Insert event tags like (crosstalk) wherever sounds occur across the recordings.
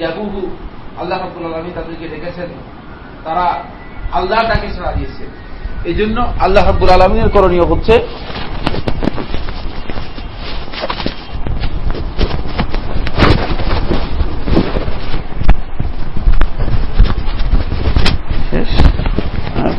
জাবুহু আল্লাহ রাব্বুল আলমী তাদেরকে ডেকেছেন। তারা আল্লাহ তাকে সাড়া দিয়েছে। এই জন্য আল্লাহ রাব্বুল আলমীর করণীয় হচ্ছে শেষ হ্যাঁ।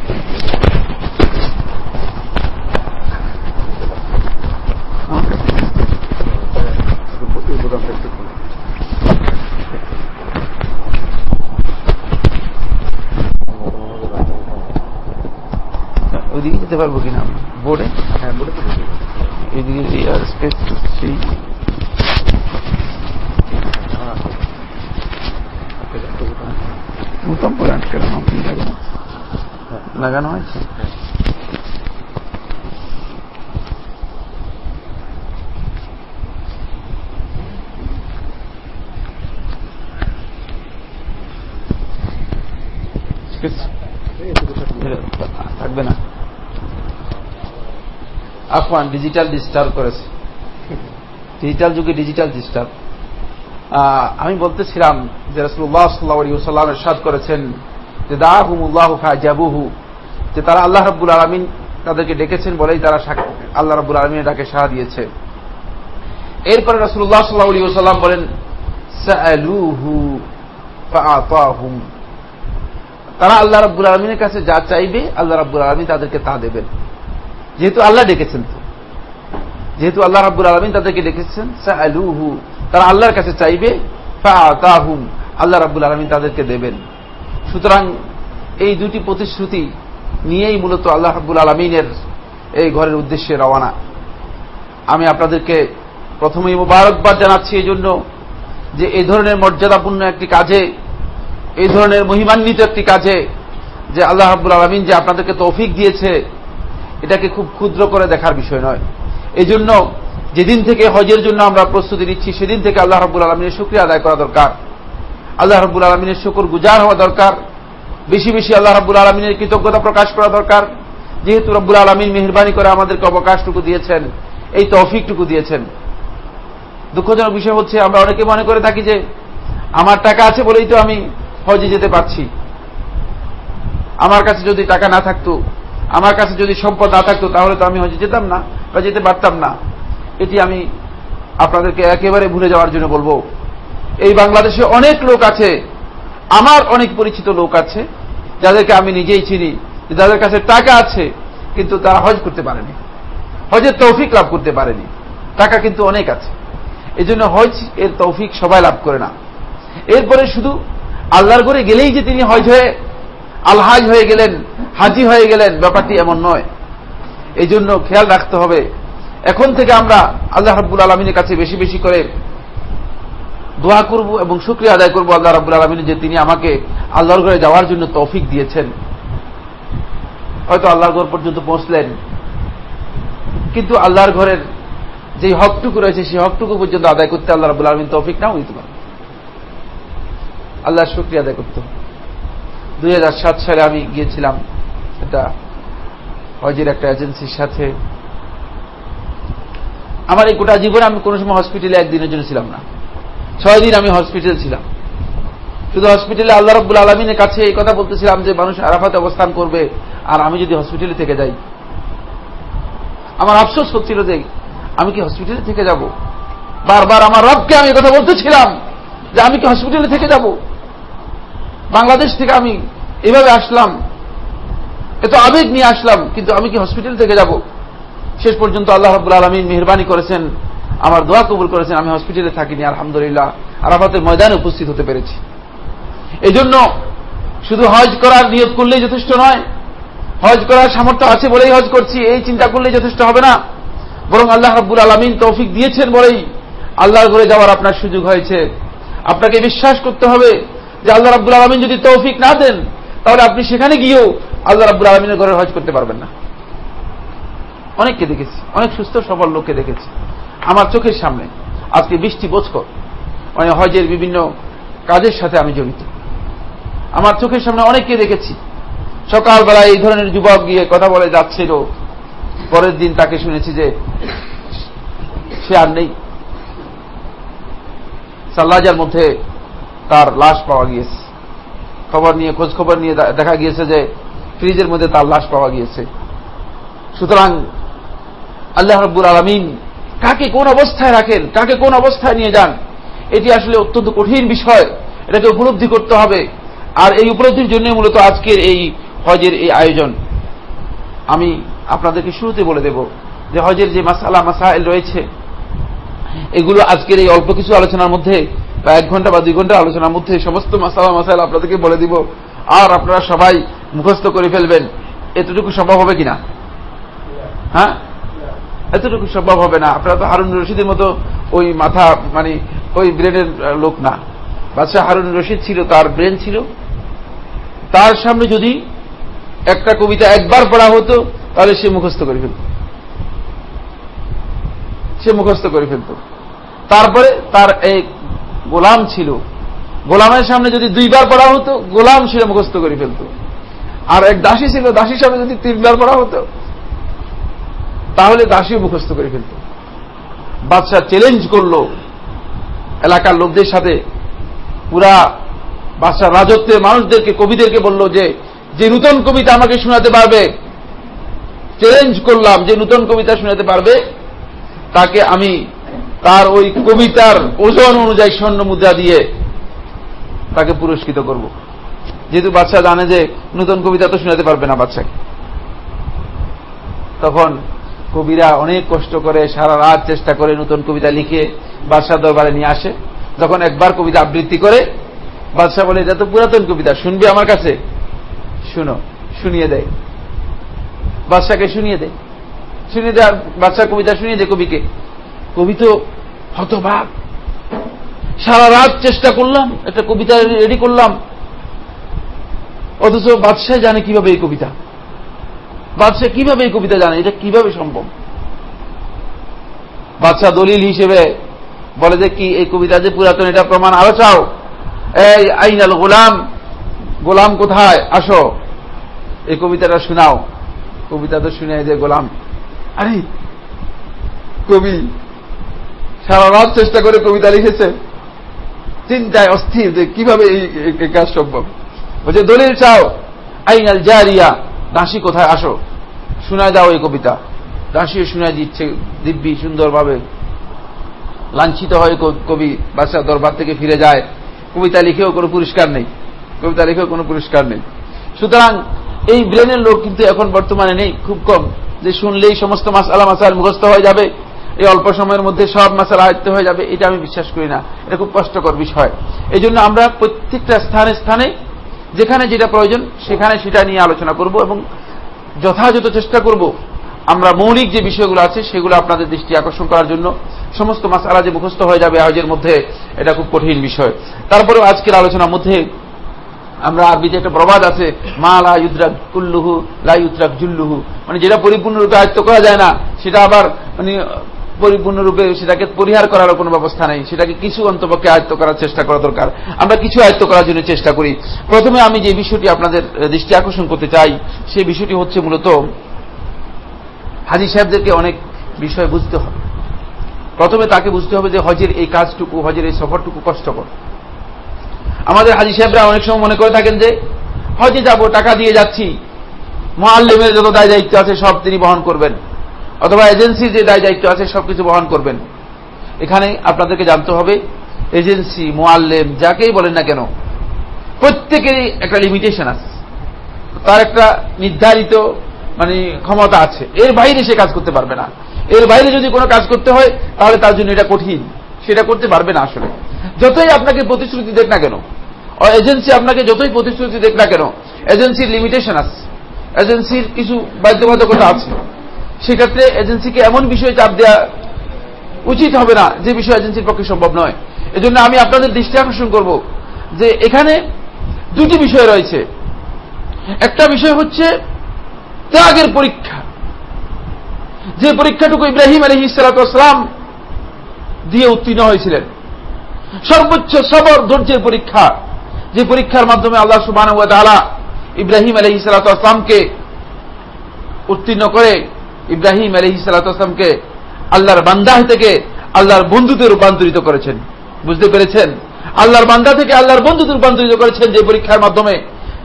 যেতে পারব কিনা? আমরা বোর্ডে হ্যাঁ তো এদিকে এয়ার স্পেস সেই আপনি লাগানো। লাগানো হয়েছে Space এই একটু কোথাও দিয়ে দাও। থাকবে না আফওয়ান ডিজিটাল ডিস্টার্ব করেছে। ডিজিটাল যুগে ডিজিটাল ডিস্টার্ব আমি বলতেছিলাম যে রসুল্লাহ সাল্লাহ সাল্লাম এরশাদ করেছেন যে দাহুমুল্লাহ জাবুহু যে তারা আল্লাহ রাব্বুল আলমিন তাদেরকে ডেকেছেন বলেই তারা আল্লাহ রাব্বুল আলমিনের ডাকে সাড়া দিয়েছে। এরপরে রসুল্লাহ সাল্লাহ সাল্লাম বলেন তারা আল্লাহ রাব্বুল আলমিনের কাছে যা চাইবে আল্লাহ রাব্বুল আলমিন তাদেরকে তা দেবেন। যেহেতু আল্লাহ ডেকেছেন তো। যেহেতু আল্লাহ রাব্বুল আলমিন তাদেরকে সাআলুহু, তারা আল্লাহর কাছে চাইবে আল্লাহ রাব্বুল আলমিন তাদেরকে দেবেন। সুতরাং এই দুটি প্রতিশ্রুতি নিয়েই মূলত আল্লাহ রাব্বুল আলমিনের এই ঘরের উদ্দেশ্যে রওয়ানা আমি আপনাদেরকে প্রথমেই মোবারকবাদ জানাচ্ছি এই জন্য যে এই ধরনের মর্যাদাপূর্ণ একটি কাজে এই ধরনের মহিমান্বিত একটি কাজে যে আল্লাহ রাব্বুল আলমিন যে আপনাদেরকে তৌফিক দিয়েছে, এটাকে খুব ক্ষুদ্র করে দেখার বিষয় নয়। এই জন্য যেদিন থেকে হজের জন্য আমরা প্রস্তুতি নিচ্ছি, সেদিন থেকে আল্লাহ রাব্বুল আলমিনের শুক্রিয়া আদায় করা দরকার। আল্লাহ রাব্বুল আলমিনের শুকুর গুজার হওয়া দরকার। বেশি বেশি আল্লাহ রাব্বুল আলমিনের কৃতজ্ঞতা প্রকাশ করা দরকার। যেহেতু রব্বুল আলমিন মেহরবানি করে আমাদেরকে অবকাশটুকু দিয়েছেন, এই তৌফিকটুকু দিয়েছেন। দুঃখজনক বিষয় হচ্ছে, আমরা অনেকে মনে করে থাকি যে, আমার টাকা আছে বলেই তো আমি হজে যেতে পারছি। আমার কাছে যদি টাকা না থাকতো আমার কাছে যদি সম্পদ না থাকতো, তাহলে তো আমি হজে যেতাম না বা যেতে পারতাম না। এটি আমি আপনাদেরকে একেবারে ভুলে যাওয়ার জন্য বলব। এই বাংলাদেশে অনেক লোক আছে, আমার অনেক পরিচিত লোক আছে, যাদেরকে আমি নিজেই চিনি, যাদের কাছে টাকা আছে, কিন্তু তারা হজ করতে পারেনি। হজের তৌফিক লাভ করতে পারেনি। টাকা কিন্তু অনেক আছে। এই জন্য হজ এর তৌফিক সবাই লাভ করে না। এরপরে শুধু আল্লাহর করে গেলেই যে তিনি হজ হয়ে আলহাজ হয়ে গেলেন, হাজি হয়ে গেলেন, ব্যাপারটি এমন নয়। এই জন্য খেয়াল রাখতে হবে। এখন থেকে আমরা আল্লাহ রাব্বুল আলমিনের কাছে বেশি বেশি করে দোয়া করব এবং শুক্রিয়া আদায় করব আল্লাহ রাব্বুল আলমিন যে তিনি আমাকে আল্লাহর ঘরে যাওয়ার জন্য তৌফিক দিয়েছেন। হয়তো আল্লাহর ঘর পর্যন্ত পৌঁছলেন। কিন্তু আল্লাহর ঘরের যে হকটুকু রয়েছে, সেই হকটুকু পর্যন্ত আদায় করতে আল্লাহ রাবুল আলমিন তৌফিক নাও দিতে পারে আল্লাহর শুক্রিয়া আদায় করতে হবে। দুই হাজার সাত সালে আমি গিয়েছিলাম এটা হজের একটা এজেন্সির সাথে। আমার এই গোটা জীবনে আমি কোনো সময় হসপিটালে একদিনের জন্য ছিলাম না। ছয় দিন আমি হসপিটাল ছিলাম। শুধু হসপিটালে আল্লাহ রব্বুল আলমিনের কাছে এই কথা বলতেছিলাম যে, মানুষ আরাফাতে অবস্থান করবে আর আমি যদি হসপিটালে থেকে যাই। আমার আফসোস হচ্ছিল যে, আমি কি হসপিটালে থেকে যাব? বারবার আমার রবকে আমি কথা বলতেছিলাম যে, আমি কি হসপিটালে থেকে যাব? বাংলাদেশ থেকে আমি এভাবে আসলাম। এত আবেগ নিয়ে আসলাম, কিন্তু আমি কি হসপিটাল থেকে যাব? শেষ পর্যন্ত আল্লাহ রাবুল আলমিন মেহরবানি করেছেন, আমার দোয়া কবুল করেছেন, আমি হসপিটালে থাকিনি, আলহামদুলিল্লাহ। আরাফাতের ময়দানে উপস্থিত হতে পেরেছি। এই জন্য শুধু হজ করার নিয়ত করলেই যথেষ্ট নয়, হজ করার সামর্থ্য আছে বলেই হজ করছি, এই চিন্তা করলেই যথেষ্ট হবে না। বরং আল্লাহ রাব্বুল আলমিন তৌফিক দিয়েছেন বলেই আল্লাহর ঘরে যাওয়ার আপনার সুযোগ হয়েছে। আপনাকে বিশ্বাস করতে হবে যে আল্লাহ রাব্বুল আলমিন যদি তৌফিক না দেন, তাহলে আপনি সেখানে গিয়েও আল্লাহ রাব্বুল আলমিনের ঘরে হজ করতে পারবেন না। অনেককে দেখেছি, অনেক সুস্থ, সবল লোককে দেখেছি। আমার চোখের সামনে আজকে বৃষ্টি বোঝকর মানে হজের বিভিন্ন কাজের সাথে আমি জড়িত। আমার চোখের সামনে অনেককে দেখেছি। সকালবেলা এই ধরনের যুবক গিয়ে কথা বলে যাচ্ছিল। পরের দিন তাকে শুনেছি যে সে আর নেই। সাল্লাজার মধ্যে তার লাশ পাওয়া গিয়েছে। খবর নিয়ে খোঁজ খবর নিয়ে দেখা গিয়েছে যে ফ্রিজের মধ্যে তার লাশ পাওয়া গিয়েছে। সুতরাং আল্লাহ রব্বুল আলমিন কাকে কোন অবস্থায় রাখেন, কাকে কোন অবস্থায় নিয়ে যান, এটি আসলে অত্যন্ত কঠিন বিষয়। এটাকে উপলব্ধি করতে হবে। আর এই উপলব্ধির জন্য মূলত আজকের এই হজের এই আয়োজন। আমি আপনাদেরকে শুরুতে বলে দেব যে হজের যে মাসালা, মাসাইল রয়েছে, এগুলো আজকের এই অল্প কিছু আলোচনার মধ্যে বা এক ঘণ্টা বা দুই ঘণ্টা আলোচনার মধ্যে সমস্ত মাসালা মাসাইল আপনাদেরকে বলে দিব। আর আপনারা সবাই মুখস্থ করে ফেলবেন, এতটুকু সম্ভব হবে কিনা? হ্যাঁ? এতটুকু সম্ভব হবে না। আপনারা তো হারুন রশিদের মতো ওই মাথা মানে ওই ব্রেনের লোক না। বাদশাহ হারুন রশিদ ছিল, তার ব্রেন ছিল। তার সামনে যদি একটা কবিতা একবার পড়া হতো, তাহলে সে মুখস্থ করে ফেলত। সে মুখস্থ করে ফেলত। তারপরে তার এই গোলাম ছিল। গোলামের সামনে যদি দুইবার পড়া হতো, গোলাম সে মুখস্থ করে ফেলত। আর এক দাসী ছিল, দাসীর সামনে যদি তিনবার পড়া হতো, তাহলে দাসীও মুখস্থ করে ফেলত। বাদশাহ চ্যালেঞ্জ করল এলাকার লোকদের সাথে। পুরা বাদশাহ রাজত্বের মানুষদেরকে, কবিদেরকে বলল যে যে নূতন কবিতা আমাকে শোনাতে পারবে চ্যালেঞ্জ করলাম, যে নূতন কবিতা শোনাতে পারবে, তাকে আমি তার ওই কবিতার ওজন অনুযায়ী স্বর্ণ মুদ্রা দিয়ে তাকে পুরস্কৃত করব। যেহেতু বাচ্চা জানে যে নূতন কবিতা তো শোনাতে পারবে না বাচ্চাকে তখন কবিরা অনেক কষ্ট করে সারা রাত চেষ্টা করে নতুন কবিতা লিখে বাদশাহ দরবারে নিয়ে আসে। যখন একবার কবিতা আবৃত্তি করে, বাদশাহ বলে, এটা তো পুরাতন কবিতা, শুনবি আমার কাছে? শুনো। শুনিয়ে দেয় বাদশাকে শুনিয়ে দেয় শুনিয়ে দেয় বাদশাহ কবিতা শুনিয়ে দেয় কবিকে। কবি তো হতভাগ। সারা রাত চেষ্টা করলাম, একটা কবিতা রেডি করলাম। অথচ বাদশাহ জানে কীভাবে এই কবিতা। বাদশাহ কীভাবে এই কবিতা জানে, এটা কীভাবে সম্ভব? বাদশাহ দলিল হিসেবে বলে যে কি, এই কবিতা যে পুরাতন, এটা প্রমাণ আরও চাও। এই আইনাল গোলাম গোলাম কোথায়? আসো। এই কবিতাটা শোনাও। কবিতা তো শুনে যে গোলাম। আরে, কবি সারা রাত চেষ্টা করে কবিতা লিখেছে চিন্তায় অস্থির যে কীভাবে এই কাজ সম্ভব। বলছে, দলিল চাও, আইনাল জারিয়া, দাসী কোথায়? আসো শোনা দাও এই কবিতা। দাসীও শোনায় দিচ্ছে, দিব্যি সুন্দরভাবে। লাঞ্ছিত হয় কবি বাদশাহ দরবার থেকে ফিরে যায়। কবিতা লিখেও কোনো পুরস্কার নেই। কবিতা লিখেও কোনো পুরস্কার নেই। সুতরাং এই ব্রেনের লোক কিন্তু এখন বর্তমানে নেই, খুব কম। যে শুনলেই সমস্ত মাসালা মাসাল মুখস্থ হয়ে যাবে। এই অল্প সময়ের মধ্যে সব মাসালা আয়ত্ত হয়ে যাবে, এটা আমি বিশ্বাস করি না। এটা খুব কষ্টকর বিষয়। এই জন্য আমরা প্রত্যেকটা স্থানে স্থানে যেখানে যেটা প্রয়োজন, সেখানে সেটা নিয়ে আলোচনা করব এবং যথাযথ চেষ্টা করব আমরা মৌলিক যে বিষয়গুলো আছে, সেগুলো আপনাদের দৃষ্টি আকর্ষণ করার জন্য। সমস্ত মাসালা যে মুখস্থ হয়ে যাবে আয়োজের মধ্যে, এটা খুব কঠিন বিষয়। তারপরেও আজকের আলোচনার মধ্যে আমরা আরবিতে একটা প্রবাদ আছে, মা লা ইউদ্রাক কুল্লুহু, লা ইউদ্রাক জুল্লুহু মানে যেটা পরিপূর্ণরূপে আয়ত্ত করা যায় না, সেটা আবার মানে পরিপূর্ণরূপে সেটাকে পরিহার করার কোনো ব্যবস্থা নেই। সেটাকে কিছু অন্তপক্ষে আয়ত্ত করার চেষ্টা করা দরকার। আমরা কিছু আয়ত্ত করার জন্য চেষ্টা করি। প্রথমে আমি যে বিষয়টি আপনাদের দৃষ্টি আকর্ষণ করতে চাই সেই বিষয়টি হচ্ছে মূলত হাজি সাহেবদেরকে অনেক বিষয় বুঝতে হবে। প্রথমে তাকে বুঝতে হবে যে হজের এই কাজটুকু, হজের এই সফরটুকু কষ্টকর। আমাদের হাজি সাহেবরা অনেক সময় মনে করে থাকেন যে, হজে যাব, টাকা দিয়ে যাচ্ছি, মহাল্লেমের যত দায় দায়িত্ব আছে সব তিনি বহন করবেন। অথবা এজেন্সির যে দায় দায়িত্ব আছে, সবকিছু বহন করবেন। এখানে আপনাদেরকে জানতে হবে, এজেন্সি, মোয়াল্লেম, যাকেই বলেন না কেন, প্রত্যেকেরই একটা লিমিটেশন আছে। তার একটা নির্ধারিত মানে ক্ষমতা আছে। এর বাইরে সে কাজ করতে পারবে না। এর বাইরে যদি কোনো কাজ করতে হয়, তাহলে তার জন্য এটা কঠিন। সেটা করতে পারবে না আসলে। যতই আপনাকে প্রতিশ্রুতি দেখ না কেন এজেন্সি আপনাকে যতই প্রতিশ্রুতি দেখ না কেন, এজেন্সির লিমিটেশন আছে। এজেন্সির কিছু বাধ্যবাধকতা আছে। সেক্ষেত্রে এজেন্সিকে এমন বিষয়ে চাপ দেওয়া উচিত হবে না যে বিষয় এজেন্সির পক্ষে সম্ভব নয়। এজন্য আমি আপনাদের দৃষ্টি আকর্ষণ করব যে এখানে দুটি বিষয় রয়েছে। একটা বিষয় হচ্ছে ত্যাগের পরীক্ষা। যে পরীক্ষাটুকু ইব্রাহিম আলহি সালাতাম দিয়ে উত্তীর্ণ হয়েছিলেন। সর্বোচ্চ সবর ধৈর্যের পরীক্ষা। যে পরীক্ষার মাধ্যমে আল্লাহ সুবাহ ইব্রাহিম আলহি সালাতামকে উত্তীর্ণ করে ইব্রাহিম আলহি সালাতামকে আল্লাহর বান্দাহ থেকে আল্লাহর বন্ধুতে রূপান্তরিত করেছেন। বুঝতে পেরেছেন? আল্লাহর বান্দা থেকে আল্লাহর বন্ধু রূপান্তরিত করেছেন যে পরীক্ষার মাধ্যমে।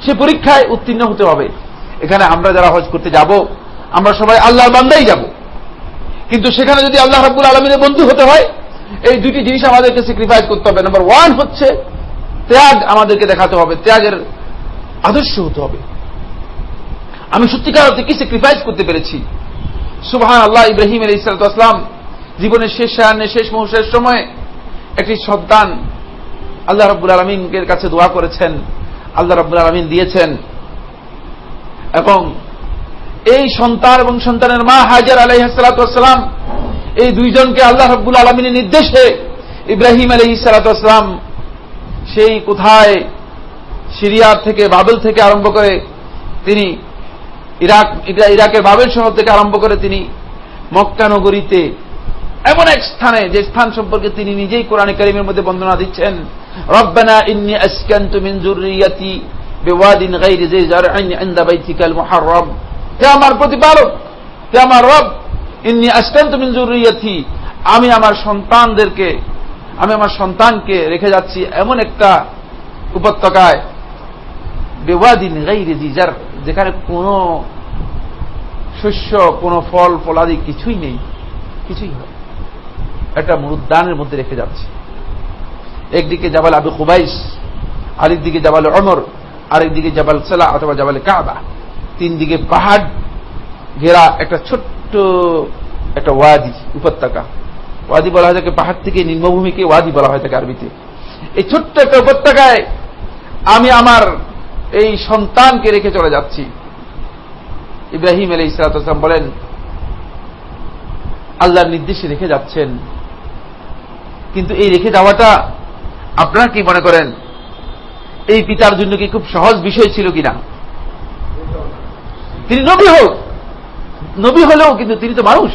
সে পরীক্ষায় উত্তীর্ণ হতে হবে। এখানে আমরা যারা হজ করতে যাব, আমরা সবাই আল্লাহর বান্দাই যাব। কিন্তু সেখানে যদি আল্লাহ রাব্বুল আলমিনের বন্ধু হতে হয়, এই দুটি জিনিস আমাদেরকে স্যাক্রিফাইস করতে হবে। নাম্বার ওয়ান হচ্ছে, ত্যাগ আমাদেরকে দেখাতে হবে। ত্যাগের আদর্শ হতে হবে। আমি সত্যিকার অর্থে কি স্যাক্রিফাইস করতে পেরেছি? সুবহান আল্লাহ ইব্রাহিম আলী ইসলাতাম জীবনের শেষ সায়ান্নে শেষ মুহূর্তের সময় একটি সন্তান আল্লাহ রব্বুল আলমিনের কাছে দোয়া করেছেন, আল্লাহ রব্বুল আলমিন দিয়েছেন। এবং এই সন্তান এবং সন্তানের মা হাজার আলাইহাসালাম এই দুইজনকে আল্লাহ রব্বুল আলমিনের নির্দেশে ইব্রাহিম আলহ সালাতাম সেই কোথায় সিরিয়ার থেকে বাবেল থেকে আরম্ভ করে তিনি ইরাক ইরাকের বাবেল শহর থেকে আরম্ভ করে তিনি মক্কা নগরীতে এমন এক স্থানে যে স্থান সম্পর্কে তিনি নিজেই কোরআন করিমের মধ্যে বন্দনা দিচ্ছেন, রব্বানা ইন্নি আসকান্তু মিন যুররিয়াতি বিওয়াদিন গায়রি জি জার'ইন ইনদা বাইতিকাল মুহাররম। হে আমার প্রতিপালক, হে আমার রব, ইন্নি আসকান্তু মিন যুররিয়াতি, আমি আমার সন্তানদেরকে, আমি আমার সন্তানকে রেখে যাচ্ছি এমন একটা উপত্যকায়, বেওয়াদিন গাইরে জিজার যেখানে কোনো শস্য, কোনো ফল, ফলাদি কিছুই নেই, কিছুই হয় একটা মরুদ্যানের মধ্যে রেখে যাচ্ছে। একদিকে জাবাল আবু খুবাইস আরেকদিকে জাবাল অমর আরেকদিকে জাবাল সালা অথবা জাবাল কাবা। তিন দিকে পাহাড় ঘেরা একটা ছোট্ট একটা ওয়াদি, উপত্যকা। ওয়াদি বলা হয় থাকে পাহাড় থেকে নিম্নভূমিকে ওয়াদি বলা হয় থাকে আরবিতে। এই ছোট্ট একটা উপত্যকায় আমি আমার এই সন্তানকে রেখে চলে যাচ্ছি। ইব্রাহিম আলী ইসলাতাম বলেন আল্লাহর নির্দেশে রেখে যাচ্ছেন। কিন্তু এই রেখে যাওয়াটা আপনারা কি মনে করেন? এই পিতার জন্য কি খুব সহজ বিষয় ছিল কিনা? তিনি নবী হোক, নবী হলেও কিন্তু তিনি তো মানুষ।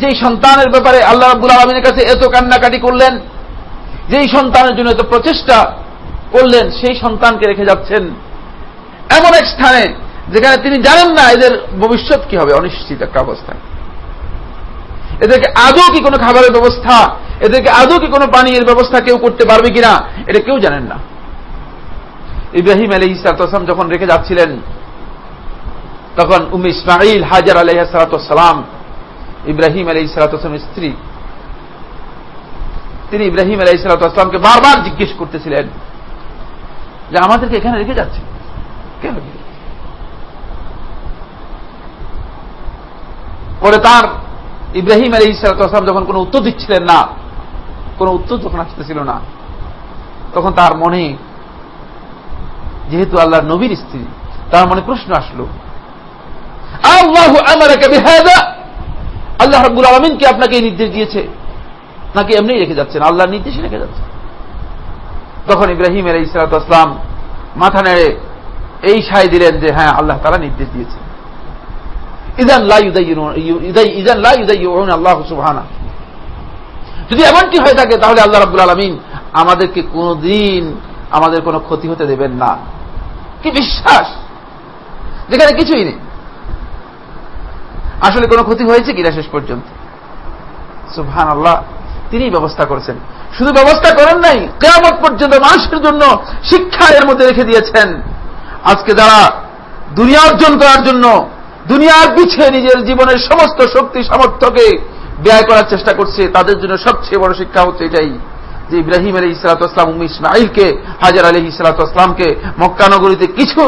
যেই সন্তানের ব্যাপারে আল্লাহ রাবুল আলমিনের কাছে এত কান্নাকাটি করলেন, যেই সন্তানের জন্য এত প্রচেষ্টা করলেন, সেই সন্তানকে রেখে যাচ্ছেন। এমন এক স্থানে যেখানে তিনি জানেন না এদের ভবিষ্যৎ কি হবে, অনিশ্চিত একটা অবস্থায় এদেরকে আদৌ কি কোনো খাবারের ব্যবস্থা, এদেরকে আদৌ কি কোনো পানীয়ের ব্যবস্থা কেউ করতে পারবে কিনা, এটা কেউ জানেন না। ইব্রাহিম আলী ইসালাম যখন রেখে যাচ্ছিলেন, তখন উম ইসমাইল হাজার আলহাসালাম ইব্রাহিম আলী ইসালামের স্ত্রী, তিনি ইব্রাহিম আলাই সালাতামকে বারবার জিজ্ঞেস করতেছিলেন যে আমাদেরকে এখানে রেখে যাচ্ছে। কেন? পরে তার ইব্রাহিম আলী ইসালাতাম যখন কোনো উত্তর দিচ্ছিলেন না, কোনো উত্তর যখন আসতেছিল না, তখন তার মনে যেহেতু আল্লাহর নবীর স্ত্রী, তার মনে প্রশ্ন আসলো, আল্লাহ রব্বুল আলমিনকে আপনাকে এই নির্দেশ দিয়েছে? নাকি এমনি রেখে যাচ্ছেন? আল্লাহর নির্দেশে রেখে যাচ্ছেন তখন ইব্রাহিম আলাই ইসলাতাম মাথা নেড়ে এই সাই দিলেন যে হ্যাঁ আল্লাহ তারা নির্দেশ দিয়েছে ইদান ইদান আল্লাহ সুবহানা যদি এমনটি হয়ে থাকে, তাহলে আল্লাহ রাবুল আলমিন আমাদেরকে কোনদিন আমাদের কোনো ক্ষতি হতে দেবেন না। কি বিশ্বাস? যেখানে কিছুই নেই। আসলে কোনো ক্ষতি হয়েছে কিনা শেষ পর্যন্ত? সুবহান আল্লাহ তিনি ব্যবস্থা করেছেন। শুধু ব্যবস্থা করেন নাই, কেয়ামত পর্যন্ত মানুষের জন্য শিক্ষা এর মধ্যে রেখে দিয়েছেন। আজকে যারা দুনিয়া অর্জন করার জন্য, দুনিয়ার পিছিয়ে নিজের জীবনের সমস্ত শক্তি, সামর্থ্যকে ব্যয় করার চেষ্টা করছে, তাদের জন্য সবচেয়ে বড় শিক্ষা হচ্ছে এটাই যে ইব্রাহিম আলী ইসলাতাম উম ইসমাইলকে হাজার আলী ইসলাতামকে মক্কানগরীতে কিছু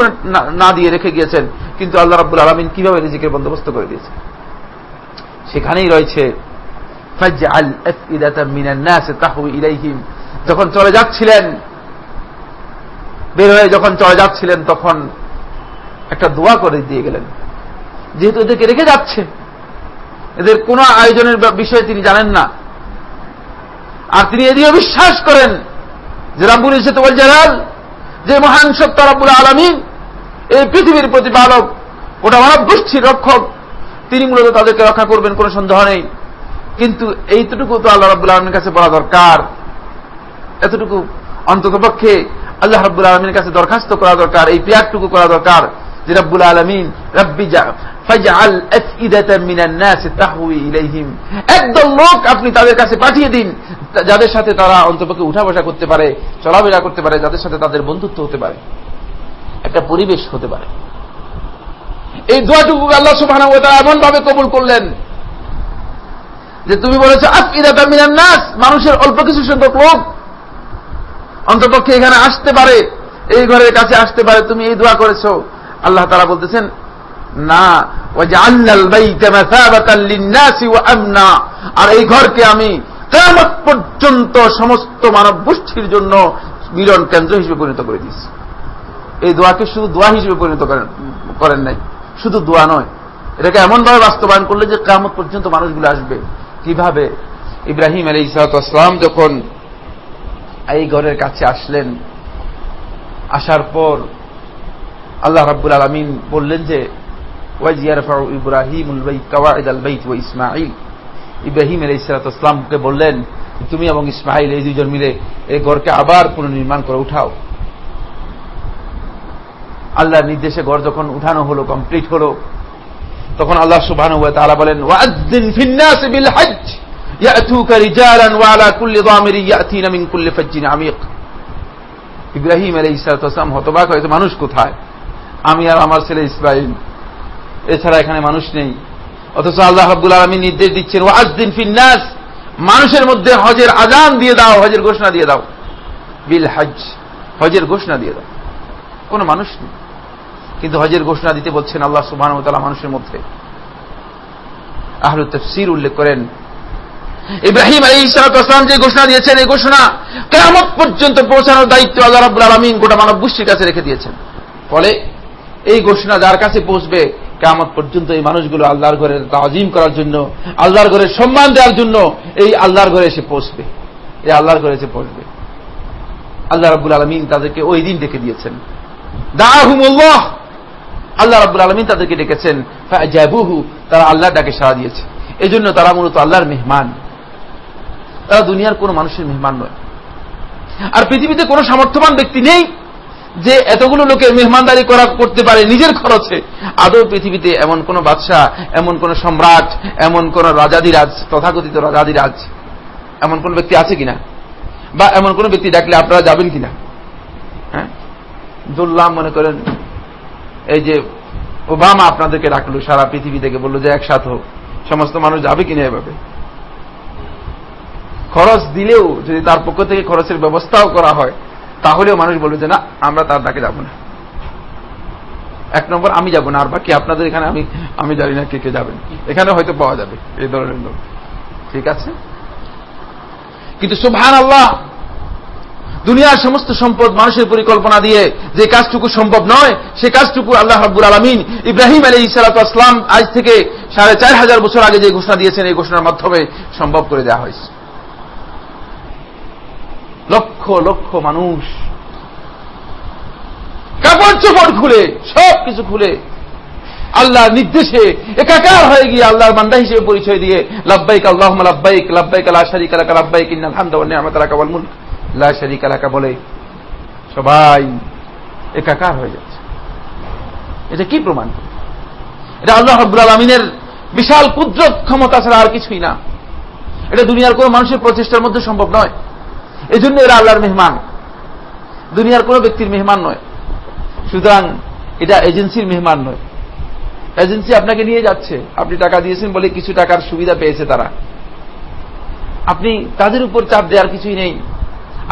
না দিয়ে রেখে গিয়েছেন। কিন্তু আল্লাহ রাবুল আলমিন কীভাবে নিজেকে বন্দোবস্ত করে দিয়েছে সেখানেই রয়েছে যখন চলে যাচ্ছিলেন, বের হয়ে যখন চলে যাচ্ছিলেন, তখন একটা দোয়া করে দিয়ে গেলেন। যেহেতু এদেরকে রেখে যাচ্ছে, এদের কোন আয়োজনের বিষয়ে তিনি জানেন না। আর তিনি এদিকে বিশ্বাস করেন যে রাব্বুল ইসেতুল জালাল, যে মহান সত্য রাব্বুল আলমিন, এই পৃথিবীর প্রতিপালক, ওটা মানব গোষ্ঠীর রক্ষক, তিনি মূলত তাদেরকে রক্ষা করবেন, কোনো সন্দেহ নেই। কিন্তু এইটুকু তো আল্লাহ রাবুল আলমীর কাছে বলা দরকার। এতটুকু অন্তত পক্ষে আল্লাহ রাবুল আলমীর কাছে দরখাস্ত করা দরকার, এই পিয়ারটুকু করা দরকার যে রব্বুল আলমিন, রব্বি ইলাইহিম। একদল লোক আপনি তাদের কাছে পাঠিয়ে দিন, যাদের সাথে তারা অন্তপক্ষে উঠা বসা করতে পারে, চলাফেরা করতে পারে, যাদের সাথে তাদের বন্ধুত্ব হতে পারে। একটা পরিবেশ হতে পারে। এই দোয়াটুকু আল্লাহ ওয়া এমন ভাবে কবুল করলেন যে তুমি বলেছ নাস মানুষের অল্প কিছু সংখ্যক লোক অন্তপক্ষে এখানে আসতে পারে, এই ঘরের কাছে আসতে পারে, তুমি এই দোয়া করেছ। আল্লাহ তারা বলতেছেন, না আর এই ঘরকে আমি কেমত পর্যন্ত সমস্ত মানব গোষ্ঠীর জন্য মিলন কেন্দ্র হিসেবে পরিণত করে দিয়েছি। এই দোয়াকে শুধু দোয়া হিসেবে পরিণত করেন করেন নাই। শুধু দোয়া নয়। এটাকে এমনভাবে বাস্তবায়ন করলে যে কেমত পর্যন্ত মানুষগুলো আসবে। কীভাবে ইব্রাহিম আলী ইসালাম যখন এই ঘরের কাছে আসলেন, আসার পর আল্লাহ রাব্বুল আলমিন বললেন যে ইব্রাহিম ইসমাইল ইব্রাহিম আলী ইসলাতামকে বললেন, তুমি এবং ইসমাইল এই দুজন মিলে এই ঘরকে আবার পুনর্নির্মাণ করে উঠাও। আল্লাহর নির্দেশে ঘর যখন উঠানো হলো, কমপ্লিট হলো তখন আল্লাহ সুবহান বলেন ওয়াজ্জিন ফিন্নাস বিল হজ্জ ইয়াতুকা রিজালান ওয়া আলা কুল্লি দামিরি ইয়াতিনা মিন কুল্লি ফাজ্জিন আমিক ইব্রাহিম আলাইহিস সালাম হতবাক হয়েছে মানুষ কোথায় আমি আর আমার ছেলে ইসমাইল এছাড়া এখানে মানুষ নেই অথচ আল্লাহ রাব্বুল আলামিন নির্দেশ দিচ্ছেন ওয়াজদিন ফিন্নাস মানুষের মধ্যে হজের আজান দিয়ে দাও হজের ঘোষণা দিয়ে দাও বিল হজ হজের ঘোষণা দিয়ে দাও কোন মানুষ নেই কিন্তু হজের ঘোষণা দিতে বলছেন আল্লাহ সুবহান তাআলা মানুষের মধ্যে। আহলু তাফসীর উল্লেখ করেন। ইব্রাহিম আলী ইসলাম যে ঘোষণা দিয়েছেন, এই ঘোষণা কেমন পর্যন্ত পৌঁছানোর দায়িত্ব আল্লাহ রাব্বুল আলমিন গোটা মানব গোষ্ঠীর কাছে রেখে দিয়েছেন। ফলে এই ঘোষণা যার কাছে পৌঁছবে কেমন পর্যন্ত এই মানুষগুলো আল্লাহর ঘরের তাজিম করার জন্য, আল্লাহর ঘরের সম্মান দেওয়ার জন্য এই আল্লাহর ঘরে এসে পৌঁছবে। এই আল্লাহর ঘরে এসে পৌঁছবে। আল্লাহ রাব্বুল আলমিন তাদেরকে ওই দিন ডেকে দিয়েছেন। দা দাহুমুল্লাহ আল্লাহ রাব্বুল আলমিন তাদেরকে ডেকেছেন জাবুহু তারা আল্লাহ ডাকে সাড়া দিয়েছে। এই জন্য তারা মূলত আল্লাহর মেহমান। তারা দুনিয়ার কোন মানুষের মেহমান নয়। আর পৃথিবীতে কোন সামর্থ্যবান ব্যক্তি নেই যে এতগুলো লোকের মেহমানদারি করা, করতে পারে নিজের খরচে। আদৌ পৃথিবীতে এমন কোন বাদশাহ, এমন কোন সম্রাট, এমন কোন রাজাদিরাজ তথাকথিত রাজাদিরাজ এমন কোন ব্যক্তি আছে কিনা? বা এমন কোন ব্যক্তি ডাকলে আপনারা যাবেন কিনা? হ্যাঁ? দুল্লাম মনে করেন এই যে ওবামা আপনাদেরকে ডাকলো, সারা পৃথিবী থেকে বলল যে একসাথে হোক। সমস্ত মানুষ যাবে কিনা এভাবে? খরচ দিলেও, যদি তার পক্ষ থেকে খরচের ব্যবস্থাও করা হয়, তাহলেও মানুষ বলবে যে না, আমরা তার ডাকে যাব না। এক নম্বর, আমি যাব না, আর বাকি আপনাদের এখানে আমি আমি জানি না কে কে যাবেন। এখানে হয়তো পাওয়া যাবে, এই ধরনের লোক। ঠিক আছে? কিন্তু সুভান আল্লাহ দুনিয়ার সমস্ত সম্পদ মানুষের পরিকল্পনা দিয়ে যে কাজটুকু সম্ভব নয়, সে কাজটুকু আল্লাহ হাব্বুল আলমিন ইব্রাহিম আলী ইসালাতাম আজ থেকে সাড়ে চার হাজার বছর আগে যে ঘোষণা দিয়েছেন, এই ঘোষণার মাধ্যমে সম্ভব করে দেওয়া হয়েছে। লক্ষ লক্ষ মানুষ কাপড় চোপড় খুলে, সব কিছু খুলে আল্লাহর নির্দেশে একাকার হয়ে গিয়ে আল্লাহর মান্দা হিসেবে পরিচয় দিয়ে লাভবাইক আল্লাহ লাভবাইক লাভবাইক আল্লাহ শারিক আলাকা লাভবাইক ইন্নাল হামদা ওয়া নি'মাত লাকা ওয়াল মুলক। লা শারিক আলাকা বলে সবাই একাকার হয়ে যাচ্ছে। এটা কি প্রমাণ? এটা আল্লাহ রাব্বুল আলামিনের বিশাল কুদরত ক্ষমতা ছাড়া আর কিছুই না। এটা দুনিয়ার কোন মানুষের প্রচেষ্টার মধ্যে সম্ভব নয়। এই জন্য এরা আল্লাহর মেহমান। দুনিয়ার কোন ব্যক্তির মেহমান নয়। সুতরাং এটা এজেন্সির মেহমান নয়। এজেন্সি আপনাকে নিয়ে যাচ্ছে। আপনি টাকা দিয়েছেন বলে কিছু টাকার সুবিধা পেয়েছে তারা। আপনি তাদের উপর চাপ দেওয়ার কিছুই নেই।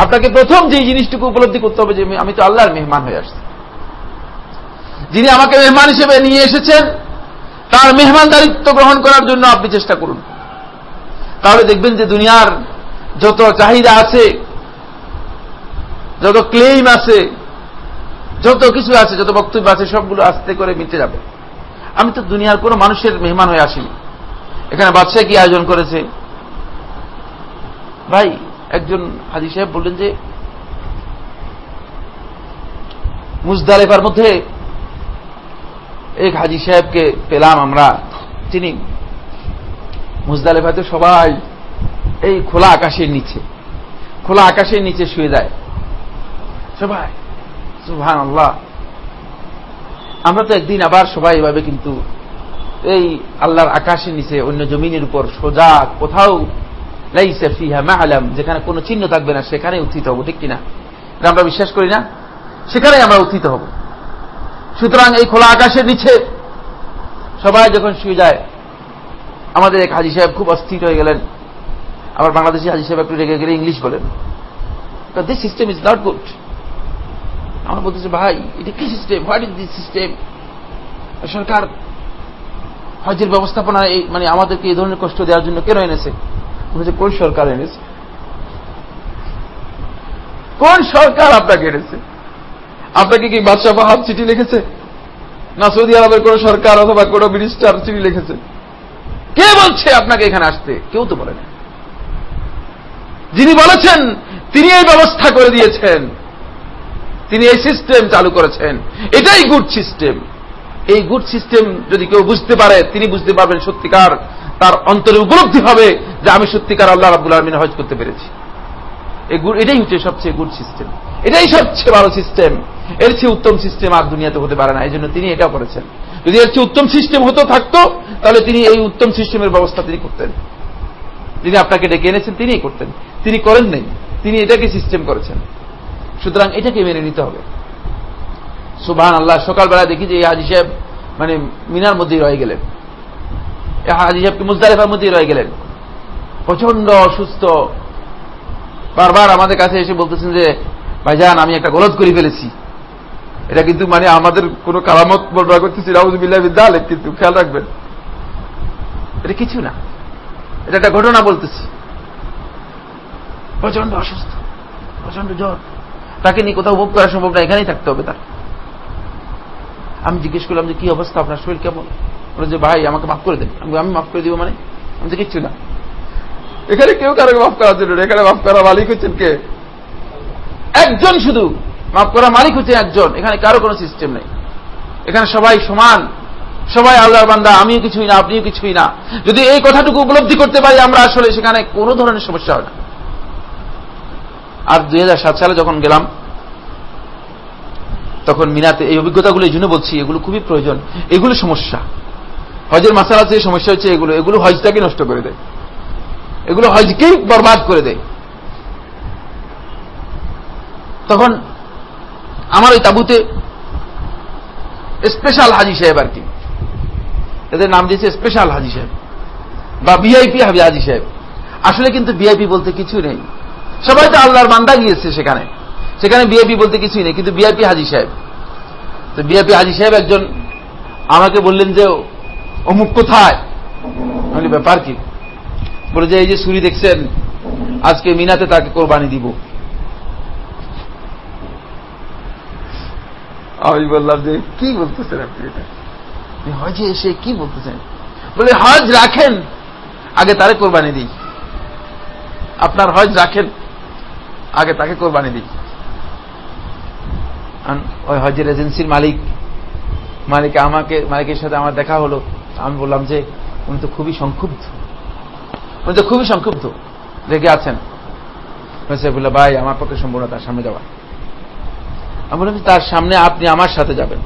আপনাকে প্রথম যে জিনিসটুকু উপলব্ধি করতে হবে যে আমি তো আল্লাহর মেহমান হয়ে আসছি। যিনি আমাকে মেহমান হিসেবে নিয়ে এসেছেন, তার মেহমানদারিত্ব গ্রহণ করার জন্য আপনি চেষ্টা করুন। তাহলে দেখবেন যে দুনিয়ার যত চাহিদা আছে, যত ক্লেইম আছে, যত কিছু আছে, যত বক্তব্য আছে, সবগুলো আস্তে করে মিটে যাবে। আমি তো দুনিয়ার কোনো মানুষের মেহমান হয়ে আসিনি। এখানে বাদশাহ কি আয়োজন করেছে? ভাই একজন হাজি সাহেব বললেন যে, মুজদালেফার মধ্যে এক হাজি সাহেবকে পেলাম আমরা, তিনি মুজদালেফাতে সবাই এই খোলা আকাশের নিচে, খোলা আকাশের নিচে শুয়ে যায় সবাই সুহান আল্লাহ আমরা তো একদিন আবার সবাই এভাবে কিন্তু এই আল্লাহর আকাশের নিচে অন্য জমিনের উপর সোজা কোথাও যেখানে কোনো চিহ্ন থাকবে না সেখানে উত্থিত হব, ঠিক কিনা? এটা আমরা বিশ্বাস করি না? সেখানেই আমরা উত্থিত হব। সুতরাং এই খোলা আকাশের নিচে সবাই যখন শুয়ে যায়, আমাদের এক হাজি সাহেব খুব অস্থির হয়ে গেলেন। আবার বাংলাদেশি হাজি সাহেব একটু রেগে গেলে ইংলিশ বলেন। This system is not good আমরা বলতেছি, ভাই, এটা কি system what is this system সরকার হজের ব্যবস্থাপনা এই মানে আমাদেরকে এই ধরনের কষ্ট দেওয়ার জন্য কেন এনেছে? বলছে, কোন সরকার এনেছে? কোন সরকার আপনাকে এনেছে? আপনাকে কি বাদশাহ বাহাব চিঠি লিখেছে? না সৌদি আরবের কোন সরকার অথবা কোন মিনিস্টার চিঠি লিখেছে? কে বলছে আপনাকে এখানে আসতে? কেউ তো বলে না যিনি বলেছেন, তিনি এই ব্যবস্থা করে দিয়েছেন। তিনি এই সিস্টেম চালু করেছেন। এটাই গুড সিস্টেম এই গুড সিস্টেম যদি কেউ বুঝতে পারে, তিনি বুঝতে পারবেন সত্যিকার তার অন্তরে উপলব্ধি হবে যে আমি সত্যিকার আল্লাহ রাবুল আলমিন হজ করতে পেরেছি। এটাই হচ্ছে সবচেয়ে গুড সিস্টেম এটাই সবচেয়ে ভালো সিস্টেম এর চেয়ে উত্তম সিস্টেম আর দুনিয়াতে হতে পারে না। এই জন্য তিনি এটা করেছেন। যদি এর চেয়ে উত্তম সিস্টেম হতো, থাকতো, তাহলে তিনি এই উত্তম সিস্টেমের ব্যবস্থা তিনি করতেন। তিনি আপনাকে ডেকে এনেছেন, তিনিই করতেন। তিনি করেন নাই, তিনি এটাকে সিস্টেম করেছেন। সুতরাং এটাকে মেনে নিতে হবে। সুবাহ আল্লাহ সকালবেলা দেখি যে এই হাজি সাহেব মানে মিনার মধ্যেই রয়ে গেলেন। হাজি সাহেবকে মুজদারিফার মধ্যেই রয়ে গেলেন। প্রচণ্ড অসুস্থ। বারবার আমাদের কাছে এসে বলতেছেন যে, ভাইজান, আমি একটা গলত করে ফেলেছি। এটা কিন্তু মানে আমাদের কোন কারামত বলবা করতেছি রাউজবিল্লাহ বিদ্যাল কিন্তু খেয়াল রাখবেন। এটা কিছু না। এটা একটা ঘটনা বলতেছি। প্রচণ্ড অসুস্থ প্রচণ্ড জ্বর। তাকে নিয়ে কোথাও উপভোগ করা সম্ভব না, এখানেই থাকতে হবে তার। আমি জিজ্ঞেস করলাম যে, কি অবস্থা? আপনার শরীর কেমন? বলে যে ভাই, আমাকে মাফ করে দেন। আমি মাফ করে দিব মানে? আমি তো কিচ্ছু না। এখানে কেউ কারও মাফ করার জন্য এখানে মাফ করা মালিক হচ্ছেন কে? একজন শুধু। মাফ করা মালিক হচ্ছে একজন। এখানে কারও কোনো সিস্টেম নেই। এখানে সবাই সমান। সবাই আল্লাহর বান্দা। আমিও কিছুই না, আপনিও কিছুই না। যদি এই কথাটুকু উপলব্ধি করতে পারি আমরা, আসলে সেখানে কোনো ধরনের সমস্যা হয় না। আর দুই হাজার সাত সালে যখন গেলাম, তখন মিনাতে এই অভিজ্ঞতাগুলো এই জন্য বলছি, এগুলো খুবই প্রয়োজন। এগুলো সমস্যা। হজের মাসালা যে সমস্যা হচ্ছে, এগুলো এগুলো হজটাকে নষ্ট করে দেয়। এগুলো হজকেই বরবাদ করে দেয়। তখন আমার ওই তাবুতে স্পেশাল হাজি সাহেব আর কি। এদের নাম দিয়েছে স্পেশাল হাজি সাহেব। বা ভিআইপি হাবি হাজি সাহেব। আসলে কিন্তু ভিআইপি বলতে কিছু নেই। সবাই তো আল্লাহর বান্দা গিয়েছে সেখানে। সেখানে বিআইপি বলতে কিছুই নেই, কিন্তু বিআইপি হাজি সাহেব। তো বিআইপি হাজি সাহেব একজন আমাকে বললেন যে অমুক কোথায়? ব্যাপার কি? বলে যে, এই যে সুরি দেখছেন, আজকে মিনাতে তাকে কোরবানি দিব। আমি বললাম যে, কি বলতেছেন আপনি এটা? হজে এসে কি বলতেছেন? বলে, হজ রাখেন, আগে তারে কোরবানি দিই। আপনার হজ রাখেন, আগে তাকে কোরবানি দিই। ওই হজের এজেন্সির মালিক মালিক আমাকে, মালিকের সাথে আমার দেখা হলো। আমি বললাম যে, উনি তো খুবই সংক্ষুব্ধ। উনি তো খুবই সংক্ষুব্ধ। রেগে আছেন। বলল, ভাই, আমার পক্ষে সম্ভব না তার সামনে যাওয়া। আমি বললাম তার সামনে আপনি আমার সাথে যাবেন।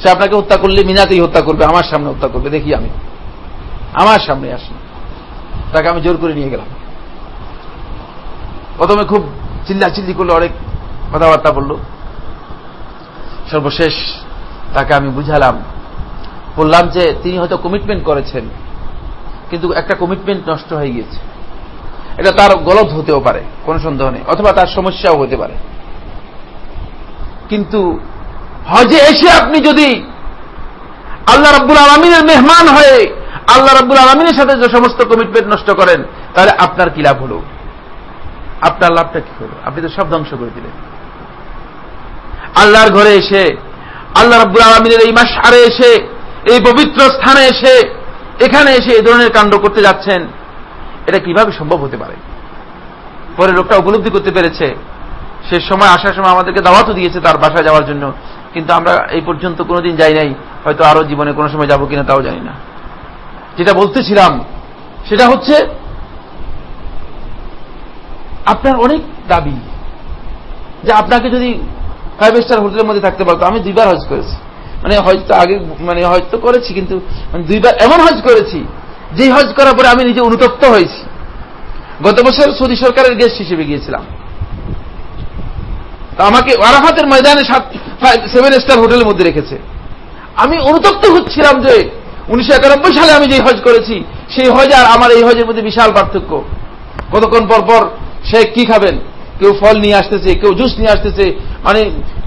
সে আপনাকে হত্যা করলে মিনাতেই হত্যা করবে, আমার সামনে হত্যা করবে। দেখি আমি। আমার সামনে আসেন। তাকে আমি জোর করে নিয়ে গেলাম। প্রথমে খুব চিল্লা চিল্লি করল, অনেক কথাবার্তা বলল। সর্বশেষ তাকে আমি বুঝালাম বললাম যে তিনি হয়তো কমিটমেন্ট করেছেন, কিন্তু একটা কমিটমেন্ট নষ্ট হয়ে গিয়েছে। এটা তার গলত হতেও পারে, কোন সন্দেহ নেই, অথবা তার সমস্যাও হতে পারে। কিন্তু হজে এসে আপনি যদি আল্লাহ রাব্বুল আলমিনের মেহমান হয়ে আল্লাহ রাব্বুল আলমিনের সাথে যে সমস্ত কমিটমেন্ট নষ্ট করেন, তাহলে আপনার কি লাভ হলো? আপনার লাভটা কি হলো? আপনি তো সব ধ্বংস করে দিলেন। আল্লাহর ঘরে এসে, আল্লাহ রাব্বুল আলমিনের এই মাস আরে এসে এই পবিত্র স্থানে এসে, এখানে এসে এই ধরনের কাণ্ড করতে যাচ্ছেন, এটা কীভাবে সম্ভব হতে পারে? পরে লোকটা উপলব্ধি করতে পেরেছে সে সময় আসার সময় আমাদেরকে দাওয়াতও দিয়েছে তার বাসায় যাওয়ার জন্য, কিন্তু আমরা এই পর্যন্ত কোনোদিন যাই নাই, হয়তো আরও জীবনে কোনো সময় যাব কিনা তাও জানি না। যেটা বলতেছিলাম, সেটা হচ্ছে, আপনার অনেক দাবি, যে আপনাকে যদি ফাইভ স্টার হোটেলের মধ্যে থাকতে পারতো আমি দুইবার হজ করেছি। মানে হয়তো আগে মানে হয়তো করেছি, কিন্তু মানে দুইবার এমন হজ করেছি যে হজ করার পরে আমি নিজে অনুতপ্ত হয়েছি। গত বছর সৌদি সরকারের গেস্ট হিসেবে গিয়েছিলাম। তা আমাকে আরাফাতের ময়দানে সাত সেভেন স্টার হোটেলের মধ্যে রেখেছে। আমি অনুতপ্ত হচ্ছিলাম যে উনিশশো একানব্বই সালে আমি যে হজ করেছি, সেই হজ আর আমার এই হজের মধ্যে বিশাল পার্থক্য। কতক্ষণ পর পর সে কি খাবেন? কেউ ফল নিয়ে আসতেছে, কেউ জুস নিয়ে আসতেছে মানে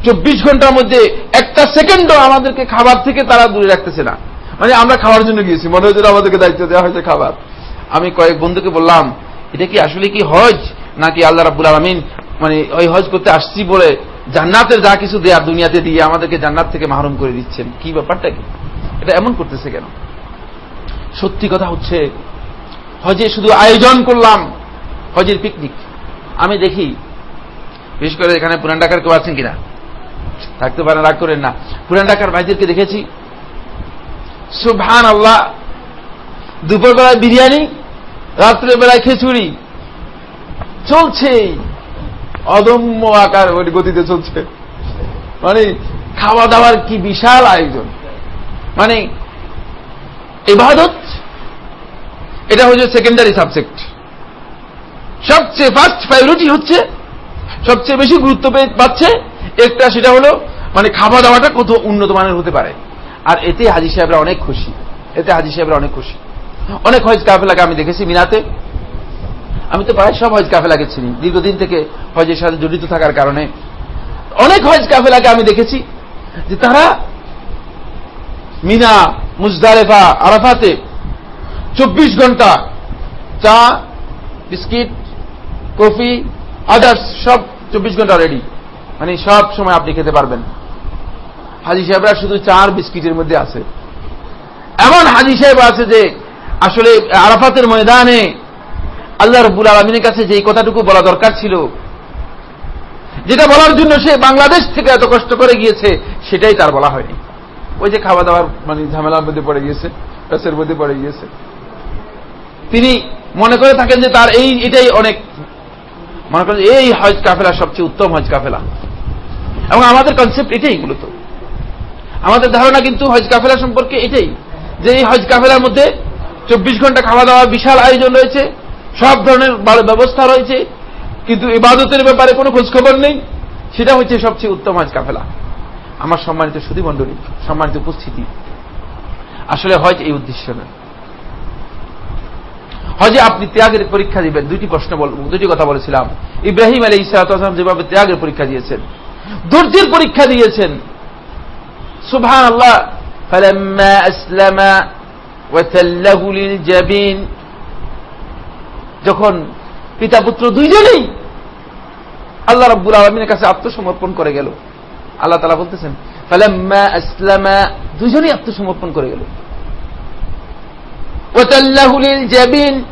চব্বিশ ঘণ্টার মধ্যে একটা সেকেন্ডও আমাদেরকে খাবার থেকে তারা দূরে রাখতেছে না। মানে আমরা খাওয়ার জন্য গিয়েছি, মনে হচ্ছে আমাদেরকে দায়িত্ব দেওয়া হয়েছে খাবার। আমি কয়েক বন্ধুকে বললাম, এটা কি আসলে কি হজ? নাকি আল্লাহ রাবুল আলমিন মানে ওই হজ করতে আসছি বলে জান্নাতের যা কিছু দেয়ার দুনিয়াতে দিয়ে আমাদেরকে জান্নাত থেকে মাহরুম করে দিচ্ছেন? কি ব্যাপারটা কি? এটা এমন করতেছে কেন? সত্যি কথা হচ্ছে, হজে শুধু আয়োজন করলাম, হজের পিকনিক আমি দেখি, বিশেষ করে এখানে পুরান ঢাকার কেউ আছেন কিনা? থাকতে পারেন, রাগ করেন না। পুরান ঢাকার ভাইদেরকে দেখেছি। সুবহান আল্লাহ দুপুর বেলায় বিরিয়ানি রাত্রে বেলায় খিচুড়ি। চলছে। অদম্য আকার গতিতে চলছে। মানে খাওয়া দাওয়ার কি বিশাল আয়োজন। মানে ইবাদত এটা হচ্ছে সেকেন্ডারি সাবজেক্ট সবচেয়ে ফার্স্ট প্রায়োরিটি হচ্ছে, সবচেয়ে বেশি গুরুত্ব পাচ্ছে একটা সেটা হলো মানে খাওয়া দাওয়াটা কত উন্নত মানের হতে পারে। আর এতে হাজি সাহেবরা অনেক খুশি। এতে হাজি সাহেবরা অনেক খুশি। অনেক হজ কাফেলাকে আমি দেখেছি মিনাতে। আমি তো প্রায় সব হজ কাফেলাকে চিনি। দীর্ঘদিন থেকে হজের সাথে জড়িত থাকার কারণে অনেক হজ কাফেলাকে আমি দেখেছি যে তারা মিনা মুজদারেফা আরাফাতে চব্বিশ ঘণ্টা চা, বিস্কিট কফি আদার্স সব চব্বিশ ঘণ্টা রেডি মানে সব সময় আপনি খেতে পারবেন। হাজি সাহেবরা শুধু চার বিস্কিটের মধ্যে আছে। এমন হাজি সাহেব আছে যে, আসলে আরাফাতের ময়দানে আল্লাহ রব্বুল আলমিনের কাছে যে কথাটুকু বলা দরকার ছিল, যেটা বলার জন্য সে বাংলাদেশ থেকে এত কষ্ট করে গিয়েছে, সেটাই তার বলা হয়নি। ওই যে খাওয়া দাওয়ার মানে ঝামেলার মধ্যে পড়ে গিয়েছে প্রেসের মধ্যে পড়ে গিয়েছে। তিনি মনে করে থাকেন যে তার এই, এটাই অনেক মনে করেন এই হজ কাফেলা সবচেয়ে উত্তম হজ কাফেলা। এবং আমাদের কনসেপ্ট এটাই মূলত। আমাদের ধারণা কিন্তু হজ কাফেলা সম্পর্কে এটাই, যে এই হজ কাফেলার মধ্যে চব্বিশ ঘণ্টা খাওয়া দাওয়ার বিশাল আয়োজন রয়েছে, সব ধরনের ব্যবস্থা রয়েছে, কিন্তু ইবাদতের ব্যাপারে কোনো খোঁজখবর নেই। সেটা হচ্ছে সবচেয়ে উত্তম হজ কাফেলা। আমার সম্মানিত সুদী মণ্ডলী সম্মানিত উপস্থিতি। আসলে হজ এই উদ্দেশ্য নয়। হজে আপনি ত্যাগের পরীক্ষা দিবেন দুটি প্রশ্ন দুটি কথা বলেছিলাম। ইব্রাহিম আলী ইসলাম যেভাবে ত্যাগের পরীক্ষা দিয়েছেন, ধৈর্যের পরীক্ষা দিয়েছেন। সুভান আল্লাহ যখন পিতা পুত্র দুইজনেই আল্লাহ রব্বুল আলমিনের কাছে আত্মসমর্পণ করে গেল, আল্লাহ তালা বলতেছেন দুজনেই আত্মসমর্পণ করে গেল। জাবিন।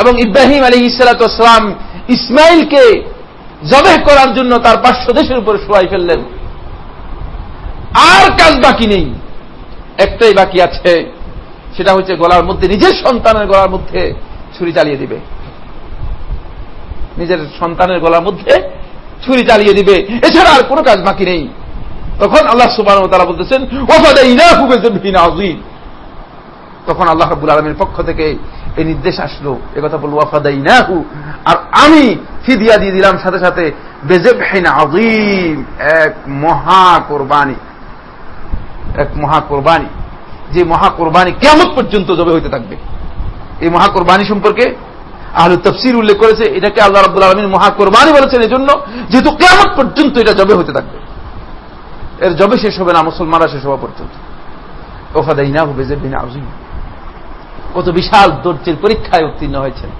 এবং ইব্রাহিম আলী ইসালাতাম ইসমাইলকে জবেহ করার জন্য তার পার্শ্ব দেশের উপরে শোয়াই ফেললেন। আর কাজ বাকি নেই। একটাই বাকি আছে, সেটা হচ্ছে গলার মধ্যে, নিজের সন্তানের গলার মধ্যে ছুরি চালিয়ে দিবে। নিজের সন্তানের গলার মধ্যে ছুরি চালিয়ে দিবে। এছাড়া আর কোনো কাজ বাকি নেই। তখন আল্লাহ সুবান তারা বলতেছেন তখন আল্লাহ রাবুল আলমীর পক্ষ থেকে এই নির্দেশ আসলো। এ কথা বলব ওয়াফাদাই নাহু আর আমি ফিদিয়া দিয়ে দিলাম সাথে সাথে, বেজেবহিন আজিম এক মহা কোরবানি। এক মহা কোরবানি। যে মহা কোরবানি কেমন পর্যন্ত জবে হইতে থাকবে। এই মহা কোরবানি সম্পর্কে আহলু তফসির উল্লেখ করেছে, এটাকে আল্লাহ রাবুল আলমীর মহা কোরবানি বলেছেন এই জন্য যেহেতু কেমন পর্যন্ত এটা জবে হতে থাকবে। এর জবে শেষ হবে না, মুসলমানরা শেষ হওয়া পর্যন্ত। ওফাদাই না হবে যে বিনা আজিম কত বিশাল ধৈর্যের পরীক্ষায় উত্তীর্ণ হয়েছেন।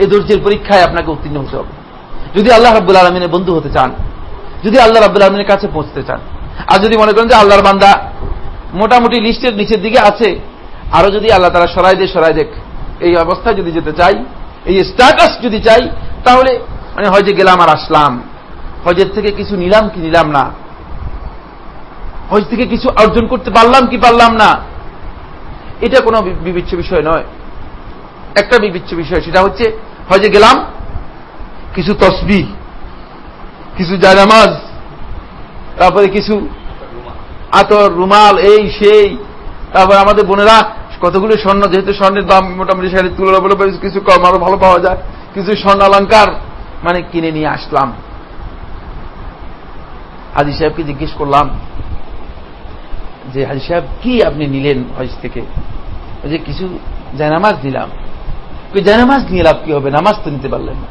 এই ধৈর্যের পরীক্ষায় আপনাকে উত্তীর্ণ হতে হবে। যদি আল্লাহ রাবুল আলমিনের বন্ধু হতে চান, যদি আল্লাহ রাবুল আলমিনের কাছে পৌঁছতে চান, আর যদি মনে করেন যে আল্লাহর বান্দা মোটামুটি লিস্টের নিচের দিকে আছে, আরও যদি আল্লাহ তারা সরাই দে, সরাই দেখ, এই অবস্থায় যদি যেতে চাই, এই স্ট্যাটাস যদি চাই, তাহলে মানে হয় যে গেলাম আর আসলাম। হজের থেকে কিছু নিলাম কি নিলাম না? হজ থেকে কিছু অর্জন করতে পারলাম কি পারলাম না? এটা কোনো বিবিচ্ছ বিষয় নয়। একটা বিবিচ্ছ বিষয়, সেটা হচ্ছে, হজে গেলাম, কিছু তসবি কিছু জায়নামাজ তারপরে কিছু আতর, রুমাল, এই, সেই, তারপর আমাদের বোনেরা, কতগুলো স্বর্ণ, যেহেতু স্বর্ণের দাম মোটামুটি সেখানে তুলনা বলে কিছু কম আরও ভালো পাওয়া যায়, কিছু স্বর্ণ অলঙ্কার মানে কিনে নিয়ে আসলাম। আদি সাহেবকে জিজ্ঞেস করলাম যে হাজি সাহেব, কি আপনি নিলেন হজ থেকে? যে কিছু জায়নামাজ নিলাম। জায়নামাজ নিয়ে লাভ কি হবে? নামাজ তো নিতে পারলেন না।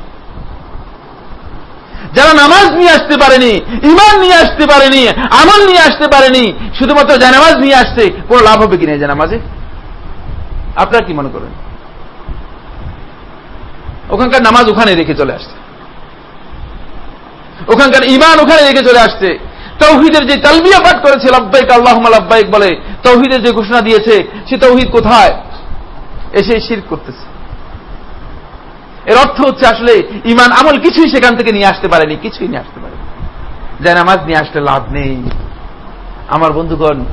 যারা নামাজ নিয়ে আসতে পারেনি ইমান নিয়ে আসতে পারেনি, আমল নিয়ে আসতে পারেনি, শুধুমাত্র জানামাজ নিয়ে আসতে কোনো লাভ হবে কিনা জানামাজে আপনার কি মনে করেন? ওখানকার নামাজ ওখানে রেখে চলে আসছে। ওখানকার ইমান ওখানে রেখে চলে আসছে। তৌহিদের যে তালবিয়া পাঠ করেছে, লব্বাইক আল্লাহ লব্বাইক বলে, তৌহিদের যে ঘোষণা দিয়েছে, সে তৌহিদ কোথায়? এসে শির করতেছে। এর অর্থ হচ্ছে আসলে ইমান আমল কিছুই সেখান থেকে নিয়ে আসতে পারেনি, কিছুই নিয়ে আসতে পারেনি। যে নামাজ নিয়ে আসতে লাভ নেই। আমার বন্ধুগণ,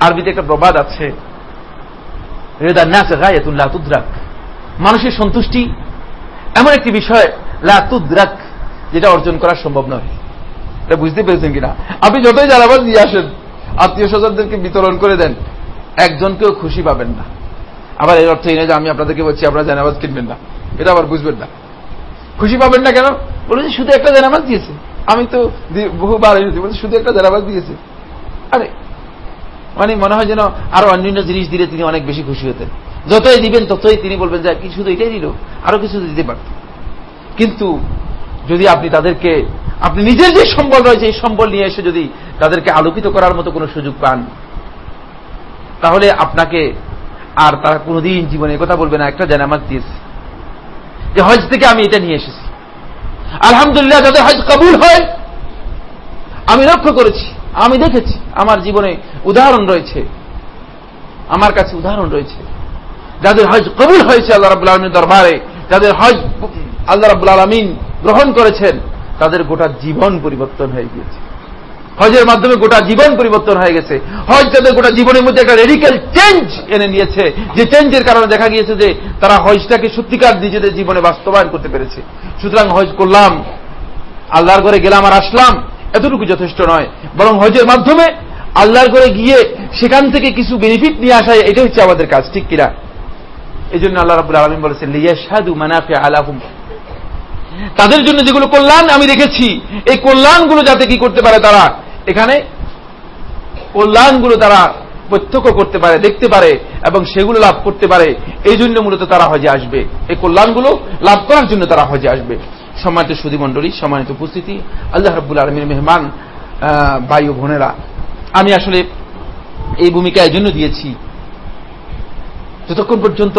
আরবিতে একটা প্রবাদ আছে মানুষের সন্তুষ্টি এমন একটি বিষয় লাতুদ্রাক যেটা অর্জন করা সম্ভব নয়। এটা বুঝতে পেরেছেন কিনা? আপনি যতই জানাবাজ নিয়ে আসেন আত্মীয় স্বজনদেরকে বিতরণ করে দেন, একজনকেও খুশি পাবেন না। আবার এর অর্থ এই যে আমি আপনাদেরকে বলছি, আপনারা জানাবাজ কিনবেন না। এটা আবার বুঝবেন না। খুশি পাবেন না কেন? বলেছি শুধু একটা জানাবাজ দিয়েছে। আমি তো বহুবার এসেছি, বলছি শুধু একটা জানাবাজ দিয়েছে। আরে মানে মনে হয় যেন আরও অন্যান্য জিনিস দিলে তিনি অনেক বেশি খুশি হতেন। যতই দিবেন, ততই তিনি বলবেন যে শুধু এটাই দিল? আরও কিছু দিতে পারত কিন্তু যদি আপনি তাদেরকে আপনি নিজের যে সম্বল রয়েছে, এই সম্বল নিয়ে এসে যদি তাদেরকে আলোকিত করার মতো কোনো সুযোগ পান, তাহলে আপনাকে আর তারা কোনোদিন জীবনে কথা বলবে না, একটা জানামাজ দিয়েছে। যে হজ থেকে আমি এটা নিয়ে এসেছি। আলহামদুলিল্লাহ যাদের হজ কবুল হয়, আমি লক্ষ্য করেছি, আমি দেখেছি, আমার জীবনে উদাহরণ রয়েছে, আমার কাছে উদাহরণ রয়েছে। যাদের হজ কবুল হয়েছে আল্লাহ রাবুল আলমীর দরবারে, যাদের হজ আল্লাহ রাবুল আলমিন গ্রহণ করেছেন তাদের গোটা জীবন পরিবর্তন হয়ে গিয়েছে। হজের মাধ্যমে গোটা জীবন পরিবর্তন হয়ে গেছে। হজ তাদের গোটা জীবনের মধ্যে একটা রেডিক্যাল চেঞ্জ এনে নিয়েছে। যে চেঞ্জের কারণে দেখা গিয়েছে যে তারা হজটাকে সত্যিকার নিজেদের জীবনে বাস্তবায়ন করতে পেরেছে। সুতরাং হজ করলাম, আল্লাহর ঘরে গেলাম আর আসলাম, এতটুকু যথেষ্ট নয়। বরং হজের মাধ্যমে আল্লাহর ঘরে গিয়ে সেখান থেকে কিছু বেনিফিট নিয়ে আসা এটা হচ্ছে আমাদের কাজ, ঠিক কিনা? এই জন্য আল্লাহ রাবুল আলমিন বলেছেন লিয়াশাদু মানাফি আলাহুম। তাদের জন্য যেগুলো কল্যাণ আমি রেখেছি, এই কল্যাণগুলো যাতে কি করতে পারে তারা? এখানে কল্যাণগুলো তারা প্রত্যক্ষ করতে পারে, দেখতে পারে, এবং সেগুলো লাভ করতে পারে। এই জন্য মূলত তারা হজে আসবে। এই কল্যাণগুলো লাভ করার জন্য তারা হজে আসবে। সম্মানিত সুদীমণ্ডলী সম্মানিত উপস্থিতি, আল্লাহ রব্বুল আলমীর মেহমান বায়ু বোনেরা, আমি আসলে এই ভূমিকা এই জন্য দিয়েছি। যতক্ষণ পর্যন্ত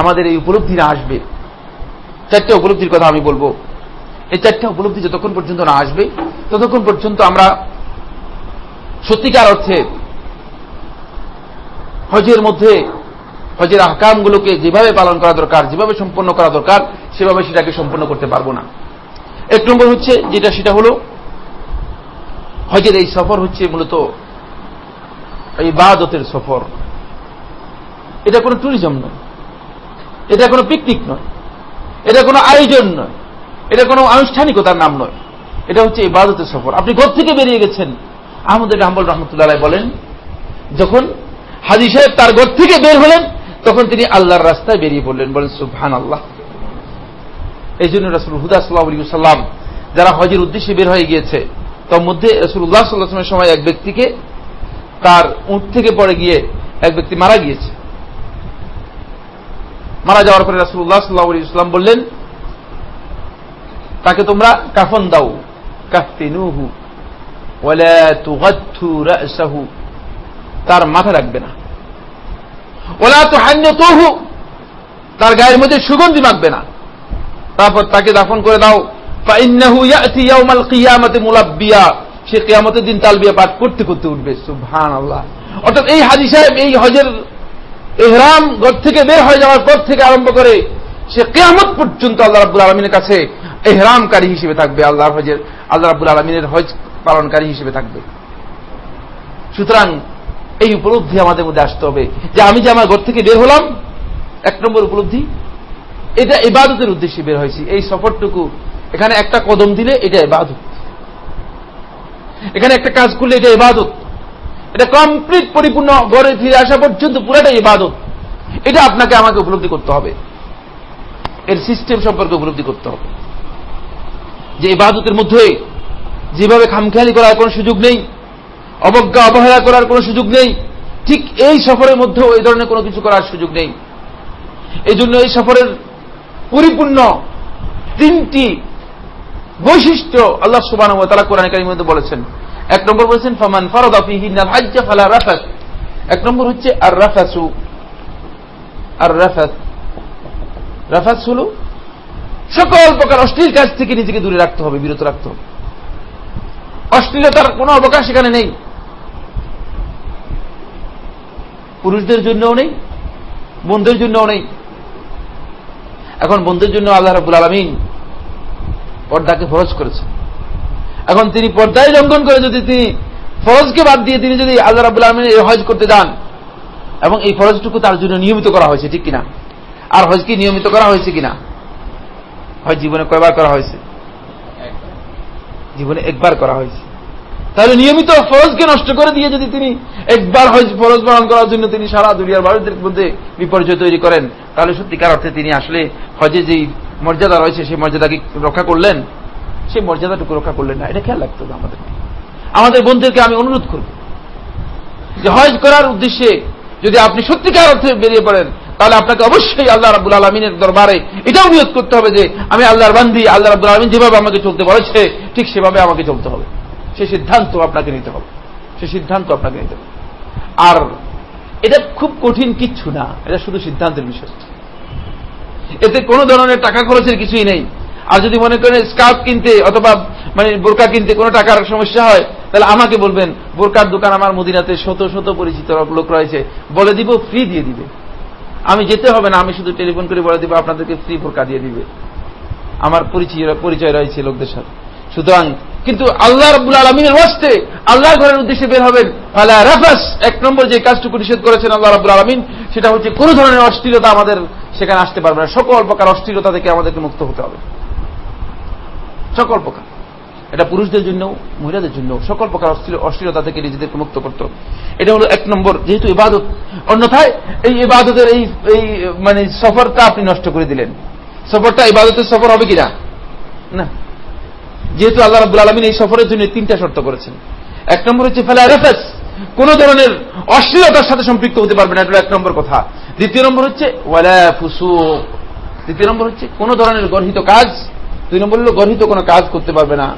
আমাদের এই উপলব্ধি না আসবে চারটে উপলব্ধির কথা আমি বলব। এই চারটে উপলব্ধি যতক্ষণ পর্যন্ত না আসবে, ততক্ষণ পর্যন্ত আমরা সত্যিকার অর্থে হজের মধ্যে, হজের আহকামগুলোকে যেভাবে পালন করা দরকার, যেভাবে সম্পন্ন করা দরকার, সেভাবে সেটাকে সম্পন্ন করতে পারব না। এক নম্বর হচ্ছে, যেটা সেটা হলো, হজের এই সফর হচ্ছে মূলত এই বাদতের সফর। এটা কোনো ট্যুরিজম নয়। এটা কোনো পিকনিক নয়। এটা কোনো আয়োজন নয়। এটা কোনো আনুষ্ঠানিকতার নাম নয়। এটা হচ্ছে ইবাদতের সফর। আপনি ঘর থেকে বেরিয়ে গেছেন। আহমদ হাম্বল রহমতুল্লাহ বলেন, যখন হাজি সাহেব তার ঘর থেকে বের হলেন, তখন তিনি আল্লাহর রাস্তায় বেরিয়ে পড়লেন। বলেন সুবহান আল্লাহ এই জন্য রসুল হুদা সাল্লাহ যারা হজের উদ্দেশ্যে বের হয়ে গিয়েছে তার মধ্যে রসুল রসুল্লাহ সাল্লাহামের সময় এক ব্যক্তিকে তার উঁট থেকে পড়ে গিয়ে এক ব্যক্তি মারা গিয়েছে। মারা যাওয়ার পরে রাসুল্লাহ সাল্লাহ ইসলাম বললেন, তাকে তোমরা কাফন দাও। কাফতিনুহু তার মাথা রাখবে না। ওলা তো হান্য তহু তার গায়ের মধ্যে সুগন্ধি মাখবে না। তারপর তাকে দাফন করে দাও। সে কেয়ামতের দিন তালবিয়া পাঠ করতে করতে উঠবে সুভান আল্লাহ অর্থাৎ এই হাজি সাহেব, এই হজের এহরাম ঘর থেকে বের হয়ে যাওয়ার পর থেকে আরম্ভ করে সে কেয়ামত পর্যন্ত আল্লাহ রাবুল আলমিনের কাছে এহরামকারী হিসেবে থাকবে, আল্লাহ হজের আল্লাহ রাবুল আলমিনের হজ পালনকারী হিসেবে থাকবে। সুতরাং এই উপলব্ধি আমাদের মধ্যে আসতে হবে যে আমি যে আমার ঘর থেকে বের হলাম, এক নম্বর উপলব্ধি, এটা ইবাদতের উদ্দেশ্যে বের হয়েছি। এই সফরটুকু, এখানে একটা কদম দিলে এটা ইবাদত। এখানে একটা কাজ করলে এটা ইবাদত। এটা কমপ্লিট পরিপূর্ণ ঘরে ফিরে আসা পর্যন্ত পুরাটা ইবাদত। এটা আপনাকে আমাকে উপলব্ধি করতে হবে। এর সিস্টেম সম্পর্কে উপলব্ধি করতে হবে। যে ইবাদতের মধ্যে যেভাবে খামখেয়ালি করার কোনো সুযোগ নেই, অবজ্ঞা, অবহেলা করার কোনো সুযোগ নেই, ঠিক এই সফরের মধ্যেও এই ধরনের কোনো কিছু করার সুযোগ নেই। এই জন্য এই সফরের পরিপূর্ণ তিনটি বৈশিষ্ট্য আল্লাহ সুবান তারা কোরআন মধ্যে বলেছেন। এক নম্বর বলেছেন, ফমান এক নম্বর হচ্ছে আর রাফাসু আর রাফাত রাফাত হল সকল প্রকার অশ্লীল কাজ থেকে নিজেকে দূরে রাখতে হবে, বিরত রাখতে হবে। অশ্লীলতার কোনো অবকাশ এখানে নেই। পুরুষদের জন্যও নেই বন্ধুদের জন্যও নেই। এখন বন্ধুদের জন্য আল্লাহ রাবুল আলমিন পর্দাকে ফরজ করেছেন। এখন তিনি পর্দায় লঙ্ঘন করে যদি তিনি ফরজকে বাদ দিয়ে তিনি যদি আল্লাহ রাবুল আলমিন এই হজ করতে যান, এবং এই ফরজটুকু তার জন্য নিয়মিত করা হয়েছে, ঠিক কিনা? আর হজ কি নিয়মিত করা হয়েছে কিনা? হয় জীবনে কয়বার করা হয়েছে? জীবনে একবার করা হয়েছে। তাহলে নিয়মিত ফরজকে নষ্ট করে দিয়ে যদি তিনি একবার হজ ফরজ পালন করার জন্য তিনি সারা দুনিয়ার মানুষদের মধ্যে বিপর্যয় তৈরি করেন, তাহলে সত্যিকার অর্থে তিনি আসলে হজে যেই মর্যাদা রয়েছে, সেই মর্যাদাকে রক্ষা করলেন। সেই মর্যাদাটুকু রক্ষা করলেন না। এটা খেয়াল রাখতে হবে আমাদের আমাদের বন্ধুদেরকে আমি অনুরোধ করব যে হজ করার উদ্দেশ্যে যদি আপনি সত্যিকার অর্থে বেরিয়ে পড়েন, তাহলে আপনাকে অবশ্যই আল্লাহ রাবুল আলমিনের দরবারে এটাও নিয়োগ করতে হবে যে আমি আল্লাহর বান্দি, আল্লাহ রাবুল আলমিন যেভাবে আমাকে চলতে বলেছে, ঠিক সেভাবে আমাকে চলতে হবে। সে সিদ্ধান্ত আপনাকে নিতে হবে। সে সিদ্ধান্ত আপনাকে নিতে হবে। আর এটা খুব কঠিন কিচ্ছু না, এটা শুধু সিদ্ধান্তের বিষয়। এতে কোনো ধরনের টাকা খরচের কিছুই নেই। আর যদি মনে করেন স্কার্ফ কিনতে অথবা মানে বোরকা কিনতে কোনো টাকার সমস্যা হয়, তাহলে আমাকে বলবেন, বোরকার দোকান আমার মদিনাতে শত শত পরিচিত লোক রয়েছে, বলে দিব ফ্রি দিয়ে দিবে। আমি যেতে হবে না, আমি শুধু টেলিফোন করে বলে দিব, আপনাদেরকে ফ্রি বোরকা দিয়ে দিবে। আমার পরিচয় পরিচয় রয়েছে লোকদের সাথে। সুতরাং, কিন্তু আল্লাহ রবুল আলমিনের ওয়াস্তে আল্লাহ ঘরের উদ্দেশ্যে বের হবেন আল্লাহ রাফাস, এক নম্বর যে কাজটুকু নিষেধ করেছেন আল্লাহ রবুল আলমিন, সেটা হচ্ছে কোন ধরনের অশ্লীলতা আমাদের সেখানে আসতে পারবে না। সকল প্রকার অশ্লীলতা থেকে আমাদেরকে মুক্ত হতে হবে। সকল প্রকার। এটা পুরুষদের জন্য মহিলাদের জন্য সকল প্রকার অশ্লীলতা থেকে নিজেদেরকে মুক্ত করতে এটা হলো এক নম্বর, যেহেতু ইবাদত। অন্যথায় এই ইবাদতের এই এই মানে সফরটা আপনি নষ্ট করে দিলেন। সফরটা ইবাদতের সফর হবে কিনা? না। যেহেতু আল্লাহ রাবুল আলমিন এই সফরের জন্য তিনটা শর্ত করেছেন। এক নম্বর হচ্ছে, ফেলা রেফেস কোন ধরনের অশ্লীলতার সাথে সম্পৃক্ত হতে পারবে না, এটা এক নম্বর কথা। দ্বিতীয় নম্বর হচ্ছে, ওয়ালা ফুসু তৃতীয় নম্বর হচ্ছে, কোন ধরনের গর্হিত কাজ হল গর্হিত কোনো কাজ করতে পারবে না।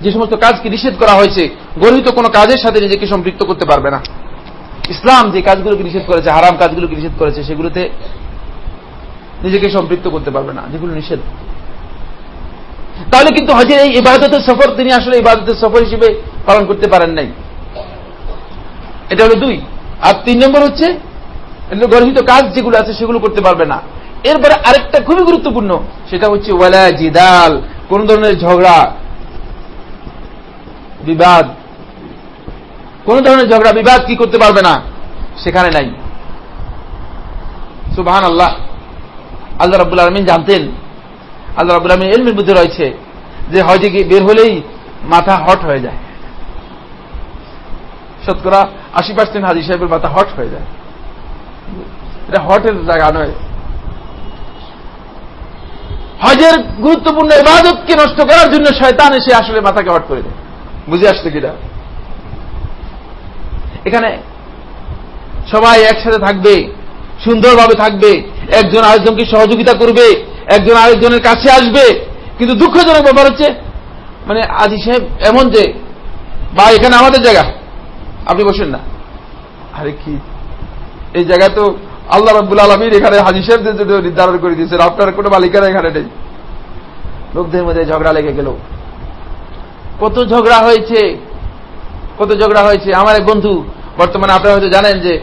যে সমস্ত কাজকে নিষেধ করা হয়েছে, গর্হিত কোনো কাজের সাথে নিজেকে সম্পৃক্ত করতে পারবে না। ইসলাম যে কাজগুলোকে নিষেধ করেছে, হারাম কাজগুলোকে নিষেধ করেছে, সেগুলোতে নিজেকে সম্পৃক্ত করতে পারবে না, যেগুলো নিষেধ। তাহলে কিন্তু হজের এই ইবাদতের সফর, তিনি আসলে ইবাদতের সফর হিসেবে পালন করতে পারেন নাই। এটা হলো দুই। আর তিন নম্বর হচ্ছে গর্হিত কাজ যেগুলো আছে সেগুলো করতে পারবে না। এরপরে আরেকটা খুবই গুরুত্বপূর্ণ, সেটা হচ্ছে ওয়ালা জিদাল, কোন ধরনের ঝগড়া, বিবাদ, কোন ধরনের ঝগড়া, বিবাদ কি করতে পারবে না, সেখানে নাই। সুবাহান আল্লাহ আল্লাহ রাবুল আলমিন জানতেন, আল্লাহ রাবুল আলমিন এলমের মধ্যে রয়েছে যে হয়তো বের হলেই মাথা হট হয়ে যায়। শতকরা আশি পার্সেন্ট হাজি সাহেবের মাথা হট হয়ে যায়। এটা হটের জায়গা নয়। হজের গুরুত্বপূর্ণ ইবাদতকে নষ্ট করার জন্য শয়তান এসে আসলে মাথাকে হট করে দেয়। বুঝে আসছে কিনা? এখানে সবাই একসাথে থাকবে, সুন্দরভাবে থাকবে, একজন আরেকজনকে সহযোগিতা করবে, একজন আরেকজনের কাছে আসবে। কিন্তু দুঃখজনক ব্যাপার হচ্ছে মানে আজি সাহেব এমন যে বা এখানে আমাদের জায়গা। আপনি বসেন না। আরে কি? এই জায়গা তো আল্লাহ রব্বুল আলমীর এখানে হাজি সাহেবদের জন্য নির্ধারণ করে দিয়েছেন। আপনার কোনো মালিকানা এখানে নেই। লোকদের মধ্যে ঝগড়া লেগে গেল। কত ঝগড়া হয়েছে? কত ঝগড়া হয়েছে? আমার এক বন্ধু, বর্তমানে আপনারা হয়তো জানেন যে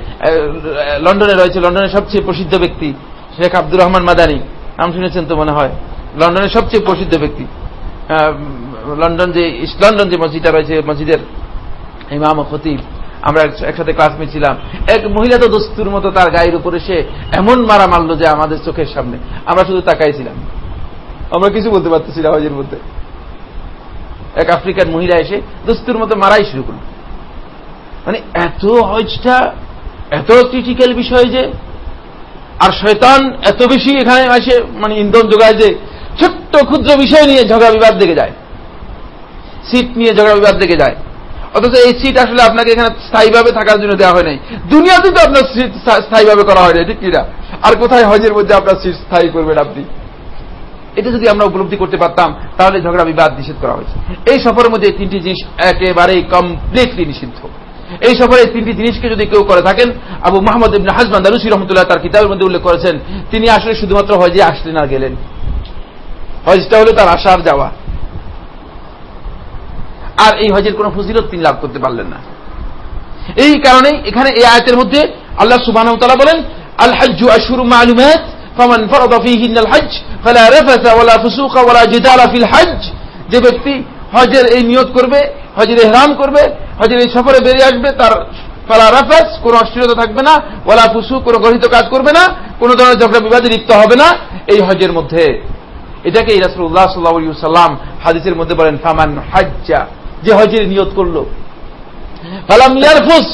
লন্ডনে রয়েছে লন্ডনের সবচেয়ে প্রসিদ্ধ ব্যক্তি, শেখ আব্দুর রহমান মাদানি। নাম শুনেছেন তো মনে হয়? লন্ডনের সবচেয়ে প্রসিদ্ধ ব্যক্তি। লন্ডন যে, ইস্ট লন্ডন যে মসজিদটা রয়েছে, মসজিদের ইমাম খতিব। আমরা একসাথে ক্লাসমেট ছিলাম। এক মহিলা তো দস্তুর মতো তার গায়ের উপরে সে এমন মারা মারলো যে আমাদের চোখের সামনে। আমরা শুধু তাকাইছিলাম। আমরা কিছু বলতে পারতেছি না মধ্যে। এক আফ্রিকান মহিলা এসে দস্তুর মতো মারাই শুরু করল। মানে এত হজটা এত ক্রিটিক্যাল বিষয় যে আর শয়তান এত বেশি এখানে আসে মানে ইন্ধন যোগায় যে ছোট্ট ক্ষুদ্র বিষয় নিয়ে ঝগড়া বিবাদ দেখে যায়। সিট নিয়ে ঝগড়া বিবাদ দেখে যায়। অথচ এই সিট আসলে আপনাকে এখানে স্থায়ীভাবে থাকার জন্য দেওয়া হয় নাই। দুনিয়াতে তো আপনার সিট স্থায়ীভাবে করা হয় না ঠিক কিনা আর কোথায় হজের মধ্যে আপনার সিট স্থায়ী করবেন আপনি? এটা যদি আমরা উপলব্ধি করতে পারতাম, তাহলে ঝগড়া বিবাদ নিষেধ করা হয়েছে। এই সফরের মধ্যে তিনটি জিনিস একেবারেই কমপ্লিটলি নিষিদ্ধ। এই সফরে তিনটি জিনিসকে যদি কেউ করে থাকেন, আবু মাহমদ ইবনে হাজমান দারুসি রহমতুল্লাহ তার কিতাবের মধ্যে উল্লেখ করেছেন, তিনি আসলে শুধুমাত্র হজে আসলেন আর গেলেন। হজটা হলো তার আসার যাওয়া। আর এই হজের কোন ফজিলত তিনি লাভ করতে পারলেন না এই কারণেই এখানে এই আয়তের মধ্যে আল্লাহ সুবাহ বলেন আল হজ্জু আশুরু মালুমাত فمن فرض فيهن الحج فلا رفث ولا فسوق ولا جدال في الحج যে ব্যক্তি হজের এই নিয়ত করবে হজের ইহরাম করবে হজের এই সফরে বেরিয়ে আসবে তার ফালা রাফাস কোন অস্থিরতা থাকবে না ওয়ালা ফুসু কোন গঠিত কাজ করবে না কোন ধরনের ঝগড়া বিবাদে লিপ্ত হবে না এই হজের মধ্যে এটাকে রাসুল্লাহ সাল্লাহ সাল্লাম হাদিসের মধ্যে বলেন ফামান হাজ্জা যে হজের নিয়ত করল। ফালাম ইয়ারফুস।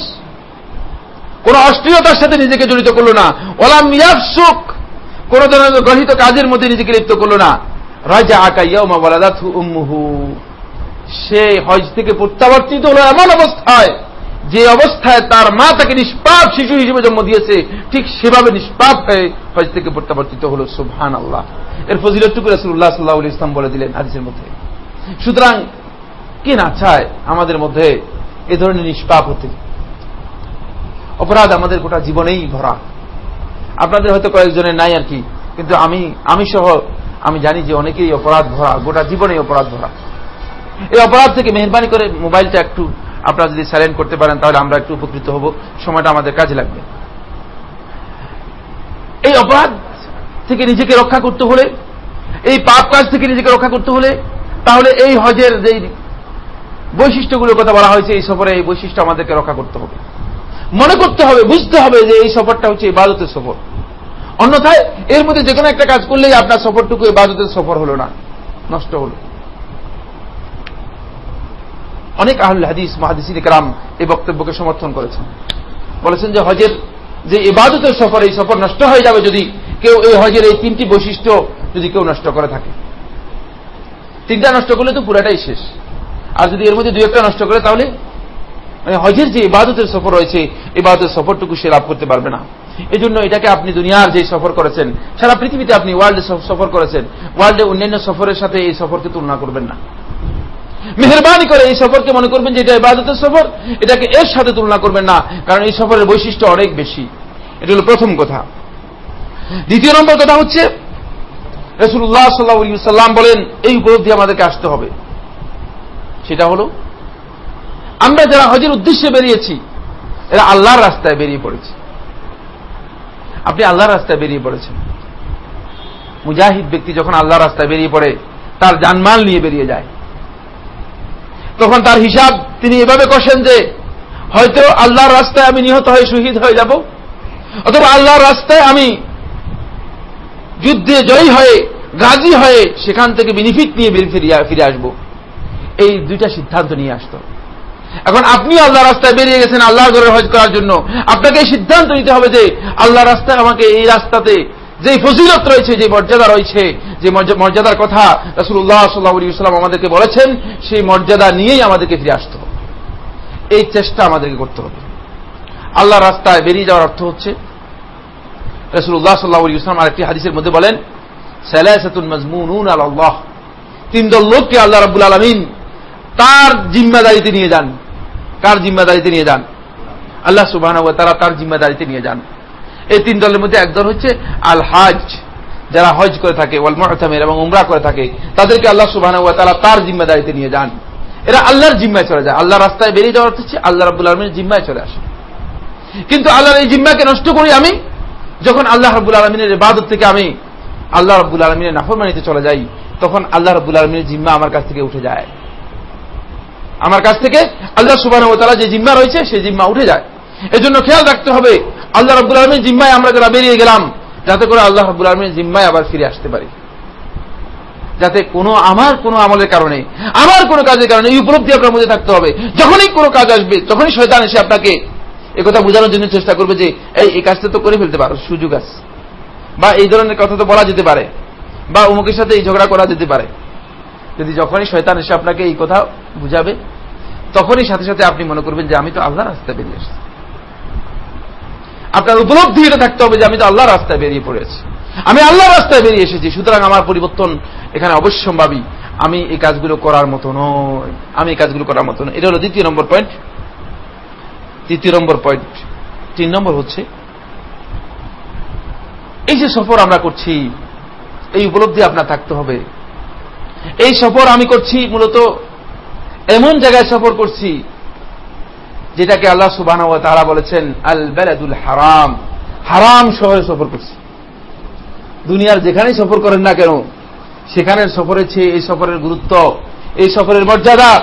কোন অস্থিরতার সাথে নিজেকে জড়িত করল না। ওলাম ইয়াফসুক। কোন ধরনের গ্রহিত কাজের মধ্যে নিজেকে লিপ্ত করল না। রাজা আকা ইয়মা ওয়ালাদাথু উম্মুহু। সে হজ থেকে প্রত্যাবর্তিত হলো এমন অবস্থায়, যে অবস্থায় তার মা তাকে নিষ্পাপ শিশু হিসেবে জন্ম দিয়েছে। ঠিক সেভাবে নিষ্পাপ হয়ে হজ থেকে প্রত্যাবর্তিত হলো সুবহান আল্লাহ এর ফজিলতটুকু রসুল্লাহ সাল্লাহ ইসলাম বলে দিলেন হাদিসের মধ্যে। সুতরাং কে না চায় আমাদের মধ্যে এ ধরনের নিষ্পাপ হতে। অপরাধ আমাদের গোটা জীবনেই ভরা। আপনাদের হয়তো কয়েকজনের নাই আর কি, কিন্তু আমি আমি সহ আমি জানি যে অনেকেই অপরাধ ভরা, গোটা জীবনেই অপরাধ ভরা। এই অপরাধ থেকে মেহরবানি করে মোবাইলটা একটু আপনারা যদি সাইলেন্ট করতে পারেন, তাহলে আমরা একটু উপকৃত হব, সময়টা আমাদের কাজে লাগবে। এই অপরাধ থেকে নিজেকে রক্ষা করতে হলে, এই পাপ কাজ থেকে নিজেকে রক্ষা করতে হলে, তাহলে এই হজের যে বৈশিষ্ট্যগুলোর কথা বলা হয়েছে, এই সফরে এই বৈশিষ্ট্য আমাদেরকে রক্ষা করতে হবে। মনে করতে হবে, বুঝতে হবে যে এই সফরটা হচ্ছে ইবাদতের সফর। অন্যথায় এর মধ্যে যে কোনো একটা কাজ করলেই আপনার সফরটুকু ইবাদতের সফর হলো না, নষ্ট হলো। অনেক আহুল হাদিস, মাহাদিসিন কালাম এই বক্তব্যকে সমর্থন করেছেন। বলেছেন যে হজের যে ইবাদতের সফর, এই সফর নষ্ট হয়ে যাবে যদি কেউ এই হজের এই তিনটি বৈশিষ্ট্য যদি কেউ নষ্ট করে থাকে। তিনটা নষ্ট করলে তো পুরাটাই শেষ। আর যদি এর মধ্যে দুই একটা নষ্ট করে, তাহলে মানে হজের যে ইবাদতের সফর রয়েছে, ইবাদতের সফরটুকু সে লাভ করতে পারবে না। এই জন্য এটাকে আপনি দুনিয়ার যে সফর করেছেন, সারা পৃথিবীতে আপনি ওয়ার্ল্ডে সফর করেছেন ওয়ার্ল্ডে অন্যান্য সফরের সাথে এই সফরকে তুলনা করবেন না। মেহরবানি করে এই সফরকে মনে করবেন যে এটা ইবাদতের সফর, এটাকে এর সাথে তুলনা করবেন না, কারণ এই সফরের বৈশিষ্ট্য অনেক বেশি। এটা হল প্রথম কথা। দ্বিতীয় নম্বর কথা হচ্ছে রসুল্লাহ সাল্লাহ সাল্লাম বলেন, এই উপলব্ধি আমাদেরকে আসতে হবে। সেটা হল, আমরা যারা হজের উদ্দেশ্যে বেরিয়েছি, এরা আল্লাহর রাস্তায় বেরিয়ে পড়েছি। আপনি আল্লাহর রাস্তায় বেরিয়ে পড়েছেন। মুজাহিদ ব্যক্তি যখন আল্লাহর রাস্তায় বেরিয়ে পড়ে, তার জানমাল নিয়ে বেরিয়ে যায়। তখন তার হিসাব তিনি এভাবে কষেন যে, হয়তো আল্লাহর রাস্তায় আমি নিহত হয়ে শহীদ হয়ে যাব, অথবা আল্লাহর রাস্তায় আমি যুদ্ধে জয়ী হয়ে, গাজী হয়ে সেখান থেকে বেনিফিট নিয়ে ফিরে আসব। এই দুইটা সিদ্ধান্ত নিয়ে আসত। এখন আপনি আল্লাহ রাস্তায় বেরিয়ে গেছেন আল্লাহ ঘরে হজ করার জন্য। আপনাকে এই সিদ্ধান্ত নিতে হবে যে আল্লাহ রাস্তায় আমাকে এই রাস্তাতে যে ফজিলত রয়েছে, যে মর্যাদা রয়েছে, যে মর্যাদার কথা রাসুল্লাহ সাল্লাহাম আমাদেরকে বলেছেন, সেই মর্যাদা নিয়েই আমাদেরকে ফিরে আসতে হবে। এই চেষ্টা আমাদেরকে করতে হবে। আল্লাহ রাস্তায় বেরিয়ে যাওয়ার অর্থ হচ্ছে রসুল্লাহ সাল্লাহ ইসলাম আরেকটি হাদিসের মধ্যে বলেন, সালাসাতুন মজমুন আল্লাহ তিন দল লোককে আল্লাহ রাবুল আলমিন তার জিম্মাদারিতে নিয়ে যান। কার জিম্মাদারিতে নিয়ে যান? আল্লাহ সুবাহ তারা তার জিম্মাদারিতে নিয়ে যান। এই তিন দলের মধ্যে একদল হচ্ছে আল হাজ যারা হজ করে থাকে ওয়াল মহতামের এবং উমরা করে থাকে। তাদেরকে আল্লাহ সুবাহ তারা তার জিম্মাদারিতে নিয়ে যান। এরা আল্লাহর জিম্মায় চলে যায়। আল্লাহ রাস্তায় বেরিয়ে যাওয়ার হচ্ছে আল্লাহ রাবুল আলমীর জিম্মায় চলে আসে। কিন্তু আল্লাহর এই জিম্মাকে নষ্ট করি আমি, যখন আল্লাহ রবুল আলমিনের ইবাদত থেকে আমি আল্লাহ রবুল আলমিনের নাফরমানিতে চলে যাই, তখন আল্লাহ রবুল আলমিনের জিম্মা আমার কাছ থেকে উঠে যায়। আমার কাছ থেকে আল্লাহ সুবাহ যে জিম্মা রয়েছে, সেই জিম্মা উঠে যায়। এজন্য খেয়াল রাখতে হবে, আল্লাহ রব্বুল আলমীর জিম্মায় আমরা যারা বেরিয়ে গেলাম, যাতে করে আল্লাহ রব্বুল আলমীর জিম্মায় আবার ফিরে আসতে পারি। যাতে কোনো আমার কোনো আমলের কারণে, আমার কোনো কাজের কারণে এই উপলব্ধি আপনার মধ্যে থাকতে হবে। যখনই কোনো কাজ আসবে, যখনই শয়তান এসে আপনাকে একথা বোঝানোর জন্য চেষ্টা করবে যে, এই এই কাজটা তো করে ফেলতে পারো, সুযোগ আছে। বা এই ধরনের কথা তো বলা যেতে পারে, বা অমুকের সাথে এই ঝগড়া করা যেতে পারে। যদি যখনই শয়তান এসে আপনাকে এই কথা বুঝাবে, তখনই সাথে সাথে আপনি মনে করবেন যে আমি তো আল্লাহ রাস্তায় বেরিয়ে এসেছি। আপনার উপলব্ধি এটা থাকতে হবে যে আমি তো আল্লাহ রাস্তায় বেরিয়ে পড়েছি। আমি আল্লাহ রাস্তায় বেরিয়ে এসেছি, সুতরাং আমার পরিবর্তন এখানে অবশ্যম্ভাবী। আমি এই কাজগুলো করার মতো নয় আমি এই কাজগুলো করার মতো নয় এটা হলো দ্বিতীয় নম্বর পয়েন্ট তৃতীয় নম্বর পয়েন্ট তিন নম্বর হচ্ছে, এই যে সফর আমরা করছি, এই উপলব্ধি আপনার থাকতে হবে। এই সফর আমি করছি মূলত এমন জায়গায় সফর করছি যেটাকে আল্লাহ সুবাহ তারা বলেছেন, আল বেলাদুল হারাম। হারাম শহরে সফর করছি। দুনিয়ার যেখানেই সফর করেন না কেন, সেখানের সফরের চেয়ে এই সফরের গুরুত্ব, এই সফরের মর্যাদা,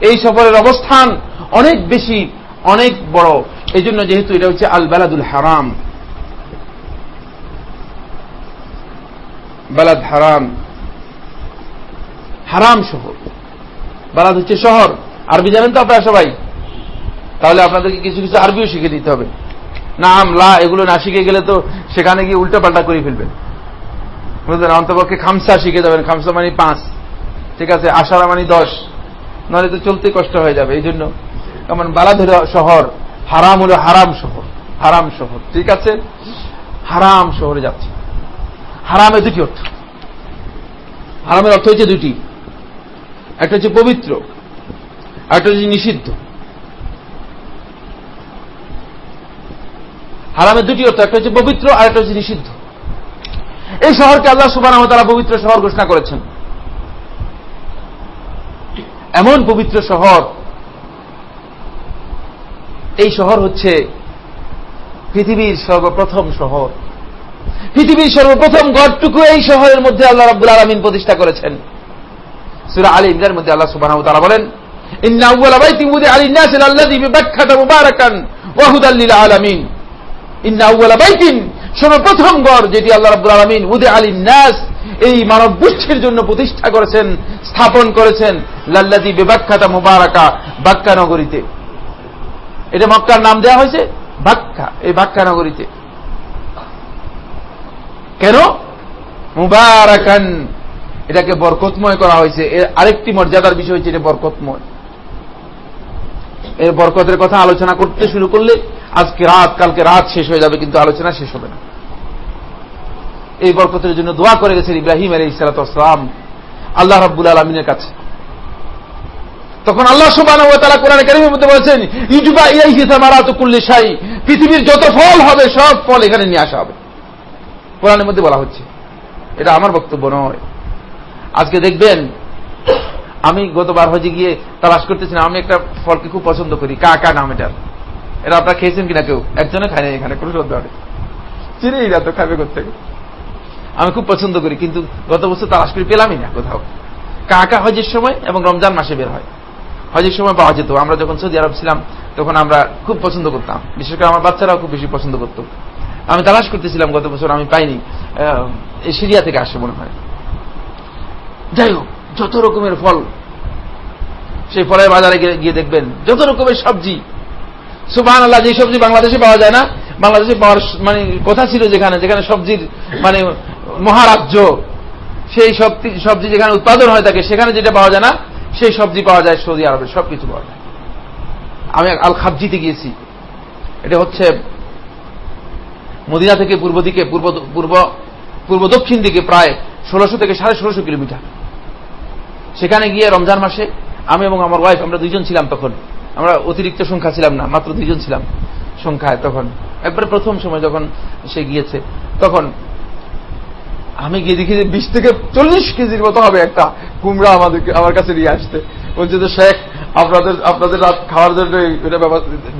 এই সফরের অবস্থান অনেক বেশি, অনেক বড়। এই জন্য যেহেতু এটা হচ্ছে আল বেলাদুল হারাম। বেলাদ হারাম। হারাম শহর। বালাদ হচ্ছে শহর। আরবি জানেন তো আপনারা সবাই? তাহলে আপনাদেরকে কিছু কিছু আরবিও শিখে দিতে হবে। নাম, লা, এগুলো না শিখে গেলে তো সেখানে গিয়ে উল্টা পাল্টা করে ফেলবেন। বুঝলেন? অন্তপক্ষে খামসা শিখে যাবেন। খামসা মানে পাঁচ। ঠিক আছে? আষাঢ়া মানে দশ। নাহলে তো চলতে কষ্ট হয়ে যাবে। এই জন্য যেমন বালাধর শহর। হারাম হলো হারাম শহর। হারাম শহর। ঠিক আছে? হারাম শহরে যাচ্ছে। হারামে দুটি অর্থ। হারামের অর্থ হচ্ছে দুটি। একটা হচ্ছে পবিত্র একটা হচ্ছে নিষিদ্ধ। হারামের দুটি অর্থ, একটা হচ্ছে পবিত্র আর একটা হচ্ছে নিষিদ্ধ। এই শহরকে আল্লাহ সুবাহ তারা পবিত্র শহর ঘোষণা করেছেন। এমন পবিত্র শহর, এই শহর হচ্ছে পৃথিবীর সর্বপ্রথম শহর। পৃথিবীর সর্বপ্রথম ঘরটুকু এই শহরের মধ্যে আল্লাহ রাব্বুল আলমিন প্রতিষ্ঠা করেছেন। সুরা আলী ইমরানের মধ্যে আল্লাহ সুবাহ তারা বলেন প্রতিষ্ঠা করেছেন, স্থাপন করেছেন লাল্লাদি বেবাক্কাতা মুবারাকা, বাক্কা নগরীতে। এটা মক্কার নাম দেওয়া হয়েছে? বাক্কা, এই বাক্কা নগরীতে। কেন? মুবারাকান। এটাকে বরকতময় করা হয়েছে। এর আরেকটি মর্যাদার বিষয় হচ্ছে এটা বরকতময়। এর বরকতের কথা আলোচনা করতে শুরু করলে আজকে রাত, কালকে রাত শেষ হয়ে যাবে, কিন্তু আলোচনা শেষ হবে না। এই বরকতের জন্য দোয়া করে গেছেন ইব্রাহিম আলী ইসালাতাম আল্লাহ রাব্বুল আলমিনের কাছে। তখন আল্লাহ সুবাহ পৃথিবীর যত ফল হবে, সব ফল এখানে নিয়ে আসা হবে। কোরআনের মধ্যে বলা হচ্ছে। এটা আমার বক্তব্য নয়। আজকে দেখবেন, আমি গতবার হজে গিয়ে তালাশ করতেছিলাম আমি একটা ফলকে খুব পছন্দ করি, কা কা নাম এটার। এটা আপনারা খেয়েছেন কিনা কেউ? একজনে খায় না এখানে, কোনো নেই চিনেই না তো, খাবে করতে আমি খুব পছন্দ করি, কিন্তু গত বছর তালাশ করে পেলামই না কোথাও। কাকা হজের সময় এবং রমজান মাসে বের হয়। হজের সময় পাওয়া যেত, আমরা যখন সৌদি আরব ছিলাম, তখন আমরা খুব পছন্দ করতাম। বিশেষ করে আমার বাচ্চারাও খুব বেশি পছন্দ করত। আমি তালাশ করতেছিলাম গত বছর, আমি পাইনি। সিরিয়া থেকে আসে মনে হয়। যাই হোক, যত রকমের ফল সেই ফলের বাজারে গিয়ে দেখবেন, যত রকমের সবজি। সুবাহ আল্লাহ যে সবজি বাংলাদেশে পাওয়া যায় না, বাংলাদেশে পাওয়ার মানে কথা ছিল যেখানে যেখানে সবজির মানে মহারাজ্য, সেই সবজি সবজি যেখানে উৎপাদন হয় থাকে সেখানে যেটা পাওয়া যায় না, সেই সবজি পাওয়া যায় সৌদি আরবে, সবকিছু পাওয়া যায়। আমি আল খাবজিতে গিয়েছি। এটা হচ্ছে মদিনা থেকে পূর্ব দিকে, পূর্ব পূর্ব পূর্ব দক্ষিণ দিকে প্রায় ষোলোশো থেকে সাড়ে ষোলোশো কিলোমিটার। সেখানে গিয়ে রমজান মাসে আমি এবং আমার ওয়াইফ আমরা দুইজন ছিলাম তখন। আমরা অতিরিক্ত সংখ্যা ছিলাম না, মাত্র দুইজন ছিলাম সংখ্যায় তখন। একবারে প্রথম সময় যখন সে গিয়েছে, তখন আমি গিয়ে দেখি যে বিশ থেকে চল্লিশ কেজির মতো হবে একটা কুমড়া আমাদেরকে, আমার কাছে নিয়ে আসতে। বলছে যে, শেখ, আপনাদের আপনাদের রাত খাওয়ার জন্য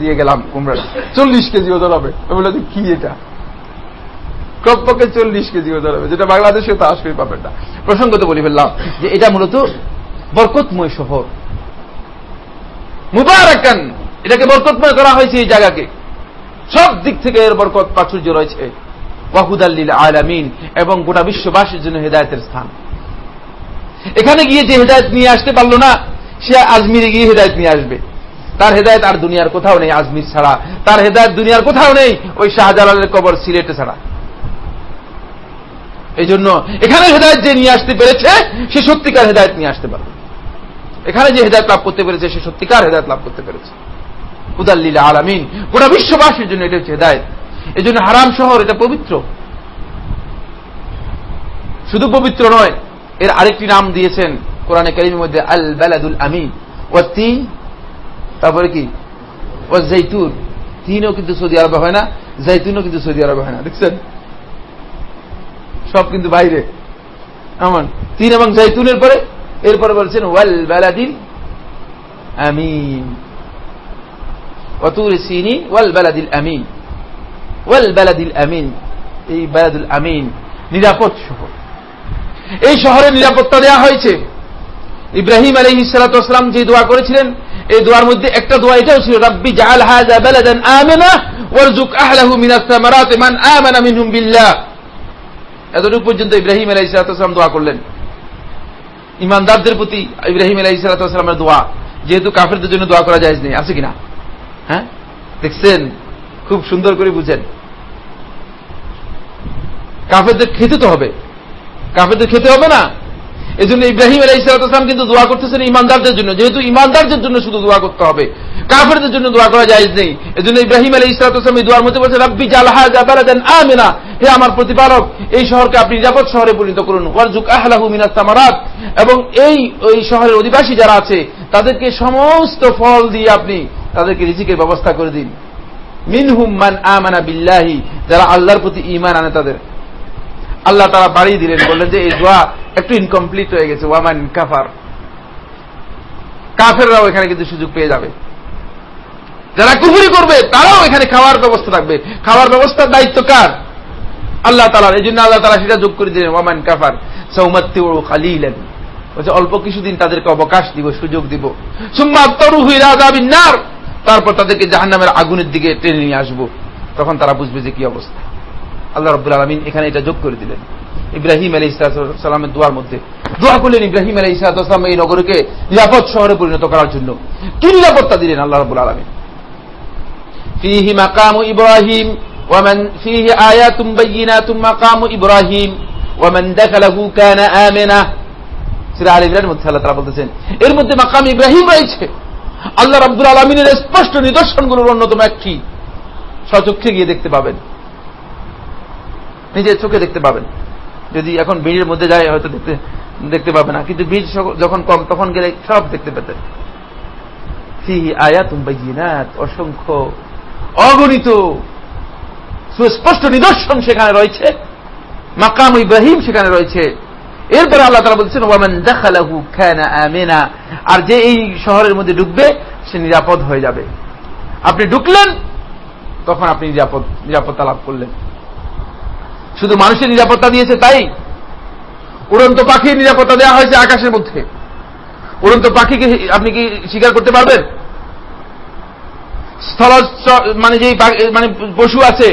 দিয়ে গেলাম কুমড়া চল্লিশ কেজি ওজন হবে। আমি কি এটা? কমপক্ষে চল্লিশ কেজি ওজন হবে, যেটা বাংলাদেশে তো আসবে পাবেন না। প্রসঙ্গত বলি ফেললাম যে এটা মূলত বরকতময় শহর। মুবারাকান, এটাকে বরকতময় করা হয়েছে এই জায়গাকে। সব দিক থেকে এর বরকত, প্রাচুর্য রয়েছে। ওয়াহুদাল্লিল আলামিন এবং গোটা বিশ্ববাসীর জন্য হেদায়তের স্থান। এখানে গিয়ে যে হেদায়ত নিয়ে আসতে পারল না, সে আজমিরে গিয়ে হেদায়ত নিয়ে আসবে। তার হেদায়ত আর দুনিয়ার কোথাও নেই আজমির ছাড়া। তার হেদায়ত দুনিয়ার কোথাও নেই, ওই শাহজালালের কবর সিলেটে ছাড়া। এই জন্য এখানে হেদায়ত যে নিয়ে আসতে পেরেছে, সে সত্যিকার হেদায়ত নিয়ে আসতে পারবে। এখানে যে হেদায়ত লাভ করতে পেরেছে, সে সত্যিকার হেদায়ত লাভ করতে পেরেছে। উদাল্লিল আলামিন। গোটা বিশ্ববাসীর জন্য এটা হচ্ছে হেদায়ত। এই জন্য হারাম শহর, এটা পবিত্র। শুধু পবিত্র নয়, এর আরেকটি নাম দিয়েছেন কোরআনে কারিমের মধ্যে আল বেলাদুল আমিন। ও তিন, তারপরে কি? ও জৈতুন তিনও কিন্তু সৌদি আরবে হয় না জৈতুনও কিন্তু সৌদি আরবে হয় না। দেখছেন? সব কিন্তু বাইরে। এমন। তিন এবং জৈতুনের পরে, এরপরে বলছেন, ওয়াল বালাদিল আমিন। অতুর ওয়াল আমিন। ওয়াল আমিন। এই আমিন নিরাপদ শহর। এই শহরের নিরাপত্তা দেওয়া হয়েছে। ইব্রাহিম আলী ইসালাতাম যে দোয়া করেছিলেন, এই দোয়ার মধ্যে একটা দোয়া এটাও ছিল, রব্বি জাহাল হাজা বালাদান আমেনা ওয়ারজুক আহলাহু মিনাস সামারাত মান আমানা মিনহুম বিল্লাহ। এতটুকু পর্যন্ত ইব্রাহিম আলাহ ইসালাতাম দোয়া করলেন। ইমানদারদের প্রতি ইব্রাহিম আলাহ ইসালাতামের দোয়া, যেহেতু কাফেরদের জন্য দোয়া করা যায় নেই, আছে কিনা? হ্যাঁ? দেখছেন? খুব সুন্দর করে বুঝেন। কাফেরদের খেতে তো হবে। কাফেরদের খেতে হবে না? এই জন্য ইব্রাহিম আলাই ইসলাম কিন্তু দোয়া করতেছেন ইমানদারদের জন্য। যেহেতু ইমানদারদের জন্য শুধু দোয়া করতে হবে, কাফেরদের জন্য দোয়া করা যায় নেই। এই জন্য ইব্রাহিম আলাই ইসলাম এই দোয়ার মধ্যে বলছে রব্বি জালহা জাবালাদেন আমেনা হে আমার প্রতিপালক, এই শহরকে আপনি নিরাপদ শহরে পরিণত করুন। ওয়ারজুক আহলাহু মিনাস সামারাত এবং এই ওই শহরের অধিবাসী যারা আছে, তাদেরকে সমস্ত ফল দিয়ে আপনি তাদেরকে রিজিকের ব্যবস্থা করে দিন। মিনহুম মান আমানা বিল্লাহি, যারা আল্লাহর প্রতি ইমান আনে তাদের। আল্লাহ তারা বাড়িয়ে দিলেন, বললেন যে এই দোয়া একটু ইনকমপ্লিট হয়ে গেছে, ওয়ামান কাফার। কাফেররাও এখানে কিন্তু সুযোগ পেয়ে যাবে। যারা কুফুরি করবে, তারাও এখানে খাওয়ার ব্যবস্থা থাকবে। খাওয়ার ব্যবস্থার দায়িত্ব কার? আল্লাহ তালার এই জন্য আল্লাহ তালা সেটা যোগ করে দিলেন, ওয়ামান কাফার। সৌমাত্তি খালিলেন। বলছে, অল্প কিছুদিন তাদেরকে অবকাশ দিব, সুযোগ দিব। সুম্মা তরু নার। তারপর তাদেরকে জাহান্নামের আগুনের দিকে টেনে নিয়ে আসব। তখন তারা বুঝবে যে কি অবস্থা। আল্লাহ রব্বুল আলমিন এখানে এটা যোগ করে দিলেন ইব্রাহিম আলী ইসলামের দোয়ার মধ্যে দোয়া করলেন ইব্রাহিম আলী ইসলাম এই নগরকে নিরাপদ শহরে পরিণত করার জন্য কি নিরাপত্তা দিলেন আল্লাহ রব্বুল আলমিন ফিহি মাকাম ইব্রাহিম ومن فيه آيات بينات مقام إبراهيم ومن دخله كان آمنا সুরা আল ইমরানের মধ্যে আল্লাহ তারা বলতেছেন এর মধ্যে মাকাম ইব্রাহিম রয়েছে আল্লাহ রাব্দুল আলমিনের স্পষ্ট নিদর্শনগুলোর অন্যতম একটি সচক্ষে গিয়ে দেখতে পাবেন নিজের চোখে দেখতে পাবেন। যদি এখন বীজের মধ্যে যায়, হয়তো দেখতে দেখতে পাবে না। কিন্তু বীজ যখন কম, তখন গেলে সব দেখতে পেতেন। ফি আয়াতুম বাইয়িনাত, অসংখ্য অগণিত সুস্পষ্ট নিদর্শন সেখানে রয়েছে। মাকাম ইব্রাহিম সেখানে রয়েছে। এরপরে আল্লাহ তারা বলছেন, ওয়ামান দেখালাহু খানা আমিনা। আর যে এই শহরের মধ্যে ঢুকবে সে নিরাপদ হয়ে যাবে। আপনি ঢুকলেন, তখন আপনি নিরাপদ, নিরাপত্তা লাভ করলেন। শুধু মানুষের নিরাপত্তা দিয়েছে তাই? উড়ন্ত পাখির নিরাপত্তা দেওয়া হয়েছে আকাশের মধ্যে। উড়ন্ত পাখিকে আপনি কি স্বীকার করতে পারবেন? স্থল মানে যে মানে পশু আছে,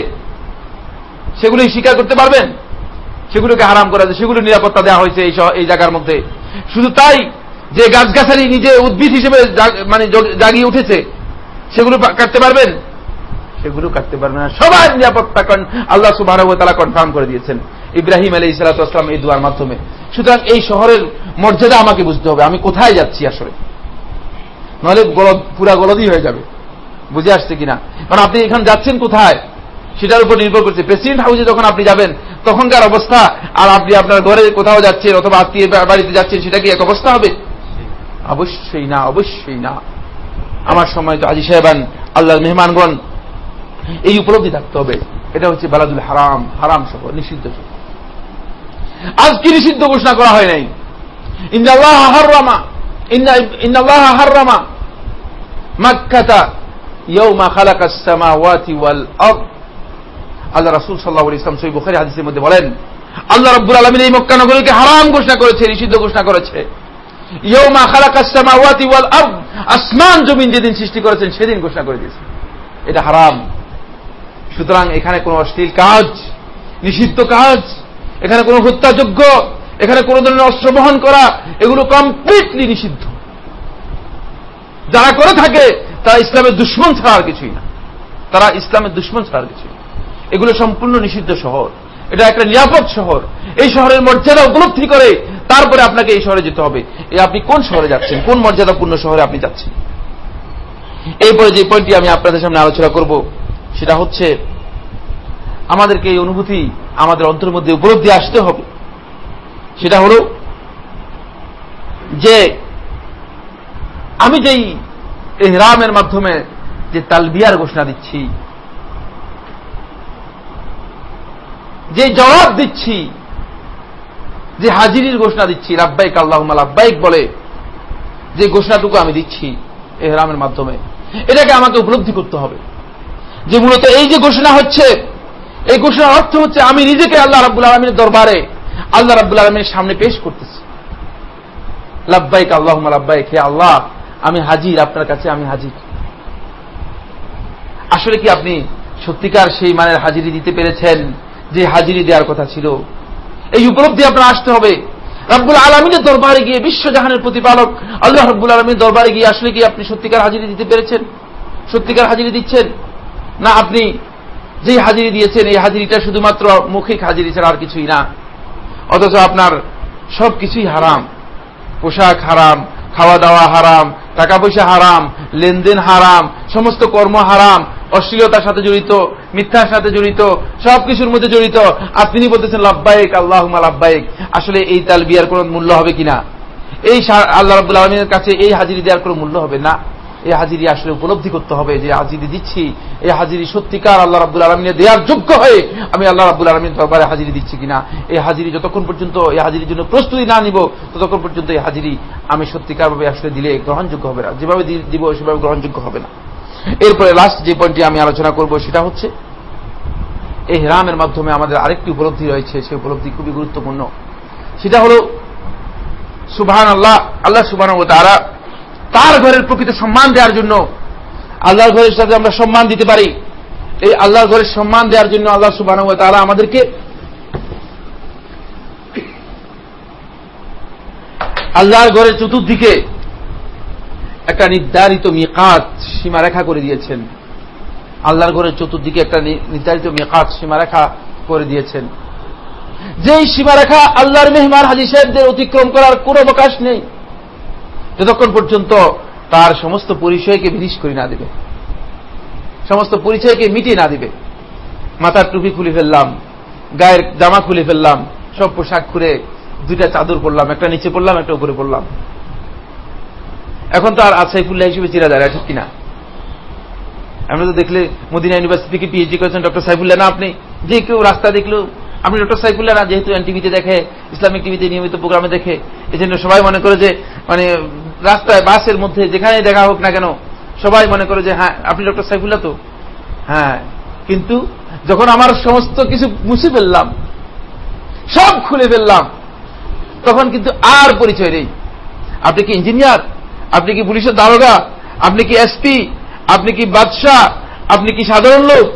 সেগুলি স্বীকার করতে পারবেন? সেগুলোকে হারাম করা যায় সেগুলো নিরাপত্তা দেওয়া হয়েছে এই জায়গার মধ্যে। শুধু তাই যে গাছগাছালি নিজে উদ্ভিদ হিসেবে মানে জাগিয়ে উঠেছে, সেগুলো কাটতে পারবেন? সেগুলো কাটতে পারবেন না। সবাই নিরাপত্তা আল্লাহ সুবাহ তারা কনফার্ম করে দিয়েছেন। ইব্রাহিম আলী ইসালাতাম এই দুয়ার মাধ্যমে। সুতরাং এই শহরের মর্যাদা আমাকে বুঝতে হবে। আমি কোথায় যাচ্ছি আসলে? নাহলে গলদ, পুরা গলদই হয়ে যাবে। বুঝে আসছে কিনা? কারণ আপনি এখানে যাচ্ছেন কোথায়? সেটার উপর নির্ভর করছে। প্রেসিডেন্ট হাউসে যখন আপনি যাবেন, তখনকার অবস্থা, আর আপনি আপনার ঘরে কোথাও যাচ্ছেন অথবা আত্মীয় বাড়িতে যাচ্ছেন, সেটা কি এক অবস্থা হবে? অবশ্যই না অবশ্যই না। আমার সময় তো আজি সাহেবান, আল্লাহর মেহমানগণ এই উপলব্ধি থাকতে হবে। এটা হচ্ছে বালাদুল হারাম হারাম সহ, নিষিদ্ধ সহ। আজকে নিষিদ্ধ ঘোষণা করা হয় নাই। করেছে ওয়াল আসমান জমিন যেদিন সৃষ্টি করেছেন, সেদিন ঘোষণা করে দিয়েছে। এটা হারাম। সুতরাং এখানে কোন অশ্লীল কাজ, নিষিদ্ধ কাজ, এখানে কোন হত্যাযোগ্য, এখানে কোন ধরনের অস্ত্র বহন করা, এগুলো কমপ্লিটলি নিষিদ্ধ। যারা করে থাকে, তারা ইসলামের দুশ্মন ছাড়া আর কিছুই না। তারা ইসলামের দুশ্মন ছাড়া আর কিছুই এগুলো সম্পূর্ণ নিষিদ্ধ শহর। এটা একটা নিরাপদ শহর। এই শহরের মর্যাদা উপলব্ধি করে তারপরে আপনাকে এই শহরে যেতে হবে। আপনি কোন শহরে যাচ্ছেন? কোন মর্যাদাপূর্ণ শহরে আপনি যাচ্ছেন? এরপরে যে পয়েন্টটি আমি আপনাদের সামনে আলোচনা করব, সেটা হচ্ছে আমাদেরকে এই অনুভূতি আমাদের অন্তরের মধ্যে উপলব্ধি আসতে হবে। সেটা হল যে আমি যেই এহরামের মাধ্যমে যে তালবিয়ার ঘোষণা দিচ্ছি, যে জবাব দিচ্ছি, যে হাজিরির ঘোষণা দিচ্ছি রাব্বাইক আল্লাহ লাব্বাইক বলে যে ঘোষণাটুকু আমি দিচ্ছি এহরামের মাধ্যমে, এটাকে আমাকে উপলব্ধি করতে হবে। যে মূলত এই যে ঘোষণা হচ্ছে এই ঘোষণার অর্থ হচ্ছে আমি নিজেকে আল্লাহ রাব্বুল আলমিনের দরবারে আল্লাহ রাব্বুল আলমিনের সামনে পেশ করতেছি। লাব্বাইক আল্লাহ লাব্বাইক, হে আল্লাহ, আমি হাজির, আপনার কাছে আমি হাজির। আসলে কি আপনি সত্যিকার সেই মানের হাজিরি দিতে পেরেছেন যে হাজিরি দেওয়ার কথা ছিল? এই উপলব্ধি আপনার আসতে হবে। রব্বুল আলমিনের দরবারে গিয়ে বিশ্বজাহানের প্রতিপালক আল্লাহ রব্বুল আলমীর দরবারে গিয়ে আসলে কি আপনি সত্যিকার হাজিরি দিতে পেরেছেন? সত্যিকার হাজিরি দিচ্ছেন? না, আপনি যে হাজিরি দিয়েছেন, এই হাজিরিটা শুধুমাত্র মৌখিক হাজিরি ছাড়া আর কিছুই না। অথচ আপনার সব কিছুই হারাম। পোশাক হারাম খাওয়া দাওয়া হারাম টাকা পয়সা হারাম, লেনদেন হারাম, সমস্ত কর্ম হারাম, অশ্লীলতার সাথে জড়িত, মিথ্যার সাথে জড়িত সবকিছুর মধ্যে জড়িত। আর তিনি বলতেছেন লাভবাহিক আল্লাহ লাভবাহিক আসলে এই তাল বিয়ার কোন মূল্য হবে কিনা? এই আল্লাহ রাবুল আলমীর কাছে এই হাজিরি দেওয়ার কোন মূল্য হবে না। এই হাজিরি আসলে উপলব্ধি করতে হবে যে হাজিরি দিচ্ছি। এই হাজিরি সত্যিকার আল্লাহ রাবুল আলমিনে দেওয়ার যোগ্য হয়ে আমি আল্লাহ রাবুল আলমীর দরবারে হাজিরি দিচ্ছি কিনা। এই হাজিরি যতক্ষণ পর্যন্ত, এই হাজিরির জন্য প্রস্তুতি না নিব, ততক্ষণ পর্যন্ত এই হাজিরি আমি সত্যিকারভাবে আসলে দিলে গ্রহণযোগ্য হবে না। যেভাবে দিব, সেভাবে গ্রহণযোগ্য হবে না। এরপরে লাস্ট যে পয়েন্টটি আমি আলোচনা করব, সেটা হচ্ছে এই হেরামের মাধ্যমে আমাদের আরেকটি উপলব্ধি রয়েছে, সেই উপলব্ধি খুবই গুরুত্বপূর্ণ। সেটা হল সুবাহান আল্লাহ আল্লাহ সুবাহ তারা তার ঘরের প্রকৃত সম্মান দেওয়ার জন্য আল্লাহর ঘরের সাথে আমরা সম্মান দিতে পারি। এই আল্লাহর ঘরের সম্মান দেওয়ার জন্য আল্লাহ সুবাহ তারা আমাদেরকে আল্লাহর ঘরের চতুর্দিকে একটা নির্ধারিত মিকাত সীমারেখা করে দিয়েছেন। আল্লাহর ঘরের চতুর্দিকে একটা নির্ধারিত মিকাত সীমারেখা করে দিয়েছেন। যেই সীমারেখা আল্লাহর মেহমান হাজি সাহেবদের অতিক্রম করার কোন অবকাশ নেই। যতক্ষণ পর্যন্ত তার সমস্ত পরিচয়কে বিনিশ করে না দিবে, সমস্ত পরিচয়কে মিটিয়ে না দিবে। মাথার টুপি খুলে ফেললাম, গায়ের জামা খুলে ফেললাম, সব পোশাক খুলে দুইটা চাদর পরলাম, একটা নিচে পড়লাম একটা উপরে পড়লাম এখন তো আর আসাইফুল্লাহ হিসেবে চিরা যায় ঠিক কিনা? আমরা তো দেখলে মদিনা ইউনিভার্সিটি থেকে পিএইচডি করেছেন ডক্টর সাইফুল্লাহ। না, আপনি যে কেউ রাস্তা দেখল আপনি ডক্টর সাইফুল্লাহ না, যেহেতু এন টিভিতে দেখে, ইসলামিক টিভিতে নিয়মিত প্রোগ্রামে দেখে এই জন্য সবাই মনে করে যে মানে রাস্তায়, বাসের মধ্যে যেখানে দেখা হোক না কেন, সবাই মনে করে যে হ্যাঁ আপনি ডক্টর সাইফুল্লাহ তো? হ্যাঁ কিন্তু যখন আমার সমস্ত কিছু মুছে ফেললাম, সব খুলে ফেললাম, তখন কিন্তু আর পরিচয় নেই। আপনি কি ইঞ্জিনিয়ার? আপনি কি পুলিশের দারোগা? আপনি কি এসপি? আপনি কি বাদশাহ? আপনি কি সাধারণ লোক?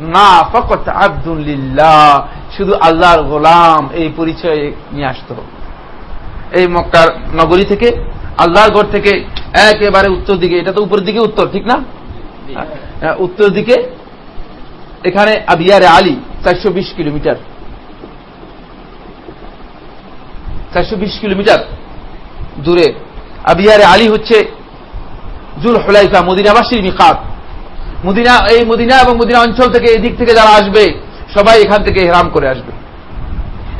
না, ফকত আব্দুল্লিল্লাহ শুধু আল্লাহর গোলাম, এই পরিচয় নিয়ে আসতে এই মক্কার নগরী থেকে আল্লাহর ঘর থেকে একেবারে উত্তর দিকে এটা তো উপর দিকে উত্তর ঠিক না? উত্তর দিকে এখানে আবিয়ারে আলী চারশো বিশ কিলোমিটার। চারশো বিশ কিলোমিটার দূরে। আবিয়ারে আলী হচ্ছে জুল হলাইফা মদিনাবাসীর মিকাত। মদিনা এই মদিনা এবং মদিনা অঞ্চল থেকে এই দিক থেকে যারা আসবে সবাই এখান থেকে হেরাম করে আসবে।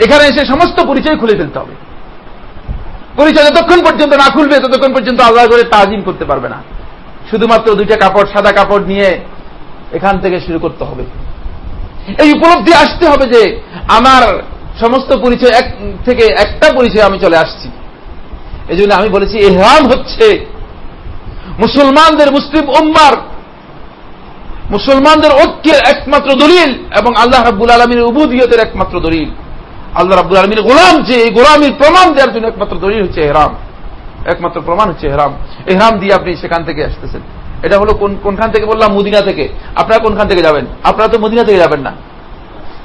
এখানে এসে সমস্ত পরিচয় খুলে ফেলতে হবে। পরিচয় যতক্ষণ পর্যন্ত না খুলবে, ততক্ষণ পর্যন্ত আল্লাহ করে তাজিম করতে পারবে না। শুধুমাত্র দুইটা কাপড়, সাদা কাপড় নিয়ে এখান থেকে শুরু করতে হবে। এই উপলব্ধি আসতে হবে যে, আমার সমস্ত পরিচয় এক থেকে একটা পরিচয় আমি চলে আসছি। এই জন্য আমি বলেছি, এহরাম হচ্ছে মুসলমানদের মুসলিম উম্মার, মুসলমানদের ঐক্যের একমাত্র দলিল এবং আল্লাহ রাব্বুল আলমীর উবুদিয়তের একমাত্র দলিল। আল্লাহ রাব্বুল আলমীর গোলাম যে, এই গোলামীর প্রমাণ দেওয়ার জন্য একমাত্র দলিল হচ্ছে এহরাম। একমাত্র প্রমাণ হচ্ছে এহরাম। এহরাম দিয়ে আপনি সেখান থেকে আসতেছেন। এটা হলো কোন কোনখান থেকে বললাম? মদিনা থেকে। আপনারা কোনখান থেকে যাবেন? আপনারা তো মদিনা থেকে যাবেন না।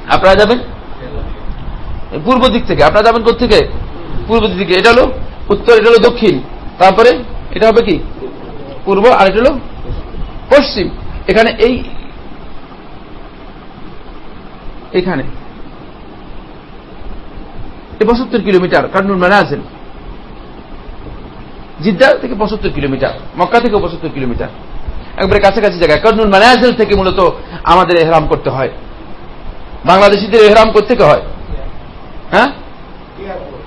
আপনারা যাবেন? পূর্ব দিক থেকে। আপনারা যাবেন থেকে পূর্ব দিক থেকে। এটা হলো উত্তর এটা হলো দক্ষিণ। তারপরে এটা হবে কি? পূর্ব আর এটা হলো পশ্চিম। এখানে এই এখানে। এ পঁচাত্তর কিলোমিটার কারনুল মানাজেল। জিদ্দা থেকে পঁচাত্তর কিলোমিটার মক্কা থেকে পঁচাত্তর কিলোমিটার। একবারে কাছাকাছি জায়গায়। কর্নুল মানাজেল থেকে মূলত আমাদের এহরাম করতে হয়। বাংলাদেশিদের এহরাম করতে হয়? হ্যাঁ?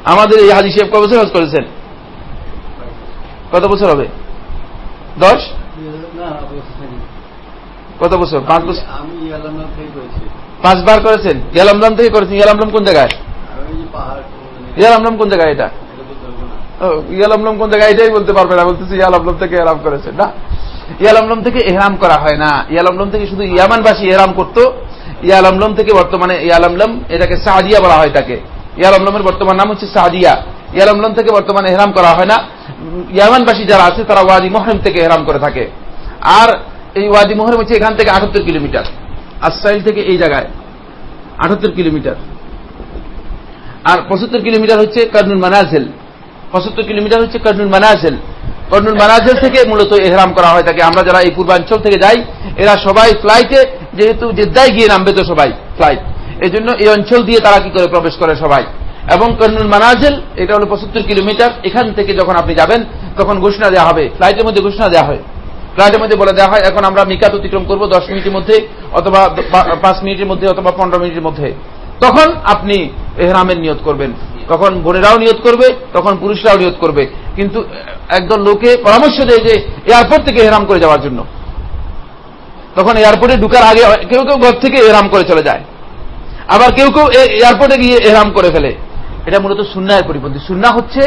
আমাদের এই হাজি সাহেব কত বছর হজ করেছেন? কত বছর হবে? দশ? কত বছর? পাঁচ বছর? পাঁচবার করেছেন? ইয়ালামলাম থেকে করেছেন? ইয়ালামলাম কোন জায়গায়? যে কোন জায়গায় এটা? ইয়ালামলাম কোন জায়গায় এটাই বলতে পারবে না। থেকে এহরাম করেছেন না। থেকে এহরাম করা হয় না। থেকে শুধু ইয়ামানবাসী থেকে বর্তমানে এটাকে বলা হয় তাকে। বর্তমান নাম হচ্ছে থেকে বর্তমানে এহরাম করা হয় না। ইয়ামানবাসী যারা আছে, তারা ওয়াদি মহরম থেকে এহরাম করে থাকে। আর এই ওয়াদি মহরম হচ্ছে এখান থেকে আটাত্তর কিলোমিটার। আসাইল থেকে এই জায়গায় আটাত্তর কিলোমিটার। আর পঁচাত্তর কিলোমিটার হচ্ছে কর্নুল মানাজেল। পঁচাত্তর কিলোমিটার হচ্ছে কর্নুল মানাজেল। কর্নুল মানাজেল থেকে মূলত এহরাম করা হয় থাকে আমরা যারা এই পূর্বাঞ্চল থেকে যাই, এরা সবাই ফ্লাইটে যেহেতু জেদ্দায় গিয়ে নামবে তো সবাই ফ্লাইট এই জন্য এই অঞ্চল দিয়ে তারা কি করে প্রবেশ করে সবাই? এবং কর্নুল মানাজেল, এটা হলো পঁচাত্তর কিলোমিটার। এখান থেকে যখন আপনি যাবেন, তখন ঘোষণা দেওয়া হবে। ফ্লাইটের মধ্যে ঘোষণা দেওয়া হয়। ফ্লাইটের মধ্যে বলে দেওয়া হয়, এখন আমরা মিকাত অতিক্রম করব দশ মিনিটের মধ্যে অথবা পাঁচ মিনিটের মধ্যে অথবা পনেরো মিনিটের মধ্যে। তখন আপনি এহরামের নিয়ত করবেন। তখন বোনেরাও নিয়ত করবে, তখন পুরুষরাও নিয়ত করবে। কিন্তু একদল লোকে পরামর্শ দেয় যে এয়ারপোর্ট থেকে এহরাম করে যাওয়ার জন্য। তখন এয়ারপোর্টে ঢুকার আগে কেউ কেউ ঘর থেকে এহরাম করে চলে যায়। আবার কেউ কেউ এয়ারপোর্টে গিয়ে এহরাম করে ফেলে। এটা মূলত সুন্নায়ের পরিপন্থী। সুন্না হচ্ছে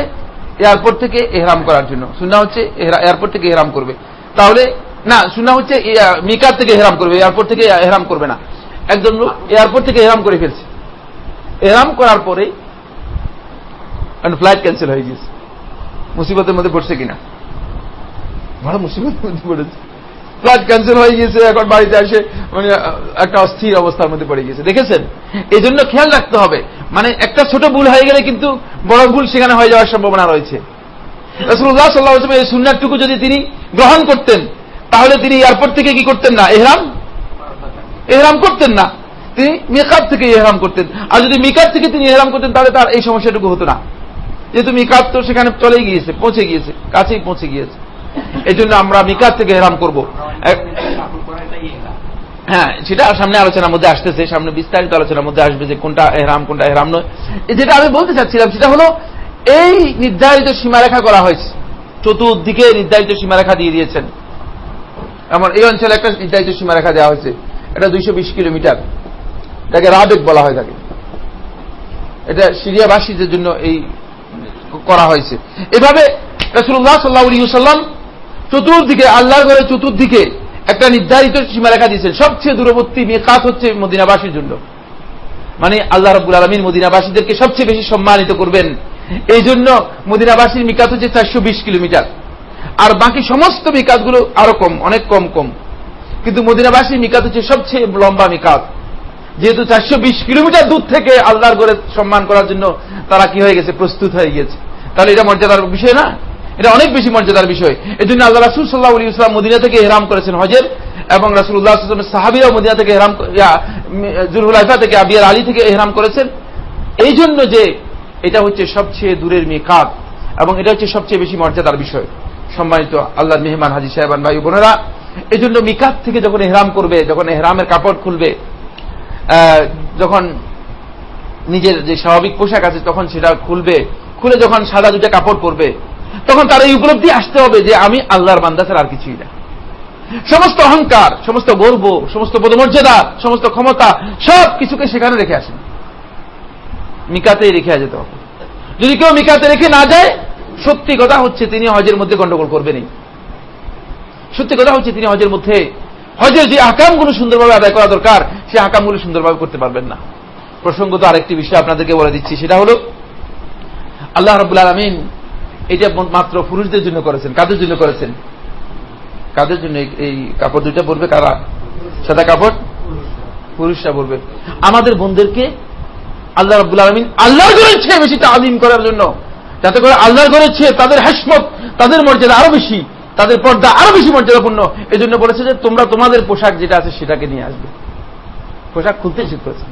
এয়ারপোর্ট থেকে এহরাম করার জন্য। সুন্না হচ্ছে এয়ারপোর্ট থেকে এহরাম করবে। তাহলে, না, সুন্না হচ্ছে মিকাত থেকে এহরাম করবে। এয়ারপোর্ট থেকে এহরাম করবে না। একজন লোক এয়ারপোর্ট থেকে এহরাম করে ফেলছে। এহরাম করার পরে ফ্লাইট ক্যান্সেল হয়ে গিয়েছে। মুসিবতের মধ্যে পড়ছে কিনা? বড় মুসিবতের মধ্যে পড়েছে। ফ্লাইট ক্যান্সেল হয়ে গিয়েছে এখন বাড়িতে এসে মানে একটা অস্থির অবস্থার মধ্যে পড়ে গিয়েছে। দেখেছেন? এই জন্য খেয়াল রাখতে হবে। মানে একটা ছোট ভুল হয়ে গেলে কিন্তু বড় ভুল সেখানে হয়ে যাওয়ার সম্ভাবনা রয়েছে। রসুল্লাহ সাল্লাহ এই সুন্নারটুকু যদি তিনি গ্রহণ করতেন তাহলে তিনি এয়ারপোর্ট থেকে কি করতেন না? এহরাম? এহরাম করতেন না। তিনি মেকাত থেকে এহরাম করতেন। আর যদি মিকাত থেকে তিনি এহরাম করতেন তাহলে তার এই সমস্যাটুকু হতো না। যেহেতু মিকাত তো সেখানে চলে গিয়েছে পৌঁছে গিয়েছে কাছেই পৌঁছে গিয়েছে। এই জন্য আমরা মিকাত থেকে এহরাম করব। হ্যাঁ সেটা সামনে আলোচনার মধ্যে আসতেছে সামনে বিস্তারিত আলোচনার মধ্যে আসবে যে কোনটা এহরাম কোনটা এহরাম নয়। যেটা আমি বলতে চাচ্ছিলাম সেটা হলো এই নির্ধারিত সীমারেখা করা হয়েছে। চতুর্দিকে নির্ধারিত সীমারেখা দিয়ে দিয়েছেন। এমন এই অঞ্চলে একটা নির্ধারিত সীমারেখা দেওয়া হয়েছে। এটা দুইশো বিশ কিলোমিটার। এটাকে রাবেক বলা হয় থাকে এটা সিরিয়াবাসীদের জন্য এই করা হয়েছে। এভাবে রসুল্লাহ সাল্লাহ সাল্লাম চতুর্দিকে, আল্লাহর ঘরের চতুর্দিকে একটা নির্ধারিত সীমারেখা দিয়েছেন। সবচেয়ে দূরবর্তী মেকাত হচ্ছে মদিনাবাসীর জন্য। মানে আল্লাহ রব্বুল আলমিন মদিনাবাসীদেরকে সবচেয়ে বেশি সম্মানিত করবেন। এই জন্য মদিনাবাসীর মিকাত হচ্ছে চারশো বিশ কিলোমিটার। আর বাকি সমস্ত মিকাতগুলো আরও কম, অনেক কম কম। কিন্তু মদিনাবাসীর মিকাত হচ্ছে সবচেয়ে লম্বা মিকাত। যেহেতু চারশো বিশ কিলোমিটার দূর থেকে আল্লাহর করে সম্মান করার জন্য তারা কি হয়ে গেছে, প্রস্তুত হয়ে গিয়েছে। তাহলে এটা মর্যাদার বিষয় না? এটা অনেক বেশি মর্যাদার বিষয়। এই জন্য আল্লাহ রাসুল সাল্লাহ আলী ইসলাম মদিনা থেকে হেরাম করেছেন হজের এবং রাসুল্লাহ সাহাবিরাও মদিনা থেকে হেরাম জুলহুলাইফা থেকে আবিয়ার আলী থেকে এহরাম করেছেন। এই জন্য যে এটা হচ্ছে সবচেয়ে দূরের মেকাত এবং এটা হচ্ছে সবচেয়ে বেশি মর্যাদার বিষয়। সম্মানিত আল্লাহ মেহমান হাজি সাহেবান ভাই বোনেরা এই জন্য মিকাত থেকে যখন এহরাম করবে, যখন এহরামের কাপড় খুলবে যখন নিজের যে স্বাভাবিক পোশাক আছে তখন সেটা খুলবে, খুলে যখন সাদা দুটা কাপড় পরবে, তখন তার এই উপলব্ধি আসতে হবে যে আমি আল্লাহর বান্দা ছাড়া আর কিছুই না। সমস্ত অহংকার, সমস্ত গর্ব, সমস্ত পদমর্যাদা, সমস্ত ক্ষমতা সব কিছুকে সেখানে রেখে আসেন। মিকাতেই রেখে যেতে হবে। যদি কেউ মিকাতে রেখে না যায়, সত্যি কথা হচ্ছে তিনি হজের মধ্যে গন্ডগোল করবেনই। সত্যি কথা হচ্ছে তিনি হজের মধ্যে হজের যে আকামগুলো সুন্দরভাবে আদায় করা দরকার, সেই আকামগুলো সুন্দরভাবে করতে পারবেন না। প্রসঙ্গত আরেকটি বিষয় আপনাদেরকে বলে দিচ্ছি, সেটা হলো, আল্লাহ রবুল আলমিন এটা মাত্র পুরুষদের জন্য করেছেন। কাদের জন্য করেছেন? কাদের জন্য এই- কাপড় দুইটা পরবে কারা? সাদা কাপড়? পুরুষরা পরবে। আমাদের বোনদেরকে আল্লাহ রব্বুল আলমিন আল্লাহর ঘরের চেয়ে বেশি তালিম করার জন্য, যাতে করে আল্লাহর ঘরের তাদের হাসমত তাদের মর্যাদা আরও বেশি তাদের পর্দা আরও বেশি মর্যাদাপূর্ণ। এই জন্য বলেছে যে তোমরা তোমাদের পোশাক যেটা আছে সেটাকে নিয়ে আসবে। পোশাক খুলতে নিষেধ করেছে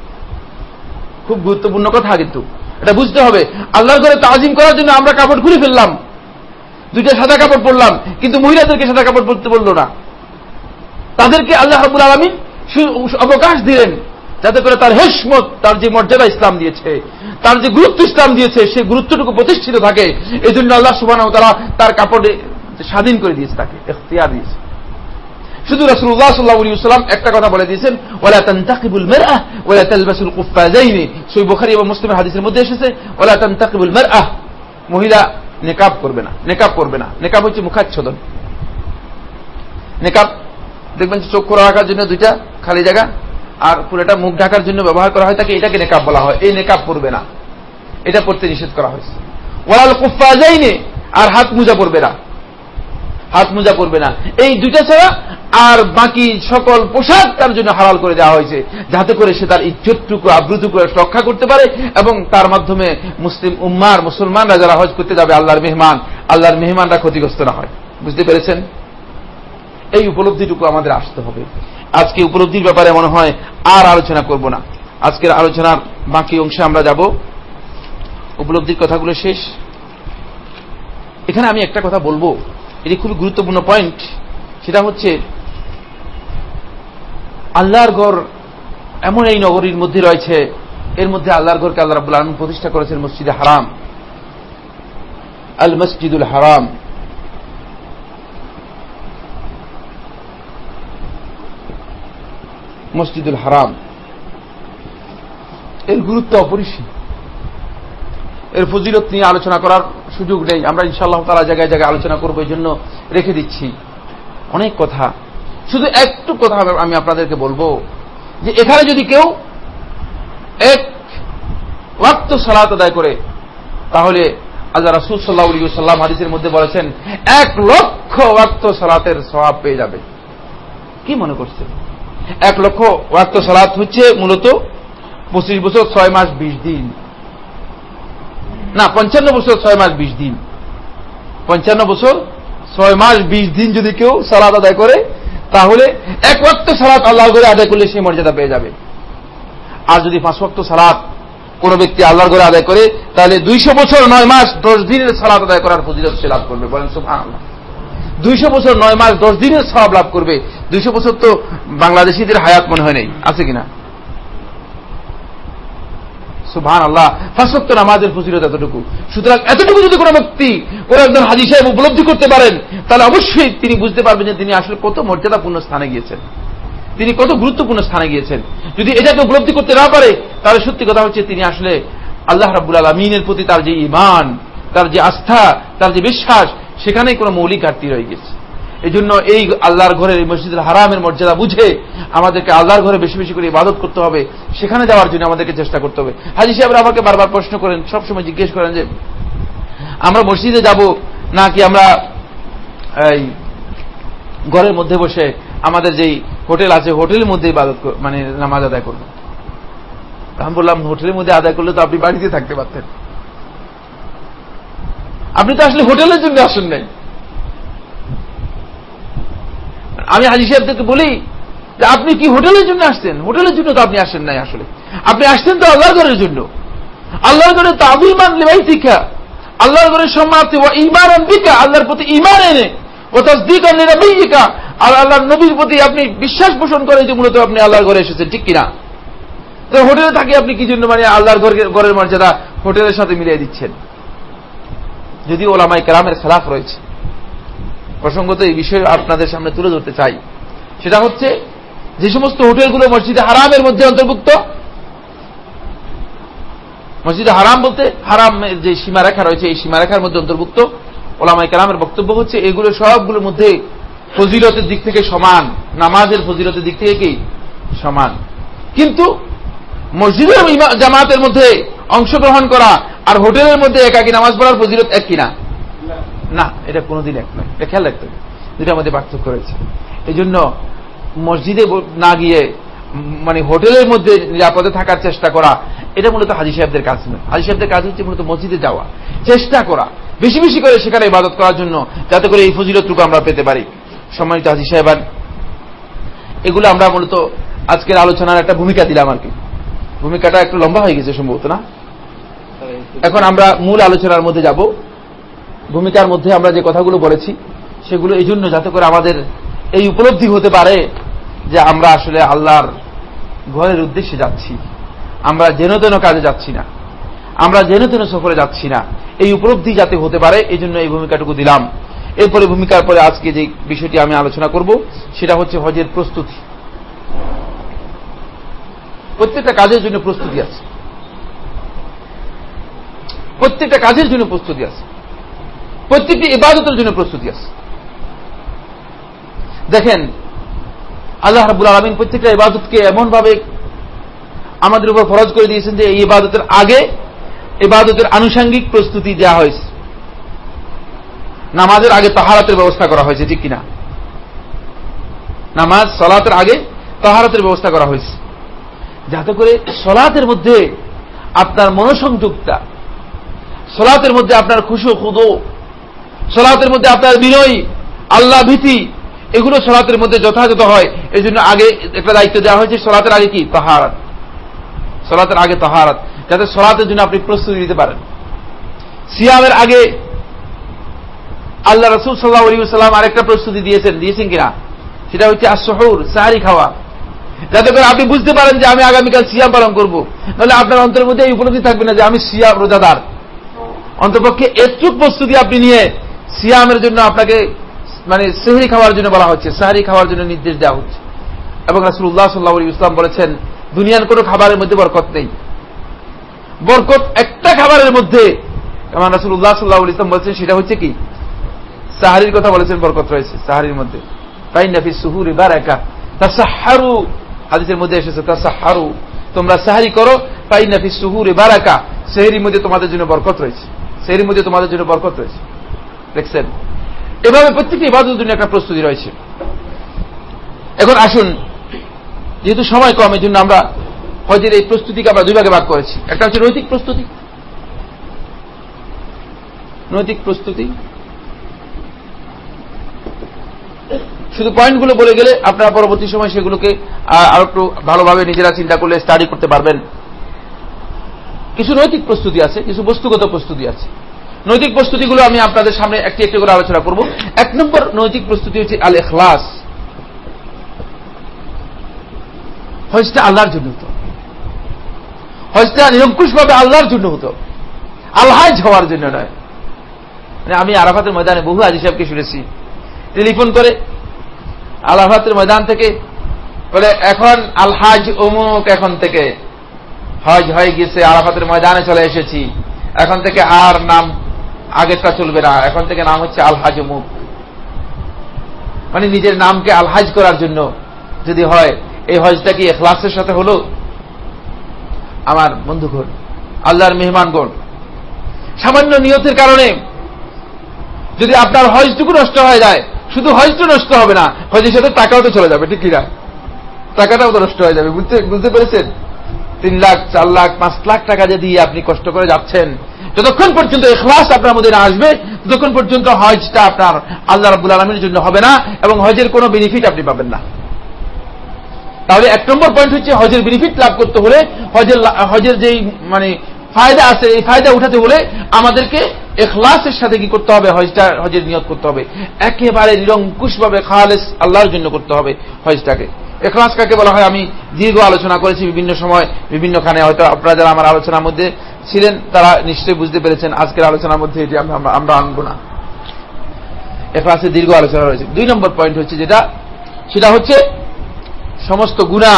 খুব গুরুত্বপূর্ণ কথা কিন্তু। এটা বুঝতে হবে। আল্লাহর ঘরে তাজিম করার জন্য আমরা কাপড় খুলে ফেললাম। দুইটা সাদা কাপড় পরলাম। কিন্তু মহিলাদেরকে সাদা কাপড় পরতে বলল না। তাদেরকে আল্লাহ রাবুল আলমিন অবকাশ দিলেন। যাতে করে তার হেসমত তার যে মর্যাদা ইসলাম দিয়েছে, তার যে গুরুত্ব ইসলাম দিয়েছে সেই গুরুত্বটুকু প্রতিষ্ঠিত থাকে। এই জন্য আল্লাহ সুবাহ তারা তার কাপড়ে স্বাধীন করে দিয়েছে তাকে, এখতিয়ার দিয়েছে। শুধু রাসুল্লাহ সাল্লাহ সাল্লাম একটা কথা বলে দিয়েছেন ওলা তান্তাকিবুল মের আহ ওলা তালবাসুল সই বোখারি এবং মুসলিমের হাদিসের মধ্যে এসেছে ওলা তান্তাকিবুল মের আহ মহিলা নেকাব করবে না, নেকাব করবে না। নেকাব হচ্ছে মুখাচ্ছদন। নেকাব, দেখবেন চোখ খোলা রাখার জন্য দুইটা খালি জায়গা, আর পুরোটা মুখ ঢাকার জন্য ব্যবহার করা হয় তাকে, এটাকে নেকাব বলা হয়। এই নেকাব করবে না। এটা পড়তে নিষেধ করা হয়েছে। ওয়াল যাইনি আর হাত মুজা পড়বে না। হাত মোজা পরবে না। এই দুইটা ছাড়া আর বাকি সকল পোশাক তার জন্য হালাল করে দেওয়া হয়েছে, যাতে করে সে তার ইজ্জতটুকু আবৃতটুকু রক্ষা করতে পারে এবং তার মাধ্যমে মুসলিম উম্মার, মুসলমানরা যারা হজ করতে যাবে, আল্লাহর মেহমান, আল্লাহর মেহমানরা ক্ষতিগ্রস্ত না হয়। বুঝতে পেরেছেন? এই উপলব্ধিটুকু আমাদের আসতে হবে। আজকে উপলব্ধির ব্যাপারে মনে হয় আর আলোচনা করব না। আজকের আলোচনার বাকি অংশে আমরা যাব। উপলব্ধির কথাগুলো শেষ। এখানে আমি একটা কথা বলব। এটি খুবই গুরুত্বপূর্ণ পয়েন্ট সেটা হচ্ছে, আল্লাহর ঘর এমন এই নগরীর মধ্যে রয়েছে, এর মধ্যে আল্লাহর ঘরকে আল্লাহ রাবুল আলম প্রতিষ্ঠা করেছেন মসজিদে হারাম। আল মসজিদুল হারাম। মসজিদুল হারাম। এর গুরুত্ব অপরিসীম। এর ফজিলত নিয়ে আলোচনা করার সুযোগ নেই। আমরা ইনশাআল্লাহ তারা জায়গায় জায়গায় আলোচনা করব, এই জন্য রেখে দিচ্ছি। অনেক কথা। শুধু একটু কথা আমি আপনাদেরকে বলব যে এখানে যদি কেউ এক ওয়াক্ত সালাত আদায় করে, তাহলে আল্লাহ রাসুল সাল্লাহ সাল্লাম হাদিসের মধ্যে বলেছেন, এক লক্ষ ওয়াক্ত সালাতের স্বভাব পেয়ে যাবে। কি মনে করছে? এক লক্ষ ওয়াক্ত সালাত হচ্ছে মূলত পঁচিশ বছর ছয় মাস বিশ দিন। না, পঞ্চান্ন বছর ছয় মাস, বিশ দিন। পঞ্চান্ন বছর ছয় মাস, বিশ দিন যদি কেউ সালাদ আদায় করে, তাহলে এক ওয়াক্ত সালাত আল্লাহ করে আদায় করলে সেই মর্যাদা পেয়ে যাবে। আর যদি পাঁচ ওয়াক্ত সালাত কোন ব্যক্তি আল্লাহর ঘরে আদায় করে, তাহলে দুইশো বছর নয় মাস, দশ দিনের সালাত আদায় করার ফজিলত সে লাভ করবে। বলেন দুইশো বছর নয় মাস, দশ দিনের সব লাভ করবে। দুইশো বছর তো বাংলাদেশিদের হায়াত মনে হয় নেই। আছে কিনা? সুভান আল্লাহ ফাঁসক্ত নামাজের ফজিলত এতটুকু। সুতরাং এতটুকু যদি কোনো ব্যক্তি কোন একজন হাজি সাহেব উপলব্ধি করতে পারেন, তাহলে অবশ্যই তিনি বুঝতে পারবেন যে তিনি আসলে কত মর্যাদাপূর্ণ স্থানে গিয়েছেন। তিনি কত গুরুত্বপূর্ণ স্থানে গিয়েছেন। যদি এটাকে উপলব্ধি করতে না পারে, তাহলে সত্যি কথা হচ্ছে তিনি আসলে আল্লাহ রাবুল আলমিনের প্রতি তার যে ইমান তার যে আস্থা, তার যে বিশ্বাস, সেখানেই কোনো মৌলিক ঘাটতি রয়ে গেছে এই জন্য এই আল্লাহর ঘরের মসজিদুল হারামের মর্যাদা বুঝে আমাদেরকে আল্লাহর ঘরে বেশি বেশি করে ইবাদত করতে হবে। সেখানে যাওয়ার জন্য আমাদেরকে চেষ্টা করতে হবে। হাজি সাহেবরা আমাকে বারবার প্রশ্ন করেন, সবসময় জিজ্ঞেস করেন যে, আমরা মসজিদে যাব নাকি আমরা এই ঘরের মধ্যে বসে আমাদের যেই হোটেল আছে, হোটেলের মধ্যে ইবাদত মানে নামাজ আদায় করব। আমি বললাম, হোটেলের মধ্যে আদায় করলে তো আপনি বাড়িতে থাকতে পারতেন। আপনি তো আসলে হোটেলের জন্য আসেন নাই। আমি হাজি সাহেবদেরকে বলি যে আপনি কি হোটেলের জন্য আসছেন? হোটেলের জন্য তো আপনি আসেন নাই আসলে। আপনি আসছেন তো আল্লাহর ঘরের জন্য। আল্লাহর ঘরে তাবিমান ভাই শিক্ষা আল্লাহর ঘরের সম্মানার্থে ও ইমান আনবিকা, আল্লাহর প্রতি ইমান এনে। ও তসদিক নিরাবিকা আর আল্লাহর নবীর প্রতি আপনি বিশ্বাস পোষণ করে যে মূলত আপনি আল্লাহর ঘরে এসেছেন, ঠিক কিনা? তো হোটেলে থাকি আপনি কি জন্য মানে আল্লাহর ঘরের মর্যাদা হোটেলের সাথে মিলিয়ে দিচ্ছেন? যদি ওলামাই কেরামের খেলাফ রয়েছে। প্রসঙ্গত এই বিষয়ে আপনাদের সামনে তুলে ধরতে চাই। সেটা হচ্ছে, যে সমস্ত হোটেলগুলো মসজিদে হারামের মধ্যে অন্তর্ভুক্ত, মসজিদে হারাম বলতে হারাম যে সীমারেখা রয়েছে, এই সীমারেখার মধ্যে অন্তর্ভুক্ত ওলামাই কালামের বক্তব্য হচ্ছে, এগুলো সবগুলোর মধ্যে ফজিলতের দিক থেকে সমান, নামাজের ফজিলতের দিক থেকে কি? সমান। কিন্তু মসজিদের জামাতের মধ্যে অংশগ্রহণ করা আর হোটেলের মধ্যে একাকি নামাজ পড়ার ফজিলত এক কিনা না এটা কোনোদিন এক নয়। এটা খেয়াল রাখতে হবে। দুটার মধ্যে পার্থক্য রয়েছে। এই জন্য মসজিদে না গিয়ে মানে হোটেলের মধ্যে নিরাপদে থাকার চেষ্টা করা এটা মূলত হাজি সাহেবদের কাজ নয়। হাজি সাহেবদের কাজ হচ্ছে মূলত মসজিদে যাওয়া চেষ্টা করা বেশি বেশি করে সেখানে ইবাদত করার জন্য যাতে করে এই ফজিলতটুকু আমরা পেতে পারি। সম্মানিত হাজি সাহেবান এগুলো আমরা মূলত আজকের আলোচনার একটা ভূমিকা দিলাম আর কি। ভূমিকাটা একটু লম্বা হয়ে গেছে সম্ভবত না? এখন আমরা মূল আলোচনার মধ্যে যাব। ভূমিকার মধ্যে আমরা যে কথাগুলো বলেছি, সেগুলো এই জন্য যাতে করে আমাদের এই উপলব্ধি হতে পারে যে আমরা আসলে আল্লাহর ঘরের উদ্দেশ্যে যাচ্ছি। আমরা যেন তেন কাজে যাচ্ছি না। আমরা যেন তেন সফরে যাচ্ছি না। এই উপলব্ধি যাতে হতে পারে এই জন্য এই ভূমিকাটুকু দিলাম। এরপরে ভূমিকার পরে আজকে যে বিষয়টি আমি আলোচনা করব, সেটা হচ্ছে হজের প্রস্তুতি। প্রত্যেকটা কাজের জন্য প্রস্তুতি আছে। প্রত্যেকটা কাজের জন্য প্রস্তুতি আছে। প্রত্যেকটি ইবাদতের জন্য প্রস্তুতি আছে। দেখেন, আল্লাহ রাবুল আলমিন প্রত্যেকটা ইবাদতকে এমনভাবে আমাদের উপর ফরজ করে দিয়েছেন যে এই ইবাদতের আগে ইবাদতের আনুষাঙ্গিক প্রস্তুতি দেওয়া হয়েছে। নামাজের আগে তাহারাতের ব্যবস্থা করা হয়েছে, ঠিক কিনা? নামাজ, সলাতের আগে তাহারাতের ব্যবস্থা করা হয়েছে। যাতে করে সলাতের মধ্যে আপনার মনোসংযোগটা সলাতের মধ্যে আপনার খুশু খুদো সলাতের মধ্যে আপনার বিনয়, আল্লাহ, ভীতি, এগুলো সলাতের মধ্যে যথাযথ হয়। এই জন্য আগে একটা দায়িত্ব দেওয়া হয়েছে, সলাতের আগে কি? তাহারাত। সলাতের আগে তাহারাত, যাতে সলাতের জন্য আপনি প্রস্তুতি দিতে পারেন। সিয়ামের আগে আল্লাহ রসুল সাল্লাহ আলী সাল্লাম আরেকটা প্রস্তুতি দিয়েছেন। দিয়েছেন কিনা? সেটা হচ্ছে আসহর সাহারি খাওয়া। যাতে করে আপনি বুঝতে পারেন যে আমি আগামীকাল সিয়াম পালন করব। তাহলে আপনার অন্তরের মধ্যে এই উপলব্ধি থাকবে না যে আমি সিয়াম রোজাদার। অন্তপক্ষে একটু প্রস্তুতি আপনি নিয়ে সিয়ামের জন্য আপনাকে মানে সেহরি খাওয়ার জন্য বলা হচ্ছে, সাহারি খাওয়ার জন্য নির্দেশ দেওয়া হচ্ছে। এবং রাসুল্লাহ সাল্লাহ ইসলাম বলেছেন, দুনিয়ার কোনো খাবারের মধ্যে বরকত নেই। বরকত একটা খাবারের মধ্যে এবং রাসুল্লাহ সাল্লাহ ইসলাম বলছেন, সেটা হচ্ছে কি? সাহারির কথা বলেছেন, বরকত রয়েছে সাহারির মধ্যে। তাই নাফি সুহুর এবার একা তা সাহারু হাদিসের মধ্যে এসেছে তা সাহারু তোমরা সাহারি করো তাই নাফি সুহুর এবার একা সেহরির মধ্যে তোমাদের জন্য বরকত রয়েছে। সেহরির মধ্যে তোমাদের জন্য বরকত রয়েছে। দেখছেন? এভাবে প্রত্যেকটি ইবাদতের জন্য একটা প্রস্তুতি রয়েছে। এখন আসুন, যেহেতু সময় কম এই জন্য আমরা হজের এই প্রস্তুতিকে আমরা দুই ভাগে ভাগ করেছি। একটা হচ্ছে নৈতিক প্রস্তুতি। নৈতিক প্রস্তুতি। শুধু পয়েন্টগুলো বলে গেলে আপনারা পরবর্তী সময় সেগুলোকে আরও একটু ভালোভাবে নিজেরা চিন্তা করলে স্টাডি করতে পারবেন। কিছু নৈতিক প্রস্তুতি আছে, কিছু বস্তুগত প্রস্তুতি আছে। নৈতিক প্রস্তুতিগুলো আমি আপনাদের সামনে একটি একটি করে আলোচনা করব। এক নম্বর নৈতিক প্রস্তুতি হচ্ছে আল এখলাস হজটা আল্লাহর জন্য হতো। হজটা নিরঙ্কুশভাবে আল্লাহর জন্য হতো। আল্লাহ হওয়ার জন্য নয়। মানে আমি আরাফাতের ময়দানে বহু আজি সাহেবকে শুনেছি। টেলিফোন করে আলাহাতের ময়দান থেকে বলে, এখন আলহাজ অমুক এখন থেকে। হজ হয়ে গেছে আরাফাতের ময়দানে চলে এসেছি। এখন থেকে আর নাম আগেরটা চলবে না। এখন থেকে নাম হচ্ছে আলহাজ মুখ মানে নিজের নামকে আলহাজ করার জন্য যদি হয়, এই হজটা কি এখলাসের সাথে হলো? আমার বন্ধুগণ, আল্লাহর মেহমানগণ, সামান্য নিয়তের কারণে যদি আপনার হজটুকু নষ্ট হয়ে যায়, শুধু হজটা নষ্ট হবে না, হজের সাথে টাকাও তো চলে যাবে, ঠিক কিনা? টাকাটাও তো নষ্ট হয়ে যাবে, বুঝতে বুঝতে পেরেছেন? তিন লাখ, চার লাখ, পাঁচ লাখ টাকা যে দিয়ে আপনি কষ্ট করে যাচ্ছেন, যতক্ষণ পর্যন্ত এখলাস আপনার মধ্যে আসবে, ততক্ষণ পর্যন্ত হজটা আপনার আল্লাহ রাবুল আলমীর জন্য হবে না এবং হজের কোনো বেনিফিট আপনি পাবেন না। তাহলে এক নম্বর পয়েন্ট হচ্ছে হজের বেনিফিট লাভ করতে হলে, হজের হজের যেই মানে ফায়দা আছে, এই ফায়দা উঠাতে হলে আমাদেরকে এখলাসের সাথে কি করতে হবে? হজটা, হজের নিয়ত করতে হবে। একেবারে নিরঙ্কুশ ভাবে খালেস আল্লাহর জন্য করতে হবে হজটাকে। এখলাস কাকে বলা হয়? আমি দীর্ঘ আলোচনা করেছি বিভিন্ন সময়, বিভিন্নখানে। হয়তো আপনারা যারা আমার আলোচনার মধ্যে ছিলেন, তারা নিশ্চয়ই বুঝতে পেরেছেন আজকের আলোচনার মধ্যে এটি আমরা আনব না। এখলাসের দীর্ঘ আলোচনা রয়েছে। দুই নম্বর পয়েন্ট হচ্ছে যেটা, সেটা হচ্ছে সমস্ত গুণা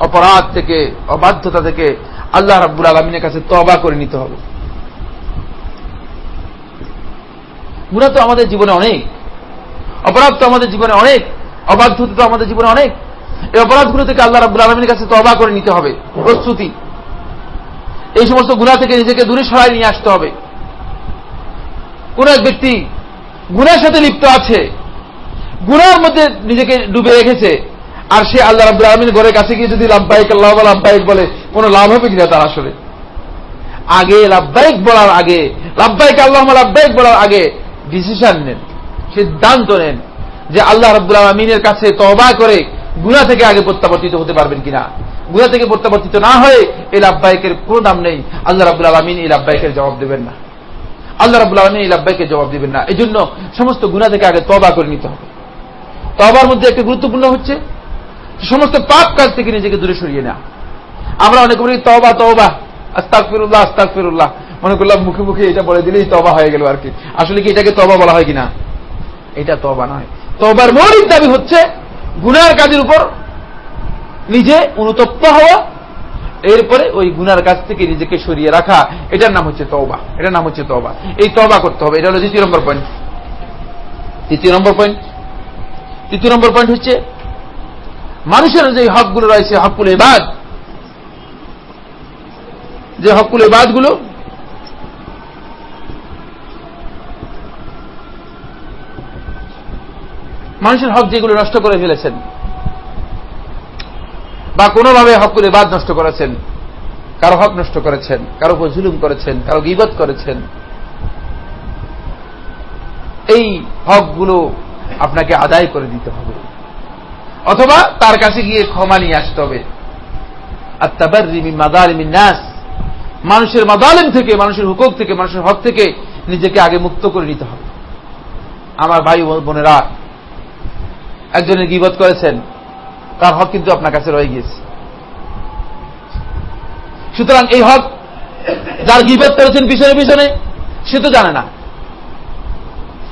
অপরাধ থেকে, অবাধ্যতা থেকে আল্লাহ রাব্বুল আলমিনের কাছে তবা করে নিতে হবে। গুণা তো আমাদের জীবনে অনেক, অপরাধ তো আমাদের জীবনে অনেক অবাধ্যতা তো আমাদের জীবনে অনেক। এই অপরাধগুলো থেকে আল্লাহ রাব্বুল আলমীর কাছে তবা করে নিতে হবে, প্রস্তুতি। এই সমস্ত গুণা থেকে নিজেকে দূরে সরাই নিয়ে আসতে হবে। কোন এক ব্যক্তি গুণার সাথে লিপ্ত আছে গুণার মধ্যে নিজেকে ডুবে রেখেছে, আর সে আল্লাহ রাবুল আলমিন ঘরের কাছে গিয়ে যদি লাম্পাইক আল্লাহ লাম্পাইক বলে, কোনো লাভ হবে কিনা তার আসলে? আগে লাভবাহিক বলার আগে লাভবাহিক আল্লাহ লাভবাহিক বলার আগে ডিসিশন নেন, সিদ্ধান্ত নেন। যে আল্লাহ রব্বুল আলমিনের কাছে তবা করে গুণা থেকে আগে প্রত্যাবর্তিত হতে পারবেন কিনা? গুণা থেকে প্রত্যাবর্তিত না হয়ে এই লাভবাহিকের কোনো দাম নেই। আল্লাহ রাবুল আলমিন এই লাভবাহিকের জবাব দেবেন না। আল্লাহ রাবুল আলমিন এই লাভবাহিকের জবাব দেবেন না। এই জন্য সমস্ত গুণা থেকে আগে তবা করে নিতে হবে। তবার মধ্যে একটা গুরুত্বপূর্ণ হচ্ছে সমস্ত পাপ কাজ থেকে নিজেকে দূরে সরিয়ে নেওয়া। আমরা অনেক বলি তবা তবা আস্তাক ফিরুল্লাহ আস্তাক ফিরুল্লাহ মনে করলাম মুখে মুখে এটা বলে দিলেই তবা হয়ে গেল আর কি। আসলে কি এটাকে তবা বলা হয় কিনা? এটা তবা নয়। তবার মৌলিক দাবি হচ্ছে গুনার কাজের উপর নিজে অনুতপ্ত হওয়া, এরপরে ওই গুনার কাছ থেকে নিজেকে সরিয়ে রাখা। এটার নাম হচ্ছে তবা এটার নাম হচ্ছে তবা এই তবা করতে হবে। এটা হলো দ্বিতীয় নম্বর পয়েন্ট তৃতীয় নম্বর পয়েন্ট তৃতীয় নম্বর পয়েন্ট হচ্ছে মানুষের যে হকগুলো রয়েছে হকুল এবাদ যে হকুল এবাদগুলো মানুষের হক যেগুলো নষ্ট করে ফেলেছেন বা কোনোভাবে হকুল এবাদ নষ্ট করেছেন, কারও হক নষ্ট করেছেন, কারও উপর জুলুম করেছেন, কারও গিবত করেছেন, এই হকগুলো আপনাকে আদায় করে দিতে হবে। অথবা তার কাছে গিয়ে ক্ষমা নিয়ে আসতে হবে। নাস। মানুষের মাদালিম থেকে, মানুষের হুকুক থেকে, মানুষের হক থেকে নিজেকে আগে মুক্ত করে নিতে হবে। আমার ভাই বোনেরা একজনের গিবত করেছেন, তার হক কিন্তু আপনার কাছে রয়ে গিয়েছে। সুতরাং এই হক যার গিবত করেছেন পিছনে পিছনে, সে তো জানে না।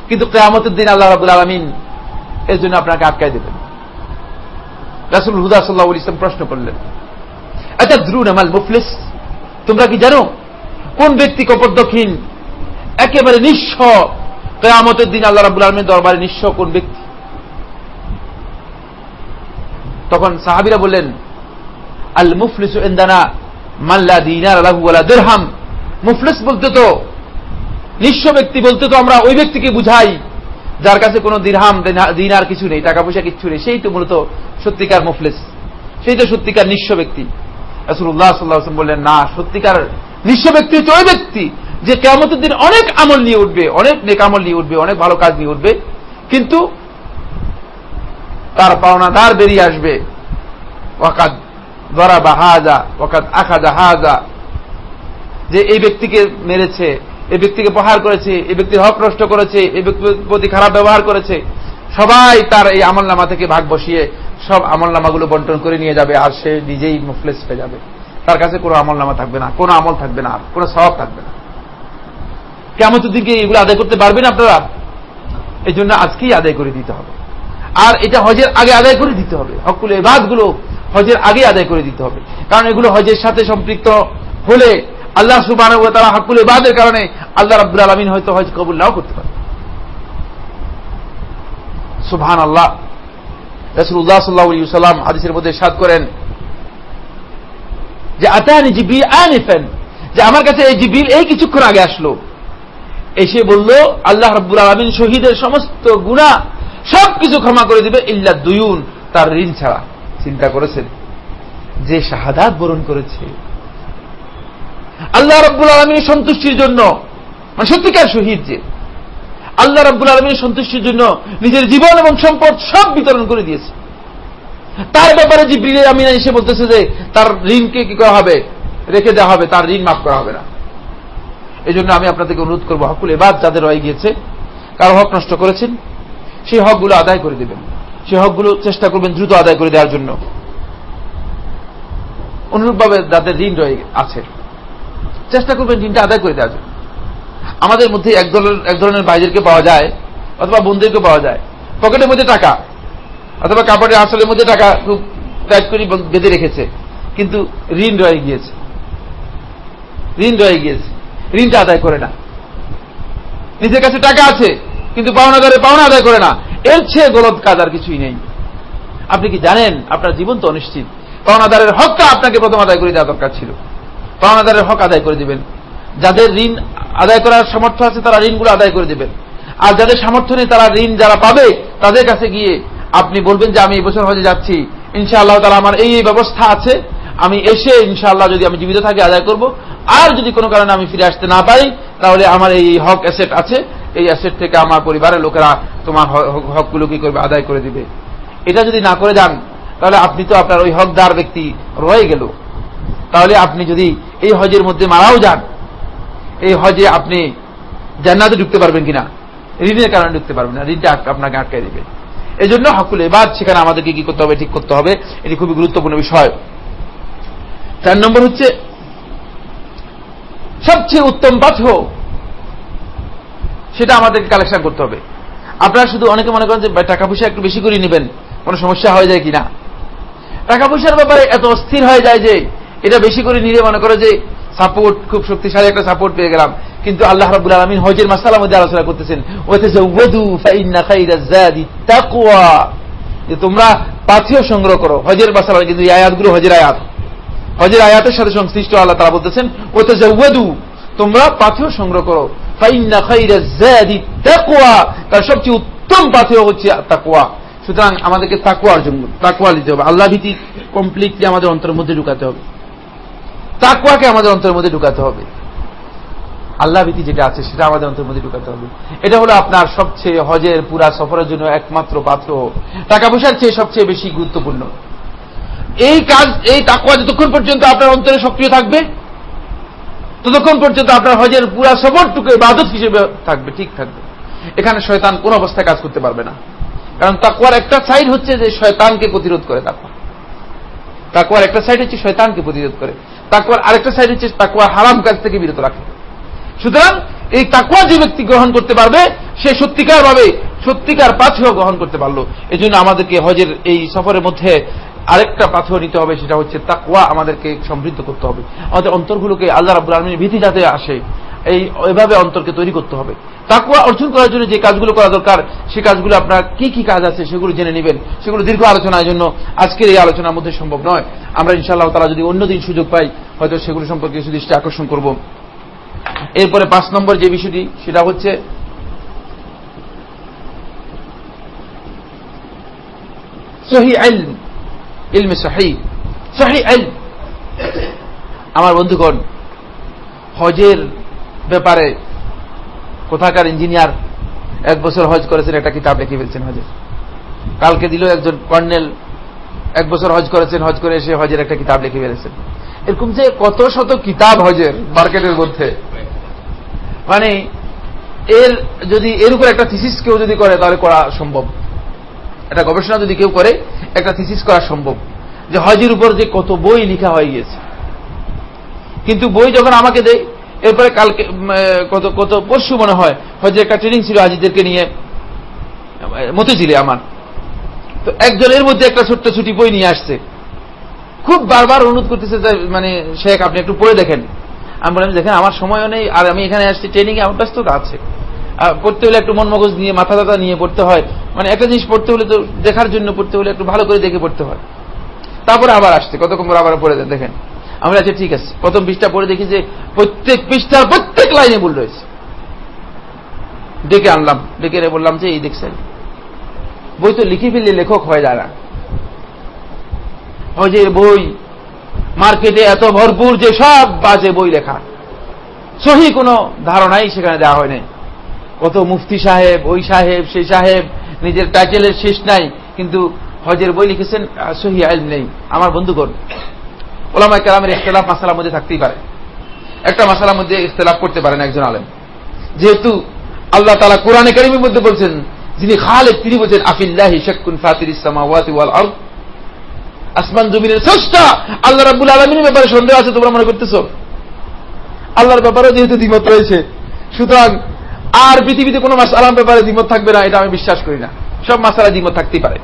কিন্তু কেয়ামতের দিন আল্লাহ রাবুল আলমিন এর জন্য আপনাকে আটকায় দেবেন। রাসুল হুদা সাল্লাহ ইসলাম প্রশ্ন করলেন আচ্ছা দ্রুন আমাল মুফলিস? তোমরা কি জানো কোন ব্যক্তি কপর্দক্ষীণ একেবারে নিঃস্ব। কেয়ামতের দিন আল্লাহ রাবুল আলমীর দরবারে নিঃস্ব কোন ব্যক্তি? তখন সাহাবিরা বললেন আল মুফলিস মুফলিস বলতে তো, নিঃস্ব ব্যক্তি বলতে তো আমরা ওই ব্যক্তিকে বুঝাই, যার কাছে কোনো দিরহাম দিনার কিছু নেই টাকা পয়সা কিছু নেই। সেই তো মূলত সত্যিকার মুফলিস। সেই তো সত্যিকার নিঃস্ব ব্যক্তি। রাসুল্লাহ সাল্লাহ বললেন, না, সত্যিকার নিঃস্ব ব্যক্তি হচ্ছে ওই ব্যক্তি যে কেমতের দিন অনেক আমল নিয়ে উঠবে, অনেক নেক আমল নিয়ে উঠবে, অনেক ভালো কাজ নিয়ে উঠবে। কিন্তু তার পাওনাদার বেরিয়ে আসবে। ওয়াকাদ ধরা বা হাজা, ওয়াকাদ আখাজা হাজা। যে এই ব্যক্তিকে মেরেছে, এই ব্যক্তিকে প্রহার করেছে, এই ব্যক্তির হক নষ্ট করেছে, এই ব্যক্তির প্রতি খারাপ ব্যবহার করেছে, সবাই তার এই আমল নামা থেকে ভাগ বসিয়ে সব আমল নামাগুলো বন্টন করে নিয়ে যাবে আর সে নিজেই মুফলেস হয়ে যাবে। তার কাছে কোনো আমল নামা থাকবে না, কোনো আমল থাকবে না কোনো স্বভাব থাকবে না। কেমন দিকে এগুলো আদায় করতে পারবেন আপনারা? এই জন্য আজকেই আদায় করে দিতে হবে। আর এটা হজের আগে আদায় করে দিতে হবে। হকুল এবাদগুলো হজের আগে আদায় করে দিতে হবে। কারণ এগুলো হজের সাথে সম্পৃক্ত হলে আল্লাহ সুবাহ তারা হকুল এবাদের কারণে আল্লাহ রাবুল আলমিন হয়তো হজ কবুল নাও করতে পারে সুবহান আল্লাহ রসুল্লাহ সাল্লাহ সাল্লাম হাদিসের মধ্যে সাদ করেন যে, আতানি জিবিল আনিফেন। যে, আমার কাছে এই জিবিল এই কিছুক্ষণ আগে আসলো। এসে বলল, আল্লাহ রব্বুল আলমিন শহীদের সমস্ত গুণা সবকিছু ক্ষমা করে দিবে, ইল্লা দুয়ুন তার ঋণ ছাড়া। চিন্তা করেছেন? যে শাহাদাত বরণ করেছে। আল্লাহ রব্বুল আলমীর সন্তুষ্টির জন্য মানে সত্যিকার শহীদ যে, আল্লাহ রব্বুল আলমীর সন্তুষ্টির জন্য নিজের জীবন এবং সম্পদ সব বিতরণ করে দিয়েছে। তার ব্যাপারে জিব্রিল আমিনা এসে বলতেছে যে, তার ঋণকে কি করা হবে? রেখে দেওয়া হবে, তার ঋণ মাফ করা হবে না। এই জন্য আমি আপনাদেরকে অনুরোধ করব, হকুল এবার যাদের রয়ে গিয়েছে, কারও হক নষ্ট করেছেন সেই হকগুলো আদায় করে দেবেন। সেই হকগুলো চেষ্টা করবেন দ্রুত আদায় করে দেওয়ার জন্য। অনুরূপভাবে যাদের ঋণ রয়ে আছে। চেষ্টা করবেন ঋণটা আদায় করে দেওয়ার জন্য। আমাদের মধ্যে এক ধরনের এক ধরনের ভাইদেরকে পাওয়া যায়, অথবা বোনদেরকে পাওয়া যায়। পকেটের মধ্যে টাকা, অথবা কাপড়ের আসলের মধ্যে টাকা খুব টাইট করে বেঁধে রেখেছে। কিন্তু ঋণ রয়ে গিয়েছে। ঋণ রয়ে গিয়েছে। ঋণটা আদায় করে না। নিজের কাছে টাকা আছে। কিন্তু পাওনাদারে পাওনা আদায় করে না। এর চেয়ে গলত কাজ আর কিছুই নেই। আপনি কি জানেন? আপনার জীবন তো অনিশ্চিত। পাওনাদারের হকটা আপনাকে প্রথম আদায় করে দেওয়া দরকার ছিল। পাওনাদারের হক আদায় করে দিবেন। যাদের ঋণ আদায় করার সামর্থ্য আছে, তারা ঋণগুলো আদায় করে দেবেন। আর যাদের সামর্থ্য নেই, তারা ঋণ যারা পাবে, তাদের কাছে গিয়ে আপনি বলবেন যে, আমি এই বছর হজে যাচ্ছি। ইনশাআল্লাহ তারা আমার এই এই ব্যবস্থা আছে। আমি এসে ইনশাআল্লাহ যদি আমি জীবিত থাকি, আদায় করব। আর যদি কোনো কারণে আমি ফিরে আসতে না পারি, তাহলে আমার এই হক অ্যাসেট আছে। এই অ্যাসেট থেকে আমার পরিবারের লোকেরা তোমার হকগুলো কি করবে, আদায় করে দিবে। এটা যদি না করে যান, তাহলে আপনি তো আপনার ওই হকদার ব্যক্তি রয়ে গেল। তাহলে আপনি যদি এই হজের মধ্যে মারাও যান, এই হজে আপনি জান্নাতে ঢুকতে পারবেন কিনা? ঋণের কারণে ঢুকতে পারবেন না, ঋণটা আপনাকে আটকাই দিবে। এই জন্য হকুল এবার সেখানে আমাদেরকে কি করতে হবে, ঠিক করতে হবে, এটি খুবই গুরুত্বপূর্ণ বিষয়। চার নম্বর হচ্ছে, সবচেয়ে উত্তম পাথ্য সেটা আমাদেরকে কালেকশন করতে হবে। আপনারা শুধু অনেকে মনে করেন যে টাকা পয়সা একটু বেশি করে নেবেন, কোনো সমস্যা হয়ে যায় কিনা? টাকা পয়সার ব্যাপারে এত অস্থির হয়ে যায় যে, এটা বেশি করে নিলে মনে করে যে সাপোর্ট খুব শক্তিশালী একটা সাপোর্ট পেয়ে গেলাম। কিন্তু আল্লাহ রাব্বুল আলামিন হজের মাসালার মধ্যে আলোচনা করতেছেন তোমরা পাথেয় সংগ্রহ করো হজের মাসালা কিন্তু আয়াতগুলো হজের আয়াত। হজের আয়াতের সাথে সংশ্লিষ্ট আল্লাহ তারা বলতেছেন, ওয়াতাজাওয়াদু তোমরা পাথেয় সংগ্রহ করো। তার সবচেয়ে উত্তম পাথেয় হচ্ছে তাকওয়া। সুতরাং আমাদেরকে তাকুয়া অর্জন তাকুয়া নিতে হবে। আল্লাহ ভীতি কমপ্লিটলি আমাদের অন্তরের মধ্যে ঢুকাতে হবে। তাকুয়াকে আমাদের অন্তরের মধ্যে ঢুকাতে হবে। আল্লাহ ভীতি যেটা আছে, সেটা আমাদের অন্তরের মধ্যে ঢুকাতে হবে। এটা হলো আপনার সবচেয়ে হজের পুরা সফরের জন্য একমাত্র পাত্র। টাকা পয়সার চেয়ে সবচেয়ে বেশি গুরুত্বপূর্ণ। এই কাজ, এই তাকুয়া যতক্ষণ পর্যন্ত আপনার অন্তরে সক্রিয় থাকবে, ততক্ষণ পর্যন্ত আপনার হজের পুরা সফরটুকু বাদত হিসেবে থাকবে, ঠিক থাকবে। এখানে শয়তান কোন অবস্থায় কাজ করতে পারবে না। কারণ তাকুয়ার একটা সাইড হচ্ছে যে শয়তানকে প্রতিরোধ করে তাকুয়া তাকুয়ার একটা সাইড হচ্ছে শয়তানকে প্রতিরোধ করে। তাকুয়ার আরেকটা সাইড হচ্ছে তাকুয়া হারাম কাজ থেকে বিরত রাখে। সুতরাং এই তাকুয়া যে ব্যক্তি গ্রহণ করতে পারবে, সে সত্যিকার ভাবে সত্যিকার পাথেয় গ্রহণ করতে পারল। এই আমাদেরকে হজের এই সফরের মধ্যে আরেকটা পাথর নিতে হবে, সেটা হচ্ছে তাকুয়া আমাদেরকে সমৃদ্ধ করতে হবে। আমাদের অন্তরগুলোকে আল্লাহ রাবুল আলমীর ভীতি যাতে আসে, এই, এভাবে অন্তরকে তৈরি করতে হবে। তাকুয়া অর্জন করার জন্য যে কাজগুলো করা দরকার, সে কাজগুলো আপনার কি কি কাজ আছে সেগুলো জেনে নেবেন। সেগুলো দীর্ঘ আলোচনার জন্য আজকের এই আলোচনার মধ্যে সম্ভব নয়। আমরা ইনশাআল্লাহ তারা যদি অন্যদিন সুযোগ পাই, হয়তো সেগুলো সম্পর্কে কিছু দৃষ্টি আকর্ষণ করব। এরপরে পাঁচ নম্বর যে বিষয়টি, সেটা হচ্ছে সহি আইল। ইলমে সহি সহি আইল আমার বন্ধুগণ, হজের ব্যাপারে কোথাকার ইঞ্জিনিয়ার এক বছর হজ করেছেন একটা কিতাব লিখে ফেলছেন হজের কালকে দিল একজন কর্নেল এক বছর হজ করেছেন, হজ করে এসে হজের একটা কিতাব লিখে ফেলেছেন। এরকম যে কত শত কিতাব হজের মার্কেটের মধ্যে। মানে এর যদি, এর উপর একটা থিসিস কেউ যদি করে, তাহলে করা সম্ভব। একটা গবেষণা যদি কেউ করে, একটা থিসিস করা সম্ভব। যে হজের উপর যে কত বই লিখা হয়ে গিয়েছে। কিন্তু বই যখন আমাকে দেয়, এরপরে কালকে কত কত পরশু মনে হয় হয়তো একটা ট্রেনিং ছিল আজিদেরকে নিয়ে মতে মতিঝিলে আমার। তো একজনের মধ্যে একটা ছোট্ট ছুটি বই নিয়ে আসছে। খুব বারবার অনুরোধ করতেছে যে মানে শেখ, আপনি একটু পড়ে দেখেন। আমি বললাম, দেখেন, আমার সময়ও নেই, আর আমি এখানে আসছি ট্রেনিং এ আমার ব্যস্ততা আছে। পড়তে হলে একটু মন মগজ নিয়ে, মাথা দাতা নিয়ে পড়তে হয়। মানে একটা জিনিস পড়তে হলে তো দেখার জন্য পড়তে হলে একটু ভালো করে দেখে পড়তে হয়। তারপরে আবার আসছে, কতক্ষণ পর আবার পড়ে দেখেন। আমরা আচ্ছা ঠিক আছে। প্রথম পৃষ্ঠা পড়ে দেখি যে প্রত্যেক পৃষ্ঠার প্রত্যেক লাইনে ভুল রয়েছে। ডেকে আনলাম, ডেকে বললাম যে, এই দেখছেন, বই তো লিখে ফেললে লেখক হয় যায় ওই যে বই, মার্কেটে এত ভরপুর যে সব বাজে বই লেখা। সহি কোনো ধারণাই সেখানে দেওয়া হয়নি। কত মুফতি সাহেব, ওই সাহেব, সেই সাহেব, নিজের টাইটেলের শেষ নাই, কিন্তু হজের বই লিখেছেন সহি আইল নেই। আমার বন্ধুগণ, ওলামায় কালামের ইখতলাফ মাসালার মধ্যে থাকতেই পারে। একটা মাসালার মধ্যে ইখতলাফ করতে পারেন একজন আলেম। যেহেতু আল্লাহ তালা কোরআনে কারিমের মধ্যে বলছেন, যিনি খালেক, তিনি বলছেন, আফিল্লাহি শাক্কুন ফাতির ইসলামাওয়াতি ওয়াল আসমান জমিনের স্রষ্টা আল্লাহ রাব্বুল আলমিনের ব্যাপারে সন্দেহ আছে, তোমরা মনে করতেছো? আল্লাহর ব্যাপারেও যেহেতু দ্বিমত রয়েছে, সুতরাং আর পৃথিবীতে কোনো মাসালার ব্যাপারে দ্বিমত থাকবে না, এটা আমি বিশ্বাস করি না। সব মাসালা দ্বিমত থাকতেই পারে।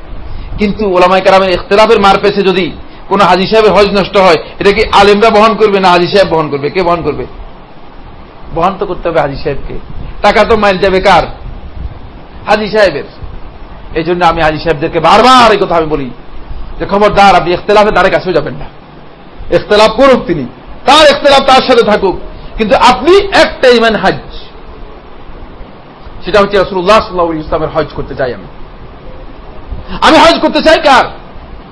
কিন্তু ওলামাই কারামের ইখতলাফের মার পেছে যদি কোন হাজি সাহেবের হজ নষ্ট হয়, এটা কি আলেমরা বহন করবে না হাজি সাহেব বহন করবে? কে বহন করবে? বহন তো করতে হবে হাজি সাহেবকে। টাকা তো মাইল যাবে কার? হাজি সাহেবের। এই জন্য আমি হাজি সাহেবদেরকে বারবার এই কথা আমি বলি যে, খবরদার, আপনি ইখতলাফের দ্বারে কাছেও যাবেন না। ইখতলাফ করুক তিনি। তার ইখতলাফ তার সাথে থাকুক। কিন্তু আপনি একটাই ইমান হজ। সেটা হচ্ছে রসুল্লাহ সাল্লাহ ইসলামের হজ করতে চাই আমি। আমি হজ করতে চাই কার?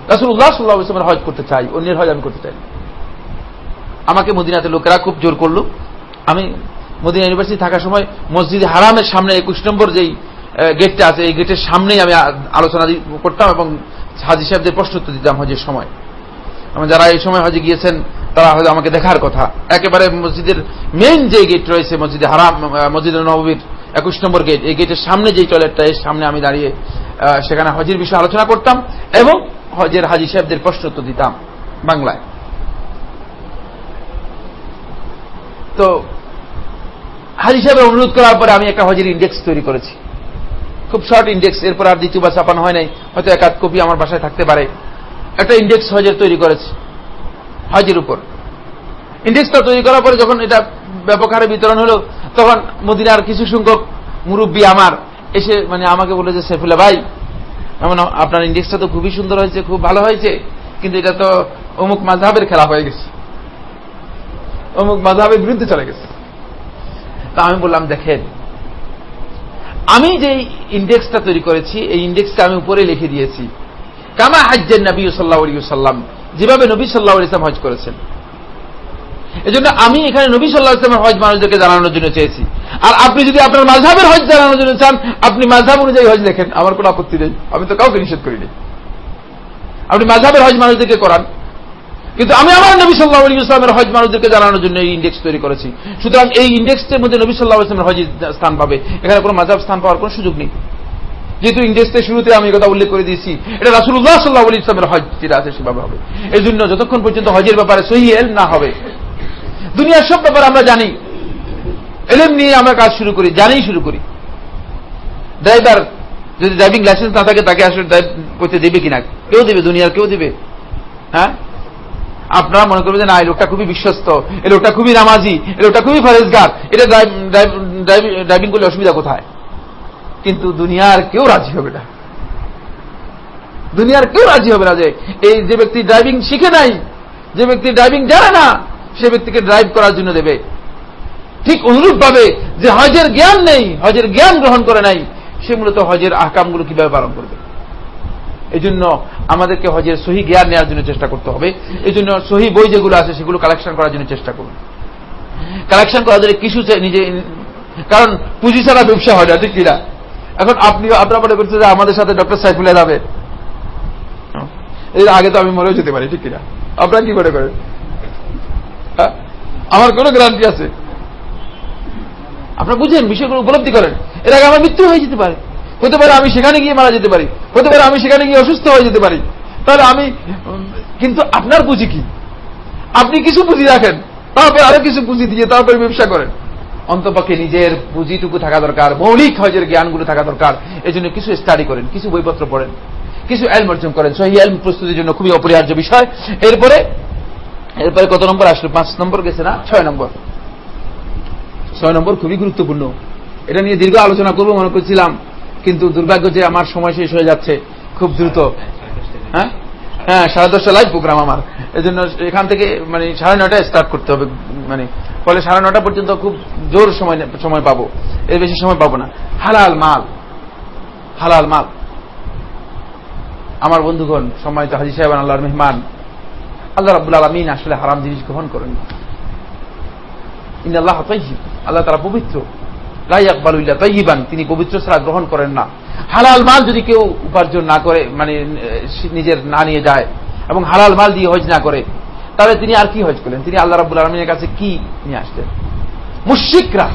রাসুল্লাহ সাল্লাহ ইসলামের হজ করতে চাই অন্যের হজ আমি করতে চাই। আমাকে মদিনাতে লোকেরা খুব জোর করল। আমি মদিনা ইউনিভার্সিটি থাকার সময় মসজিদ হারামের সামনে একুশ নম্বর যেই গেটটা আছে এই গেটের সামনেই আমি আলোচনা করতাম এবং হাজি সাহেবদের প্রশ্ন উত্তর দিতাম হজের সময়। আমার যারা এই সময় হজে গিয়েছেন তারা হয়তো আমাকে দেখার কথা। একেবারে মসজিদের মেইন যে গেট রয়েছে মসজিদে হারাম আহ, মসজিদে নবীর একুশ নম্বর গেট এই গেটের সামনে যেই টয়লেটটা এর সামনে আমি দাঁড়িয়ে সেখানে হজের বিষয়ে আলোচনা করতাম এবং হজের হাজি সাহেবদের প্রশ্ন উত্তর দিতাম বাংলায়। তো হাজি সাহেবের অনুরোধ করার পরে আমি একটা হজের ইন্ডেক্স তৈরি করেছি। খুব শর্ট ইন্ডেক্স এরপর আর দ্বিতীয় বা ছাপানো হয় নাই, হয়তো এক আধ কপি আমার বাসায় থাকতে পারে। একটা ইন্ডেক্স হজের তৈরি করেছি, হজের উপর। ইন্ডেক্সটা তৈরি করার পরে যখন এটা ব্যাপক হারে বিতরণ হলো, তখন মদিনার কিছু সংখ্যক মুরব্বী আমার এসে মানে আমাকে বলে যে সেফুল্লা ভাই, এমন আপনার ইন্ডেক্সটা তো খুবই সুন্দর হয়েছে, খুব ভালো হয়েছে, কিন্তু এটা তো অমুক মাঝহাবের খেলা হয়ে গেছে। অমুক মাঝহাবের বিরুদ্ধে চলে গেছে। তা আমি বললাম, দেখেন, আমি যে ইন্ডেক্সটা তৈরি করেছি, এই ইন্ডেক্সটা আমি উপরে লিখে দিয়েছি। কামা হাজ্জেন নবী সাল্লাহ সাল্লাম যেভাবে নবী সাল্লাহ ইসলাম হজ করেছেন। এজন্য আমি এখানে নবী সাল্লাহ ইসলামের হজ মানুষদেরকে জানানোর জন্য চেয়েছি। আর আপনি যদি আপনার মাঝহাবের হজ জানানোর জন্য চান, আপনি মাঝহাব অনুযায়ী হজ লেখেন আমার কোনো আপত্তি নেই। আমি তো কাউকে নিষেধ করিনি। আপনি মাঝহাবের হজ মানুষদেরকে করান। কিন্তু আমি আমার নবী সাল্লাহ আলী ইসলামের হজ মানুষদেরকে জানানোর জন্য এই ইন্ডেক্স তৈরি করেছি। সুতরাং এই ইন্ডেক্সের মধ্যে নবী সাল্লাহ ইসলামের হজ স্থান পাবে, এখানে কোনো মাঝহাব স্থান পাওয়ার কোনো সুযোগ নেই। যেহেতু ইন্ডেক্সের শুরুতে আমি কথা উল্লেখ করে দিয়েছি, এটা রাসুল্লাহ সাল্লাহ আলী ইসলামের হজ যেটা আছে সেভাবে হবে। এই জন্য যতক্ষণ পর্যন্ত হজের ব্যাপারে সহি না হবে দুনিয়ার সব ব্যাপারে আমরা জানি। এলএম নিয়ে আমরা কাজ শুরু করি, জানেই শুরু করি। ড্রাইভার যদি ড্রাইভিং লাইসেন্স না থাকে, তাকে আসলে ড্রাইভ করতে দেবে কিনা? কেউ দেবে, দুনিয়ার কেউ দেবে। হ্যাঁ? আপনারা মনে করবেন যে না, এই লোকটা খুবই বিশ্বস্ত, এই লোকটা খুবই নামাজি, এই লোকটা খুবই ফরেজগার, এটা ড্রাইভিং করলে অসুবিধা কোথায়? কিন্তু দুনিয়ার কেউ রাজি হবে না। দুনিয়ার কেউ রাজি হবে না যে, এই যে ব্যক্তি ড্রাইভিং শিখে নাই, যে ব্যক্তি ড্রাইভিং জানে না সে ব্যক্তিকে ড্রাইভ করার জন্য দেবে। ঠিক অনুরূপ ভাবে যে হজের জ্ঞান নেই, হজের জ্ঞান গ্রহণ করে নাই, সে মূলত হজের আহকামগুলো কীভাবে পালন করবে? এই জন্য আমাদেরকে হজের সহি জ্ঞান নেওয়ার জন্য চেষ্টা করতে হবে। এই জন্য সহি বই যেগুলো আছে, সেগুলো কালেকশন করার জন্য চেষ্টা করুন। কালেকশন করা যায় কিছু নিজে কারণ পুঁজি ছাড়া ব্যবসা হয় না, ঠিক কিনা? এখন আপনি আপনারা মনে করছেন যে আমাদের সাথে ডক্টর সাইফুল্লাহ যাবে। এর আগে তো আমি মরেও যেতে পারি, ঠিক কিনা? আপনারা কি করে করেন? আমার কোনো গ্যারান্টি আছে। আপনারা বুঝেন, বিষয়গুলো উপলব্ধি করেন। এর আগে আমার মৃত্যু হয়ে যেতে পারে। হতে পারে আমি সেখানে গিয়ে মারা যেতে পারি। হতে পারে আমি সেখানে গিয়ে অসুস্থ হয়ে যেতে পারি। তাহলে আমি কিন্তু আপনার পুঁজি কি? আপনি কিছু পুঁজি রাখেন তারপরে আরও কিছু পুঁজি দিয়ে তারপরে ব্যবসা করেন। অন্তপক্ষে নিজের পুঁজিটুকু থাকা দরকার, মৌলিক হজের জ্ঞানগুলো থাকা দরকার এই জন্য কিছু স্টাডি করেন, কিছু বইপত্র পড়েন, কিছু এলম অর্জন করেন। সহি এলম প্রস্তুতির জন্য খুবই অপরিহার্য বিষয়। এরপরে এরপরে কত নম্বর আসলো? পাঁচ নম্বর গেছে না? ছয় নম্বর। ছয় নম্বর খুবই গুরুত্বপূর্ণ। এটা নিয়ে দীর্ঘ আলোচনা করব, মনে করছিলাম। কিন্তু দুর্ভাগ্য যে আমার সময় শেষ হয়ে যাচ্ছে খুব দ্রুত। হ্যাঁ? হ্যাঁ সাড়ে দশটা লাইভ প্রোগ্রাম আমার। এই জন্য এখান থেকে মানে সাড়ে নটায় স্টার্ট করতে হবে। মানে ফলে সাড়ে নটা পর্যন্ত খুব জোর সময় সময় পাবো। এর বেশি সময় পাবো না। হালাল মাল। হালাল মাল। আমার বন্ধুগণ, সম্মানিত হাজি সাহেব আল্লাহর মেহমান আল্লাহ রাবুল আলমিন আসলে হারাম জিনিস গ্রহণ করেন আল্লাহ আল্লাহ তারা পবিত্র। লাইয়াকবালুল্লাহ তৈবান তিনি পবিত্র ছাড়া গ্রহণ করেন না। হালাল মাল যদি কেউ উপার্জন না করে মানে নিজের না নিয়ে যায় এবং হালাল মাল দিয়ে হজ না করে, তাহলে তিনি আর কি হজ করলেন? তিনি আল্লাহ রাবুল আলমিনের কাছে কি নিয়ে আসলেন? মুশিকরা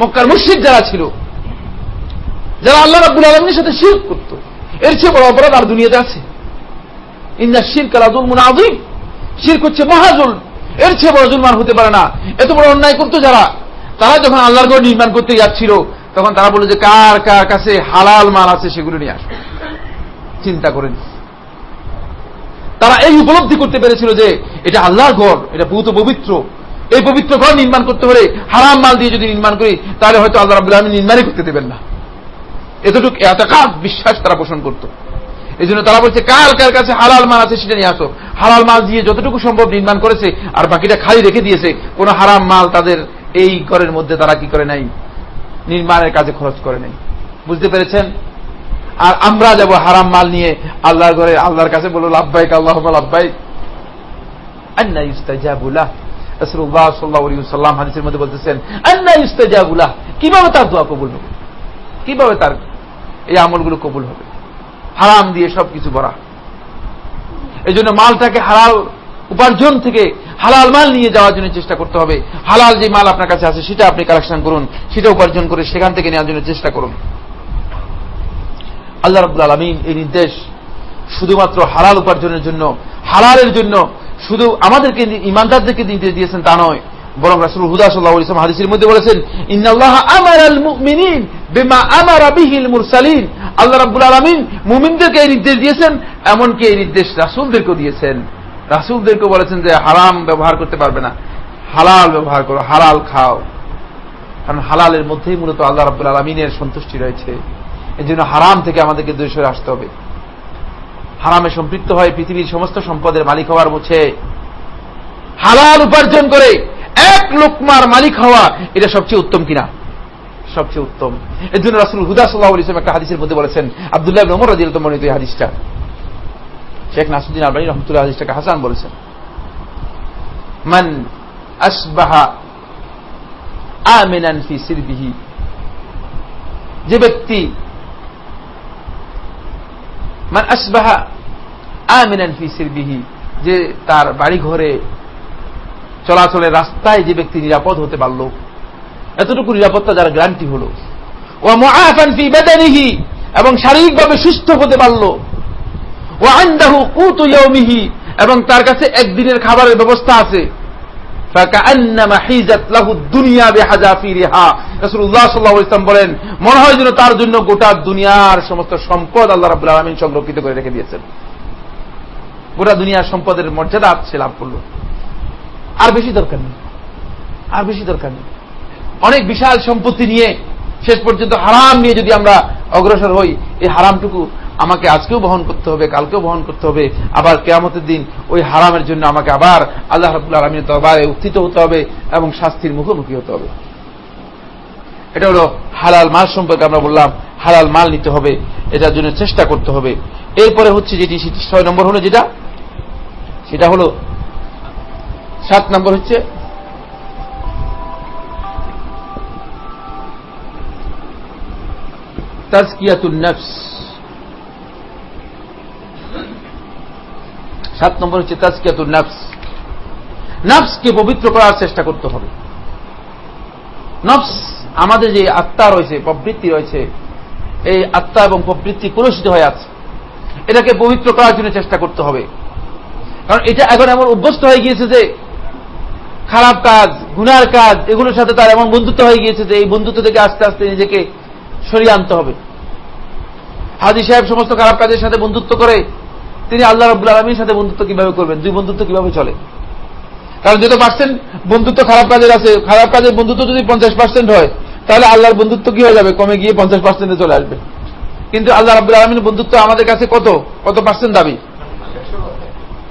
মক্কার মুশিক যারা ছিল, যারা আল্লাহ রাবুল আলমীর সাথে শিল্প করত, এর চেয়ে বড় অপরাধ আর দুনিয়াতে আছে। ইন্দা মহাজুল এর চেয়ে বড় জুলমান হতে পারে না। এত বড় অন্যায় করতো যারা। তারা যখন আল্লাহর ঘর নির্মাণ করতে যাচ্ছিল, তখন তারা যে, কার কার কাছে হালাল মাল আছে সেগুলো নিয়ে আসো? চিন্তা করেন তারা এই উপলব্ধি করতে পেরেছিল যে, এটা আল্লাহর ঘর, এটা বহুত পবিত্র। এই পবিত্র ঘর নির্মাণ করতে হলে হারাম মাল দিয়ে যদি নির্মাণ করি, তাহলে হয়তো আল্লাহ রাবুল নির্মাণই করতে দেবেন না। এতটুকু এতকাত বিশ্বাস তারা পোষণ করত। এই জন্য তারা বলছে, কার কার কাছে হালাল মাল আছে সেটা নিয়ে আসো। হালাল মাল দিয়ে যতটুকু সম্ভব নির্মাণ করেছে, আর বাকিটা খালি রেখে দিয়েছে, কোন হারাম মাল তাদের এই ঘরের মধ্যে তারা কি করে নাই? নির্মাণের কাজে খরচ করে নাই। বুঝতে পেরেছেন? আর আমরা যাব হারাম মাল নিয়ে আল্লাহর ঘরে, আল্লাহর কাছে বলব লাভবাইক আল্লাহ লাভবাইক আন্না কীভাবে তার দোয়া কবুল হবে? কীভাবে তার এই আমলগুলো কবুল হবে? হারাম দিয়ে সবকিছু ভরা। এই জন্য মালটাকে হালাল উপার্জন থেকে হালাল মাল নিয়ে যাওয়ার জন্য চেষ্টা করতে হবে। হালাল যে মাল আপনার কাছে আছে, সেটা আপনি কালেকশন করুন, সেটা উপার্জন করে সেখান থেকে নেওয়ার জন্য চেষ্টা করুন। আল্লাহ রব্বুল আলমিন এই নির্দেশ শুধুমাত্র হালাল উপার্জনের জন্য, হালালের জন্য শুধু আমাদেরকে, ইমানদারদেরকে নির্দেশ দিয়েছেন তা নয়। বরং রাসুল হুদা সাল্লাহ ইসলাম হাদিসের মধ্যে বলেছেন, ইন্নাল্লাহ আমার আল মুমিনিন বিমা আমার বিহিল মুরসালিন। আল্লাহ রাব্বুল আলামিন মুমিনদেরকে এই নির্দেশ দিয়েছেন, এমনকি এই নির্দেশ রাসূলদেরকেও দিয়েছেন। রাসূলদেরকে বলেছেন যে, হারাম ব্যবহার করতে পারবে না। হালাল ব্যবহার করো, হালাল খাও। কারণ হালালের মধ্যেই মূলত আল্লাহ রাব্বুল আলমিনের সন্তুষ্টি রয়েছে। এই জন্য হারাম থেকে আমাদেরকে দূরে সরে আসতে হবে। হারামে সম্পৃক্ত হয় পৃথিবীর সমস্ত সম্পদের মালিক হওয়ার মুছে হালাল উপার্জন করে এক লোকমার মালিক হওয়া এটা সবচেয়ে উত্তম কিনা? সবচেয়ে উত্তম। এর জন্য রাসুল হুদা সাল্লাহ ইসলাম একটা হাদিসের মধ্যে বলেছেন, আবদুল্লাহ নমর রাজিল মনিত এই হাদিসটা। শেখ নাসুদ্দিন আলবানী রহমতুল্লাহ হাদিসটাকে হাসান বলেছেন। মান আসবাহা আমিনান ফি সিরবিহি। যে ব্যক্তি মান আসবাহা আমিনান ফি সিরবিহি, যে তার বাড়ি ঘরে চলাচলের রাস্তায় যে ব্যক্তি নিরাপদ হতে পারল, এতটুকু নিরাপত্তা যার গ্রান্টি হল। ও মুআফান ফি বাদানিহি, এবং শারীরিকভাবে সুস্থ হতে পারল। ও আন্দাহু কুতু এবং তার কাছে একদিনের খাবারের ব্যবস্থা আছে। বলেন, মনে হয় যেন তার জন্য গোটা দুনিয়ার সমস্ত সম্পদ আল্লাহ রাবুল আলমিন সংরক্ষিত করে রেখে দিয়েছেন। গোটা দুনিয়ার সম্পদের মর্যাদা সে লাভ করল। আর বেশি দরকার নেই। আর বেশি দরকার নেই। অনেক বিশাল সম্পত্তি নিয়ে শেষ পর্যন্ত হারাম নিয়ে যদি আমরা অগ্রসর হই, এই হারামটুকু আমাকে আজকেও বহন করতে হবে, কালকেও বহন করতে হবে, আবার কেয়ামতের দিন ওই হারামের জন্য আমাকে আবার আল্লাহ রাবুল্লাহ আলমীর দরবারে উত্থিত হতে হবে এবং শাস্তির মুখোমুখি হতে হবে। এটা হলো হালাল মাল সম্পর্কে আমরা বললাম, হালাল মাল নিতে হবে, এটার জন্য চেষ্টা করতে হবে। এরপরে হচ্ছে যেটি ছয় নম্বর হলো যেটা? সেটা হলো সাত নম্বর হচ্ছে তাজকিয়াতুল নফস। সাত নম্বর হচ্ছে তাজকিয়াতুল নফস। নফসকে পবিত্র করার চেষ্টা করতে হবে। নফস আমাদের যে আত্মা রয়েছে, প্রবৃত্তি রয়েছে, এই আত্মা এবং প্রবৃত্তি কলুষিত হয়ে আছে। এটাকে পবিত্র করার জন্য চেষ্টা করতে হবে। কারণ এটা এখন এমন অভ্যস্ত হয়ে গিয়েছে যে খারাপ কাজ, গুনার কাজ, এগুলোর সাথে তার এমন বন্ধুত্ব হয়ে গিয়েছে যে এই বন্ধুত্ব থেকে আস্তে আস্তে নিজেকে সরিয়ে আনতে হবে। হাজি সাহেব সমস্ত খারাপ কাজের সাথে বন্ধুত্ব করে, তিনি আল্লাহ রব্বুল আলমীর সাথে বন্ধুত্ব কীভাবে করবেন? দুই বন্ধুত্ব কীভাবে চলে? কারণ যত পার্সেন্ট বন্ধুত্ব খারাপ কাজের আছে, খারাপ কাজের বন্ধুত্ব যদি পঞ্চাশ পার্সেন্ট হয়, তাহলে আল্লাহর বন্ধুত্ব কি হয়ে যাবে? কমে গিয়ে পঞ্চাশ পার্সেন্টে চলে আসবে। কিন্তু আল্লাহ রব্বুল আলমীর বন্ধুত্ব আমাদের কাছে কত? কত পার্সেন্ট দাবি?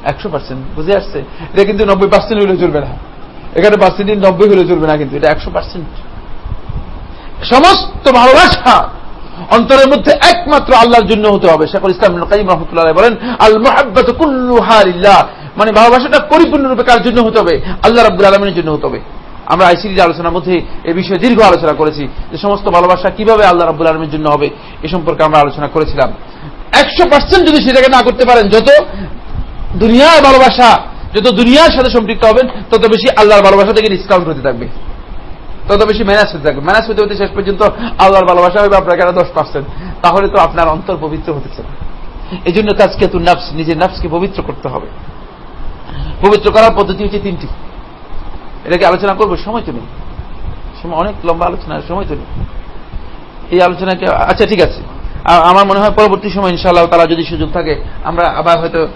একশো পার্সেন্ট। বুঝে আসছে? এটা কিন্তু নব্বই পার্সেন্ট হলে চলবে না। এখানে পার্সেন্টেজ নব্বই হলে চলবে না কিন্তু, এটা একশো পার্সেন্ট সমস্ত ভালোবাসা অন্তরের মধ্যে একমাত্র আল্লাহর জন্য হতে হবে। শেখুল ইসলাম কাজিম রহমতুল্লাহ বলেন আল মোহাব্বত কুল্লুহারিল্লাহ মানে ভালোবাসাটা পরিপূর্ণরূপে কার জন্য হতে হবে? আল্লাহ রাব্বুল আলমিনের জন্য হতে হবে। আমরা আইসিডির আলোচনার মধ্যে এই বিষয়ে দীর্ঘ আলোচনা করেছি যে সমস্ত ভালোবাসা কীভাবে আল্লাহ রাব্বুল আলমীর জন্য হবে, এ সম্পর্কে আমরা আলোচনা করেছিলাম। একশো পার্সেন্ট যদি সেটাকে না করতে পারেন, যত দুনিয়ার ভালোবাসা যত দুনিয়ার সাথে সম্পৃক্ত হবেন, তত বেশি আল্লাহর ভালোবাসা থেকে ডিসকাউন্ট হতে থাকবে। তত বেশি ম্যানেজ হতে থাকবে। ম্যানেজ হতে হতে শেষ পর্যন্ত আল্লাহর ভালোবাসা হবে আপনার কাছে দশ পার্সেন্ট তাহলে তো আপনার অন্তর পবিত্র হতেছে না এই জন্য কাজকে তু নাফস, নিজের নাফসকে পবিত্র করতে হবে। পবিত্র করার পদ্ধতি হচ্ছে তিনটি। এটাকে আলোচনা করব, সময় তো নেই। সময় অনেক লম্বা আলোচনা, সময় তো নেই। এই আলোচনাকে আচ্ছা ঠিক আছে। আমার মনে হয় পরবর্তী সময় ইনশাআল্লাহ তালা যদি সুযোগ থাকে, আমরা আবার হয়তো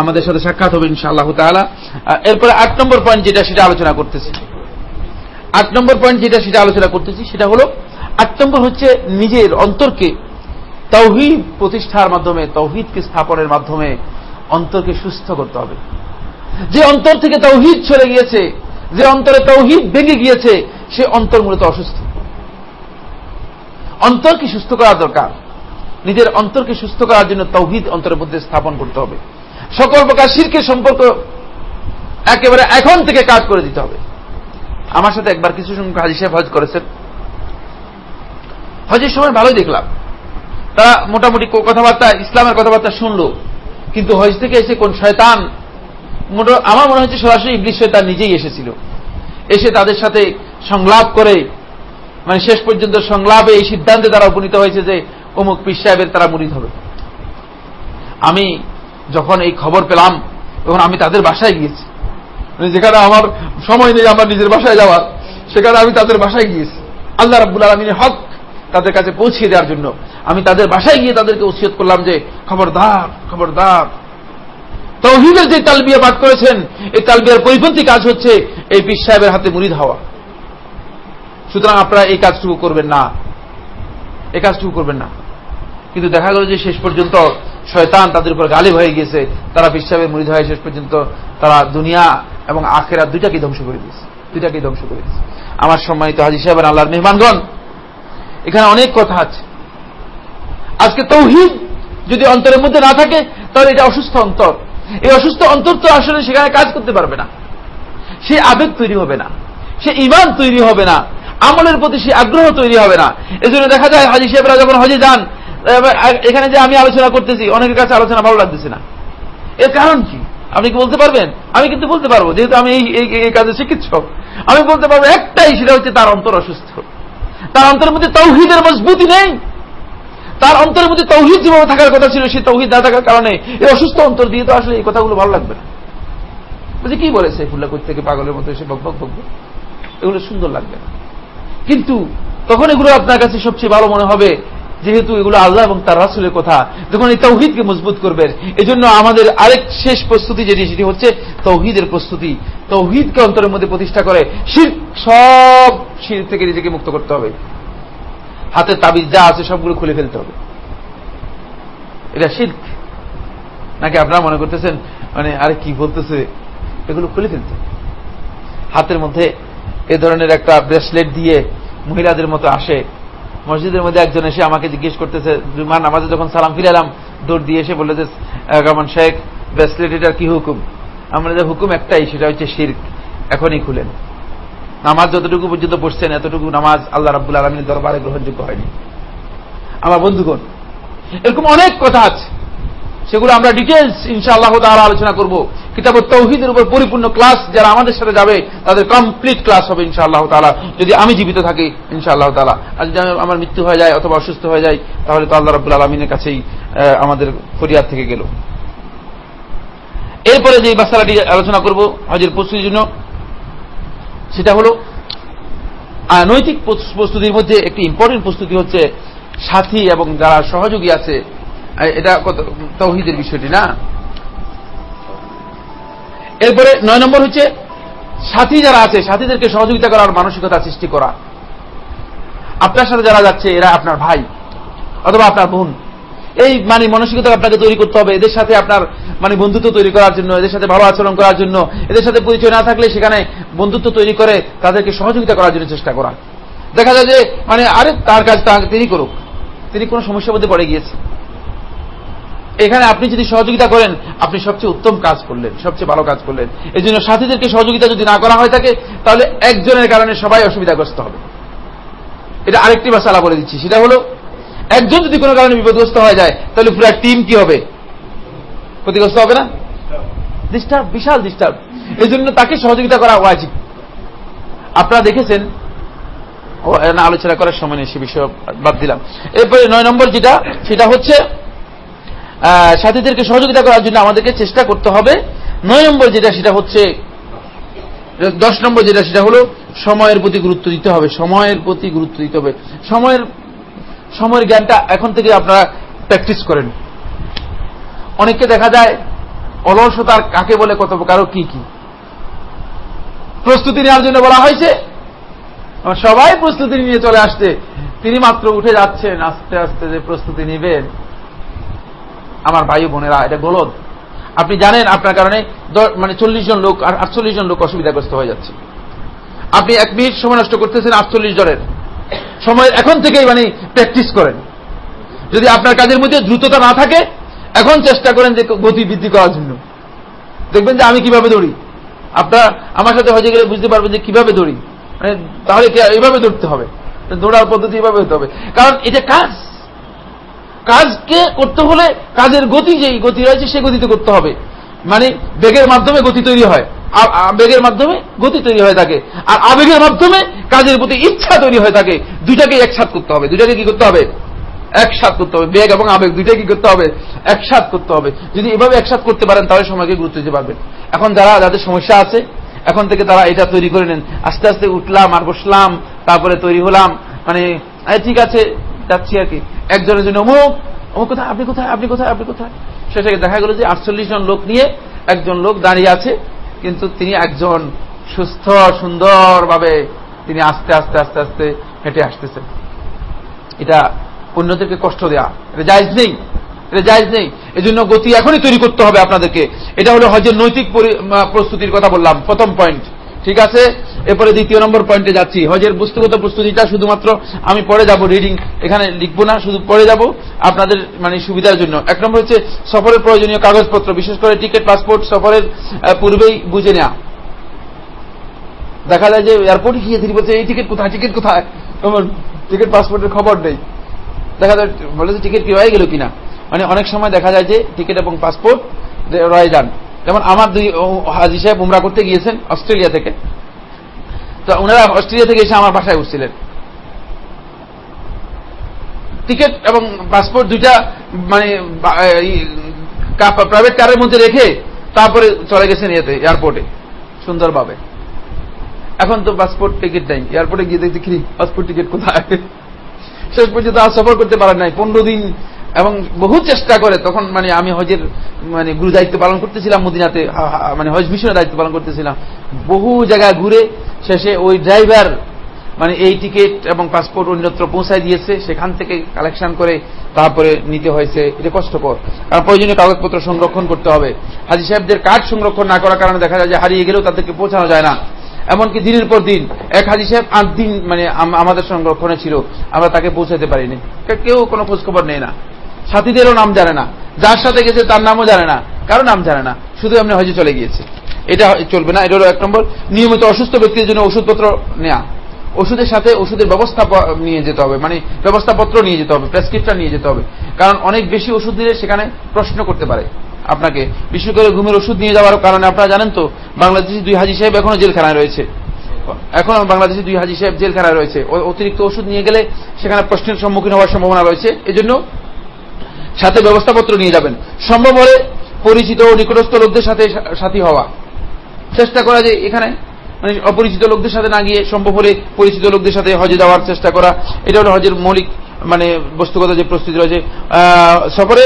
আমাদের সাথে সাক্ষাৎ হবে ইনশাআল্লাহ তালা এরপরে আট নম্বর পয়েন্ট যেটা সেটা আলোচনা করতেছি। আট নম্বর পয়েন্ট যেটা সেটা আলোচনা করতেছি, সেটা হলো, আট নম্বর হচ্ছে নিজের অন্তরকে তৌহিদ প্রতিষ্ঠার মাধ্যমে, তৌহিদকে স্থাপনের মাধ্যমে অন্তরকে সুস্থ করতে হবে। যে অন্তর থেকে তৌহিদ চলে গিয়েছে, যে অন্তরে তৌহিদ ভেঙে গিয়েছে, সে অন্তর মূলত অসুস্থ। অন্তরকে সুস্থ করা দরকার। নিজের অন্তরকে সুস্থ করার জন্য তৌহিদ অন্তরের মধ্যে স্থাপন করতে হবে। সকল প্রকার শিরকের সম্পর্ক একেবারে এখন থেকে কাজ করে দিতে হবে। আমার সাথে একবার কিছু সংখ্যক হাজি সাহেব হজ করেছেন। হজের সময় ভালোই দেখলাম। তারা মোটামুটি কথাবার্তা, ইসলামের কথাবার্তা শুনলো। কিন্তু হজ থেকে এসে কোন শয়তান আমার মনে হচ্ছে সরাসরি ইংলিশ শয়তান নিজেই এসেছিল। এসে তাদের সাথে সংলাপ করে মানে শেষ পর্যন্ত সংলাপে এই সিদ্ধান্তে তারা উপনীত হয়েছে যে অমুক পিস সাহেবের তারা মুরিদ হবে। আমি যখন এই খবর পেলাম, তখন আমি তাদের বাসায় গিয়েছি। মানে যেখানে আমার সময় নেই আমার নিজের বাসায় যাওয়ার, সেখানে আমি তাদের বাসায় গিয়েছি। আল্লাহ রাবুল আলমিনের হক তাদের কাছে পৌঁছিয়ে দেওয়ার জন্য আমি তাদের বাসায় গিয়ে তাদেরকে উচ্ছেদ করলাম যে, খবরদার খবরদার। তৌহিদের যে তালবিয়া পাঠ করেছেন, এই তালবিয়ার পরিপন্থী কাজ হচ্ছে এই পীর সাহেবের হাতে মুরিদ হওয়া। সুতরাং আপনারা এই কাজটুকু করবেন না। এই কাজটুকু করবেন না। কিন্তু দেখা গেল যে শেষ পর্যন্ত শয়তান তাদের উপর গালিব হয়ে গিয়েছে। তারা সাহেবের মুরিদ হয়ে শেষ পর্যন্ত তারা দুনিয়া এবং আখেরা দুইটাকে ধ্বংস করে দিয়েছে। দুইটাকে ধ্বংস করে দিয়েছে। আমার সম্মানিত হাজি সাহেবের আল্লাহর মেহমানগণ, এখানে অনেক কথা আছে। আজকে তৌহিদ যদি অন্তরের মধ্যে না থাকে, তাহলে এটা অসুস্থ অন্তর। এই অসুস্থ অন্তর তো আসলে সেখানে কাজ করতে পারবে না। সে আবেগ তৈরি হবে না। সে ইমান তৈরি হবে না। আমলের প্রতি সে আগ্রহ তৈরি হবে না। এজন্য দেখা যায় হাজি সাহেবরা যখন হজে যান এখানে যে আমি আলোচনা করতেছি, অনেকের কাছে আলোচনা ভালো লাগতেছে না। এর কারণ কি? আপনি কি বলতে পারবেন? আমি কিন্তু বলতে পারব, যেহেতু আমি এই কাজে চিকিৎসক। আমি বলতে পারব একটাই, সেটা হচ্ছে তার অন্তর অসুস্থ। তার অন্তরের মধ্যে তৌহিদের মজবুতি নেই। তার অন্তরের মধ্যে তৌহিদ যেভাবে থাকার কথা ছিল, সেই তৌহিদ না থাকার কারণে এই অসুস্থ অন্তর দিয়ে তো আসলে এই কথাগুলো ভালো লাগবে না। বলছে, কি বলেছে ফুল্লা কই থেকে পাগলের মতো এসে বক বক বক? এগুলো সুন্দর লাগবে না। কিন্তু তখন এগুলো আপনার কাছে সবচেয়ে ভালো মনে হবে যেহেতু এগুলো আল্লাহ এবং তার রাসুলের কথা যখন এই তৌহিদকে মজবুত করবেন এই জন্য আমাদের আরেক শেষ প্রস্তুতি যেটি, সেটি হচ্ছে তৌহিদের প্রস্তুতি। তৌহিদকে অন্তরের মধ্যে প্রতিষ্ঠা করে শির সব শির থেকে নিজেকে মুক্ত করতে হবে। হাতে তাবিজ যা আছে সবগুলো খুলে ফেলতে হবে। এটা শিল্প নাকি আপনারা মনে করতেছেন মানে আরে কি বলতেছে? এগুলো খুলে ফেলতে হাতের মধ্যে এ ধরনের একটা ব্রেসলেট দিয়ে মহিলাদের মতো আসে। মসজিদের মধ্যে একজন এসে আমাকে জিজ্ঞেস করতেছে জুমা নামাজে যখন সালাম ফিরে এলাম, দৌড় দিয়ে এসে বলে যে কামান শেখ, ব্রেসলেট এটার কি হুকুম? আমরা যে, হুকুম একটাই, সেটা হচ্ছে শির্ক, এখনই খুলেন। নামাজ যতটুকু পর্যন্ত পড়ছেন, এতটুকু নামাজ আল্লাহ রাবুল আলমীর দরবারে গ্রহণযোগ্য হয়নি। আমার বন্ধুগণ, এরকম অনেক কথা আছে। সেগুলো আমরা ডিটেলস ইনশাআল্লাহ তারা আলোচনা করব। কিতাব তৌহিদের উপর পরিপূর্ণ ক্লাস যারা আমাদের সাথে যাবে, তাদের কমপ্লিট ক্লাস হবে ইনশাআল্লাহ তালা যদি আমি জীবিত থাকি, ইনশাআল্লাহ তালা আর যদি আমার মৃত্যু হয়ে যায় অথবা অসুস্থ হয়ে যায়, তাহলে তো আল্লাহ রাবুল আলমিনের কাছেই আমাদের ফরিয়াদ থেকে গেল। এরপরে যে বাসালাটি আলোচনা করব, হজের প্রস্তুতির জন্য, সেটা হল নৈতিক প্রস্তুতির মধ্যে একটি ইম্পর্টেন্ট প্রস্তুতি হচ্ছে, সাথী এবং যারা সহযোগী আছে এটা তৌহিদের বিষয়টি, না? এরপরে নয় নম্বর হচ্ছে, সাথী যারা আছে, সাথীদেরকে সহযোগিতা করার মানসিকতা সৃষ্টি করা। আপনার সাথে যারা যাচ্ছে, এরা আপনার ভাই অথবা আপনার বোন। এই মানে মানসিকতা আপনাকে তৈরি করতে হবে। এদের সাথে আপনার মানে বন্ধুত্ব তৈরি করার জন্য, এদের সাথে ভালো আচরণ করার জন্য, এদের সাথে পরিচয় না থাকলে সেখানে বন্ধুত্ব তৈরি করে তাদেরকে সহযোগিতা করার জন্য চেষ্টা করা। দেখা যায় যে মানে আরে, তার কাজ তিনি করুক। তিনি কোন সমস্যার মধ্যে পড়ে গিয়েছে। এখানে আপনি যদি সহযোগিতা করেন, আপনি সবচেয়ে উত্তম কাজ করলেন, সবচেয়ে ভালো কাজ করলেন। এই জন্য সাথীদেরকে সহযোগিতা যদি না করা হয় থাকে তাহলে একজনের কারণে সবাই অসুবিধাগ্রস্ত হবে। এটা আরেকটি মশালা বলে দিচ্ছি, সেটা হলো, একজন যদি কোনো কারণে বিপদগ্রস্ত হয়ে যায়, তাহলে পুরো টিম কি হবে? ক্ষতিগ্রস্ত হবে না? ডিস্টার্ব বিশাল ডিস্টার্ব এই জন্য তাকে সহযোগিতা করা উচিত আপনারা দেখেছেন আলোচনা করার সময় নেই, সে বিষয়ে বাদ দিলাম। এরপরে নয় নম্বর যেটা, সেটা হচ্ছে সাথীদেরকে সহযোগিতা করার জন্য আমাদেরকে চেষ্টা করতে হবে। নয় নম্বর যেটা, সেটা হচ্ছে, দশ নম্বর যেটা, সেটা হলো সময়ের প্রতি গুরুত্ব দিতে হবে, সময়ের প্রতি গুরুত্ব দিতে হবে। সময়ের সময়ের জ্ঞানটা এখন থেকে আপনারা প্র্যাকটিস করেন। অনেককে দেখা যায়, অলসতার কাকে বলে কত কারও কি কি? প্রস্তুতি নেওয়ার জন্য বলা হয়েছে। সবাই প্রস্তুতি নিয়ে চলে আসতে তিনি মাত্র উঠে যাচ্ছেন, আস্তে আস্তে যে প্রস্তুতি নেবেন। আমার ভাই বোনেরা, এটা গলদ। আপনি জানেন আপনার কারণে মানে চল্লিশ জন লোক আর আটচল্লিশ জন লোক অসুবিধাগ্রস্ত হয়ে যাচ্ছে। আপনি এক মিনিট সময় নষ্ট করতেছেন আটচল্লিশ জনের। সময় এখন থেকেই মানে প্র্যাকটিস করেন। যদি আপনার কাজের মধ্যে দ্রুততা না থাকে, এখন চেষ্টা করেন যে গতি বৃদ্ধি করার জন্য। দেখবেন যে আমি কীভাবে দৌড়ি। আপনার, আমার সাথে হয়ে গেলে বুঝতে পারবেন যে কীভাবে দৌড়ি। মানে তাহলে এইভাবে দৌড়তে হবে? দৌড়ার পদ্ধতি এভাবে হতে হবে। কারণ এটা কাজ। কাজকে করতে হলে কাজের গতি যেই গতি রয়েছে, সে গতিতে করতে হবে। মানে বেগের মাধ্যমে গতি তৈরি হয়। আবেগের মাধ্যমে গতি তৈরি হয়ে থাকে আর আবেগের মাধ্যমে কাজের প্রতি ইচ্ছা তৈরি হয়ে থাকে দুইটাকে একসাথ করতে হবে। দুইটাকে কি করতে হবে? একসাথ করতে হবে। বেগ এবং আবেগ দুইটাই কি করতে হবে? একসাথ করতে হবে। যদি এভাবে একসাথ করতে পারেন, তাহলে সময়কে গুরুত্ব দিতে পারবেন। এখন যারা, যাদের সমস্যা আছে, এখন থেকে তারা এটা তৈরি করে নেন। আস্তে আস্তে উঠলাম আর বসলাম, তারপরে তৈরি হলাম। মানে ঠিক আছে, যাচ্ছি আর কি। একজনের জন্য অমুক অমুক কোথায়, আপনি কোথায় আপনি কোথায় আপনি কোথায়? শেষে দেখা গেল যে আটচল্লিশ জন লোক নিয়ে একজন লোক দাঁড়িয়ে আছে, কিন্তু তিনি একজন সুস্থ, সুন্দরভাবে তিনি আস্তে আস্তে আস্তে আস্তে হেঁটে আসতেছেন। এটা অন্যদেরকে কষ্ট দেয়া। এটা জায়জ নেই। এটা জায়জ নেই। এজন্য গতি এখনই তৈরি করতে হবে আপনাদেরকে। এটা হলো হজের নৈতিক পরি- প্রস্তুতির কথা বললাম, প্রথম পয়েন্ট ঠিক আছে? এরপরে দ্বিতীয় নম্বর পয়েন্টে যাচ্ছি। হজের বস্তুগত প্রস্তুতিটা শুধুমাত্র আমি পড়ে যাব রিডিং এখানে লিখব না, শুধু পড়ে যাব আপনাদের মানে সুবিধার জন্য। এক নম্বর হচ্ছে সফরের প্রয়োজনীয় কাগজপত্র, বিশেষ করে টিকিট পাসপোর্ট সফরের পূর্বেই বুঝে নেওয়া দেখা যায় যে এয়ারপোর্টে গিয়ে তিনি বলছে, এই টিকিট কোথায়? টিকিট কোথায়? টিকিট পাসপোর্টের খবর নেই। দেখা যায়, বলে যে টিকিট কি হয়ে গেল কিনা? মানে অনেক সময় দেখা যায় যে টিকিট এবং পাসপোর্ট রয়ে যান যেমন আমার দুই হাজি সাহেব উমরা করতে গিয়েছেন অস্ট্রেলিয়া থেকে। তো ওনারা অস্ট্রেলিয়া থেকে এসে আমার বাসায় উঠছিলেন। টিকিট এবং পাসপোর্ট দুইটা মানে প্রাইভেট কারের মধ্যে রেখে তারপরে চলে গেছেন ইয়েতে, এয়ারপোর্টে, সুন্দরভাবে। এখন তো পাসপোর্ট টিকিট নেই, এয়ারপোর্টে গিয়ে দেখছি পাসপোর্ট টিকিট কোথায়? শেষ পর্যন্ত আর সফর করতে পারেন নাই, পনেরো দিন এবং বহু চেষ্টা করে, তখন মানে আমি হজের মানে গুরু দায়িত্ব পালন করতেছিলাম, মদিনাতে মানে হজ মিশনের দায়িত্ব পালন করতেছিলাম। বহু জায়গায় ঘুরে শেষে ওই ড্রাইভার মানে এই টিকিট এবং পাসপোর্ট অন্যত্র পৌঁছায় দিয়েছে, সেখান থেকে কালেকশন করে তারপরে নিতে হয়েছে। এটা কষ্টকর। কারণ প্রয়োজনীয় কাগজপত্র সংরক্ষণ করতে হবে। হাজি সাহেবদের কার্ড সংরক্ষণ না করার কারণে দেখা যায় যে হারিয়ে গেলেও তাদেরকে পৌঁছানো যায় না। এমনকি দিনের পর দিন, এক হাজি সাহেব আট দিন মানে আমাদের সংরক্ষণে ছিল। আমরা তাকে পৌঁছাতে পারিনি। কেউ কোনো খোঁজখবর নেই না। সাথীদেরও নাম জানে না। যার সাথে গেছে তার নামও জানে না। কারও নাম জানে না। শুধু এমনি হজে চলে গিয়েছে। এটা চলবে না এটা হলো এক নম্বর। নিয়মিত অসুস্থ ব্যক্তির জন্য ওষুধপত্র নেওয়া ওষুধের সাথে ওষুধের ব্যবস্থা নিয়ে যেতে হবে। মানে ব্যবস্থাপত্র নিয়ে যেতে হবে, প্রেসক্রিপশন নিয়ে যেতে হবে। কারণ অনেক বেশি ওষুধ দিলে সেখানে প্রশ্ন করতে পারে আপনাকে। বিশেষ করে ঘুমের ওষুধ নিয়ে যাওয়ার কারণে আপনারা জানেন তো, বাংলাদেশি দুই হাজি সাহেব এখনও জেলখানায় রয়েছে। এখন বাংলাদেশে দুই হাজি সাহেব জেলখানায় রয়েছে। অতিরিক্ত ওষুধ নিয়ে গেলে সেখানে প্রশ্নের সম্মুখীন হওয়ার সম্ভাবনা রয়েছে। এজন্য সাথে ব্যবস্থাপত্র নিয়ে যাবেন। সম্ভব হলে পরিচিত ও নিকটস্থ লোকদের সাথে সাথী হওয়া। চেষ্টা করা যে এখানে মানে অপরিচিত লোকদের সাথে না গিয়ে সম্ভব হলে পরিচিত লোকদের সাথে হজে যাওয়ার চেষ্টা করা। এটা হলো হজের মৌলিক মানে বস্তুগত যে প্রস্তুতি রয়েছে। সফরে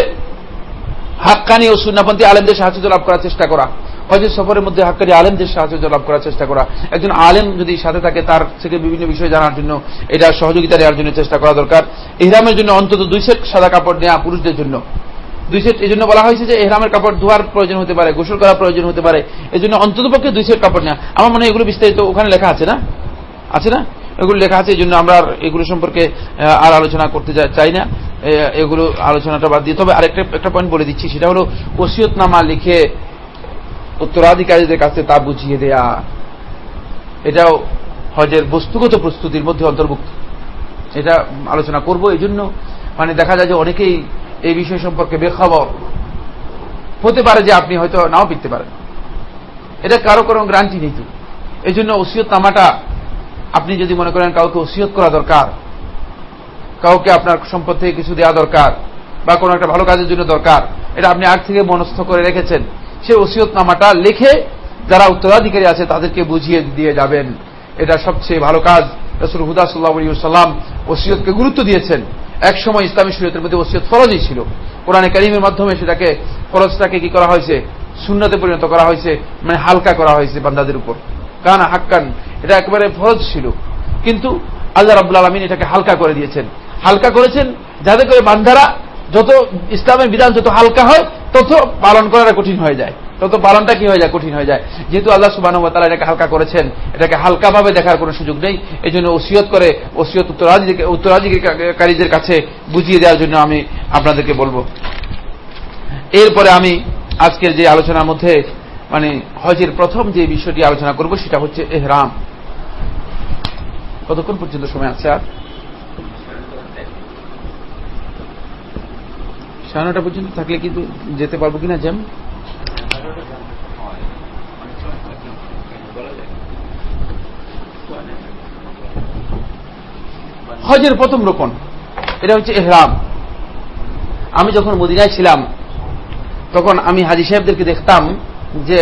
হাক্কানি ও সুন্নাপন্থী আলেমদের সাহায্য লাভ করার চেষ্টা করা। হজের সফরের মধ্যে হাক্কানি আলেমদের সাহায্য লাভ করার চেষ্টা করা। একজন আলেম যদি সাথে থাকে, তার থেকে বিভিন্ন বিষয় জানার জন্য এটা সহযোগিতা নেওয়ার জন্য চেষ্টা করা দরকার। ইহরামের জন্য অন্তত দুই সেট সাদা কাপড় নেওয়া পুরুষদের জন্য। দুই সেট এই জন্য বলা হয়েছে যে এহরামের কাপড় ধোয়ার প্রয়োজন হতে পারে, গোসল করার প্রয়োজন হতে পারে। এই জন্য অন্তত পক্ষে দুই সেট কাপড় নেওয়া আমার মনে হয় এগুলো বিস্তারিত ওখানে লেখা আছে না? আছে না? এগুলো লেখা আছে এই জন্য আমরা এগুলো সম্পর্কে আর আলোচনা করতে চাই না। এগুলো আলোচনাটা বাদ দিয়ে। তবে আরেকটা, একটা পয়েন্ট বলে দিচ্ছি, সেটা হলো ওসিয়তনামা লিখে উত্তরাধিকারীদের কাছে তা বুঝিয়ে দেয়া, এটাও হজের বস্তুগত প্রস্তুতির মধ্যে অন্তর্ভুক্ত। এটা আলোচনা করব এই জন্য মানে দেখা যায় যে অনেকেই এই বিষয় সম্পর্কে বেখবর হতে পারে যে আপনি হয়তো নাও পিকতে পারেন। এটা কারও কোনো গ্রান্টি নেই এই জন্য ওসিয়ত নামাটা আপনি যদি মনে করেন কাউকে ওসিয়ত করা দরকার, কাউকে আপনার সম্পদ থেকে কিছু দেওয়া দরকার, বা কোনো একটা ভালো কাজের জন্য দরকার, এটা আপনি আগ থেকে মনস্থ করে রেখেছেন সে ওসিয়ত নামাটা লিখে যারা উত্তরাধিকারী আছে তাদেরকে বুঝিয়ে দিয়ে যাবেন। এটা সবচেয়ে ভালো কাজ। রসুল হুদা সাল্লাহ সাল্লাম ওসিয়তকে গুরুত্ব দিয়েছেন। এক সময় ইসলামী শরীয়তের মধ্যে ওসিয়ত ফরজই ছিল। কোরআনে করিমের মাধ্যমে সেটাকে, ফরজটাকে কি করা হয়েছে? শূন্যতে পরিণত করা হয়েছে মানে হালকা করা হয়েছে বান্দাদের উপর। কান হাক্কান, এটা একেবারে ফরজ ছিল। কিন্তু আল্লাহ রাবুল আলমিন এটাকে হালকা করে দিয়েছেন। হালকা করেছেন যাতে করে বান্ধারা যত ইসলামের বিধান যত হালকা হয় তত পালন করাটা কঠিন হয়ে যায়। তত পালনটা কি হয়ে যায়? কঠিন হয়ে যায়। যেহেতু আল্লাহ সুবাহ এটাকে হালকা করেছেন, এটাকে হালকাভাবে দেখার কোনো সুযোগ নেই। এই জন্য ওসিয়ত করে, ওসিয়ত উত্তরাধিকারীদের কাছে বুঝিয়ে দেওয়ার জন্য আমি আপনাদেরকে বলব। এরপরে আমি আজকের যে আলোচনার মধ্যে মানে হজের প্রথম যে বিষয়টি আলোচনা করব, সেটা হচ্ছে এহরাম। কতক্ষণ পর্যন্ত সময় আছে আর? সাড়ে নটা পর্যন্ত থাকলে কিন্তু যেতে পারব কিনা, জ্যাম? হজের প্রথম রোপণ এটা হচ্ছে এহরাম। আমি যখন মদিনায় ছিলাম, তখন আমি হাজি সাহেবদেরকে দেখতাম যে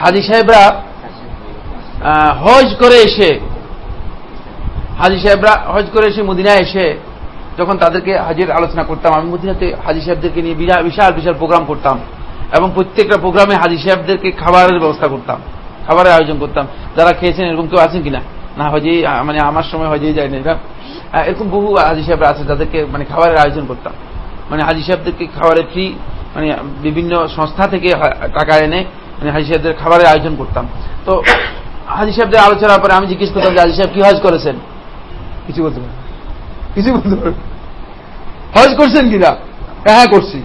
হাজি সাহেবরা হজ করে এসে, হাজি সাহেবরা হজ করে এসে মদিনায় এসে যখন তাদেরকে হাজির আলোচনা করতাম, আমি মদিনাতে হাজি সাহেবদেরকে নিয়ে বিশাল বিশাল প্রোগ্রাম করতাম এবং প্রত্যেকটা প্রোগ্রামে হাজি সাহেবদেরকে খাবারের ব্যবস্থা করতাম, খাবারের আয়োজন করতাম। যারা খেয়েছেন, এরকম কেউ আছেন কিনা? না হজেই মানে আমার সময় হজেই যায়নি এরা এরকম বহু হাজি সাহেবরা আছে, যাদেরকে মানে খাবারের আয়োজন করতাম। মানে হাজি সাহেবদেরকে খাবারের ফ্রি মানে বিভিন্ন সংস্থা থেকে টাকা এনে মানে হাজি সাহেবদের খাবারের আয়োজন করতাম। তো, হাজি সাহেবদের আলোচনার পরে আমি জিজ্ঞেস করতাম যে, হাজি সাহেব কি হজ করেছেন? কিছু বলতে পারেন। কিছু বলতে পারেন হজ করছেন কিনা? হ্যাঁ করছি।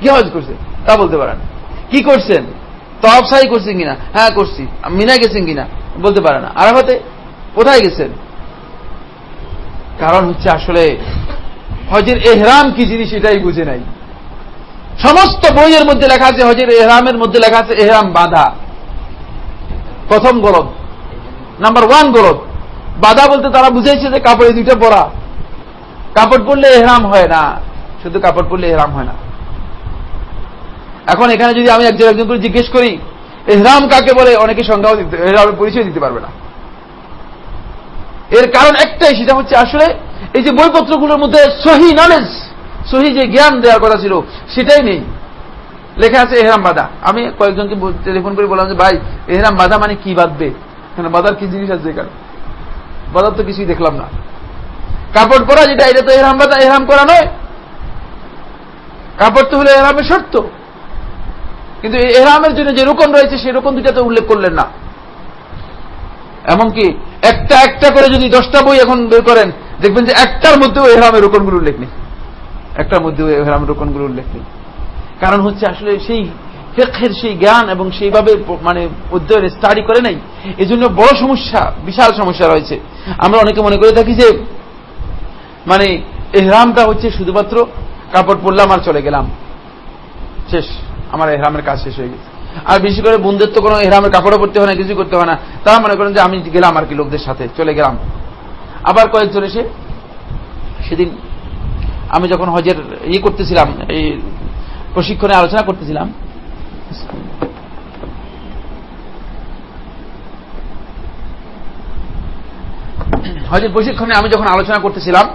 কি হজ করছেন? তা বলতে পারেন। কি করছেন? তফসাই করছেন কিনা? হ্যাঁ করছি। মিনা গেছেন কিনা? বলতে পারে না। আরাফাতে কোথায় গেছেন? কারণ হচ্ছে আসলে হজের এহরাম কি জিনিস এটাই বুঝে নাই। সমস্ত বইয়ের মধ্যে লেখা আছে, হজের এহরামের মধ্যে লেখা আছে এহরাম বাধা। প্রথম গরব নাম্বার ওয়ান গরব বাধা বলতে তারা বুঝেছে যে কাপড়ে দুইটা পরা। কাপড় পরলে এহরাম হয় না। শুধু কাপড় পরলে এহরাম হয় না। এখন এখানে যদি আমি একজন একজন করে জিজ্ঞেস করি, এহরাম কাকে বলে? অনেকে সংজ্ঞাও এহরামের পরিচয় দিতে পারবে না। এর কারণ একটাই, সেটা হচ্ছে আসলে এই যে বইপত্রগুলোর মধ্যে সহি নলেজ সহি যে জ্ঞান দেওয়ার কথা ছিল, সেটাই নেই। লেখা আছে এহরাম বাধা। আমি কয়েকজনকে টেলিফোন করে বললাম যে, ভাই, এহরাম বাধা মানে কি বাঁধবে? বাধার কি জিনিস আছে এখানে? বাধার তো কিছুই দেখলাম না। কাপড় পরা যেটা, এটা তো এহরাম বাধা এহরাম করা নয়। কাপড় তো হলে এহরামের শর্ত। কিন্তু এহরামের জন্য যে রোকন রয়েছে সেই রোকন দুইটা তো উল্লেখ করলেন না। এমনকি একটা একটা করে যদি দশটা বই এখন বের করেন, দেখবেন যে একটার মধ্যেও এহরামের রোকনগুলো উল্লেখ নেই। একটার মধ্যেও এহরামের রোকনগুলো উল্লেখ নেই। কারণ হচ্ছে আসলে সেই ফেকের সেই জ্ঞান এবং সেইভাবে মানে অধ্যয়ন স্টাডি করে নাই। এই জন্য বড় সমস্যা, বিশাল সমস্যা রয়েছে। আমরা অনেকে মনে করে থাকি যে মানে এহরামটা হচ্ছে শুধুমাত্র কাপড় পরলাম আর চলে গেলাম। শেষ। আমার এহরামের কাজ শেষ হয়ে গেছে। আর বেশি করে বন্ধুত্ব কোনো এহরামের কাপড়ও পরতে হয় না, কিছু করতে হয় না। তারা মনে করেন যে আমি গেলাম আর কি লোকদের সাথে, চলে গেলাম। আবার কয়েকজন এসে সেদিন আমি যখন হজের ইয়ে করতেছিলাম, এই প্রশিক্ষণে আলোচনা করতেছিলাম, হজের প্রশিক্ষণে আমি যখন আলোচনা করতেছিলাম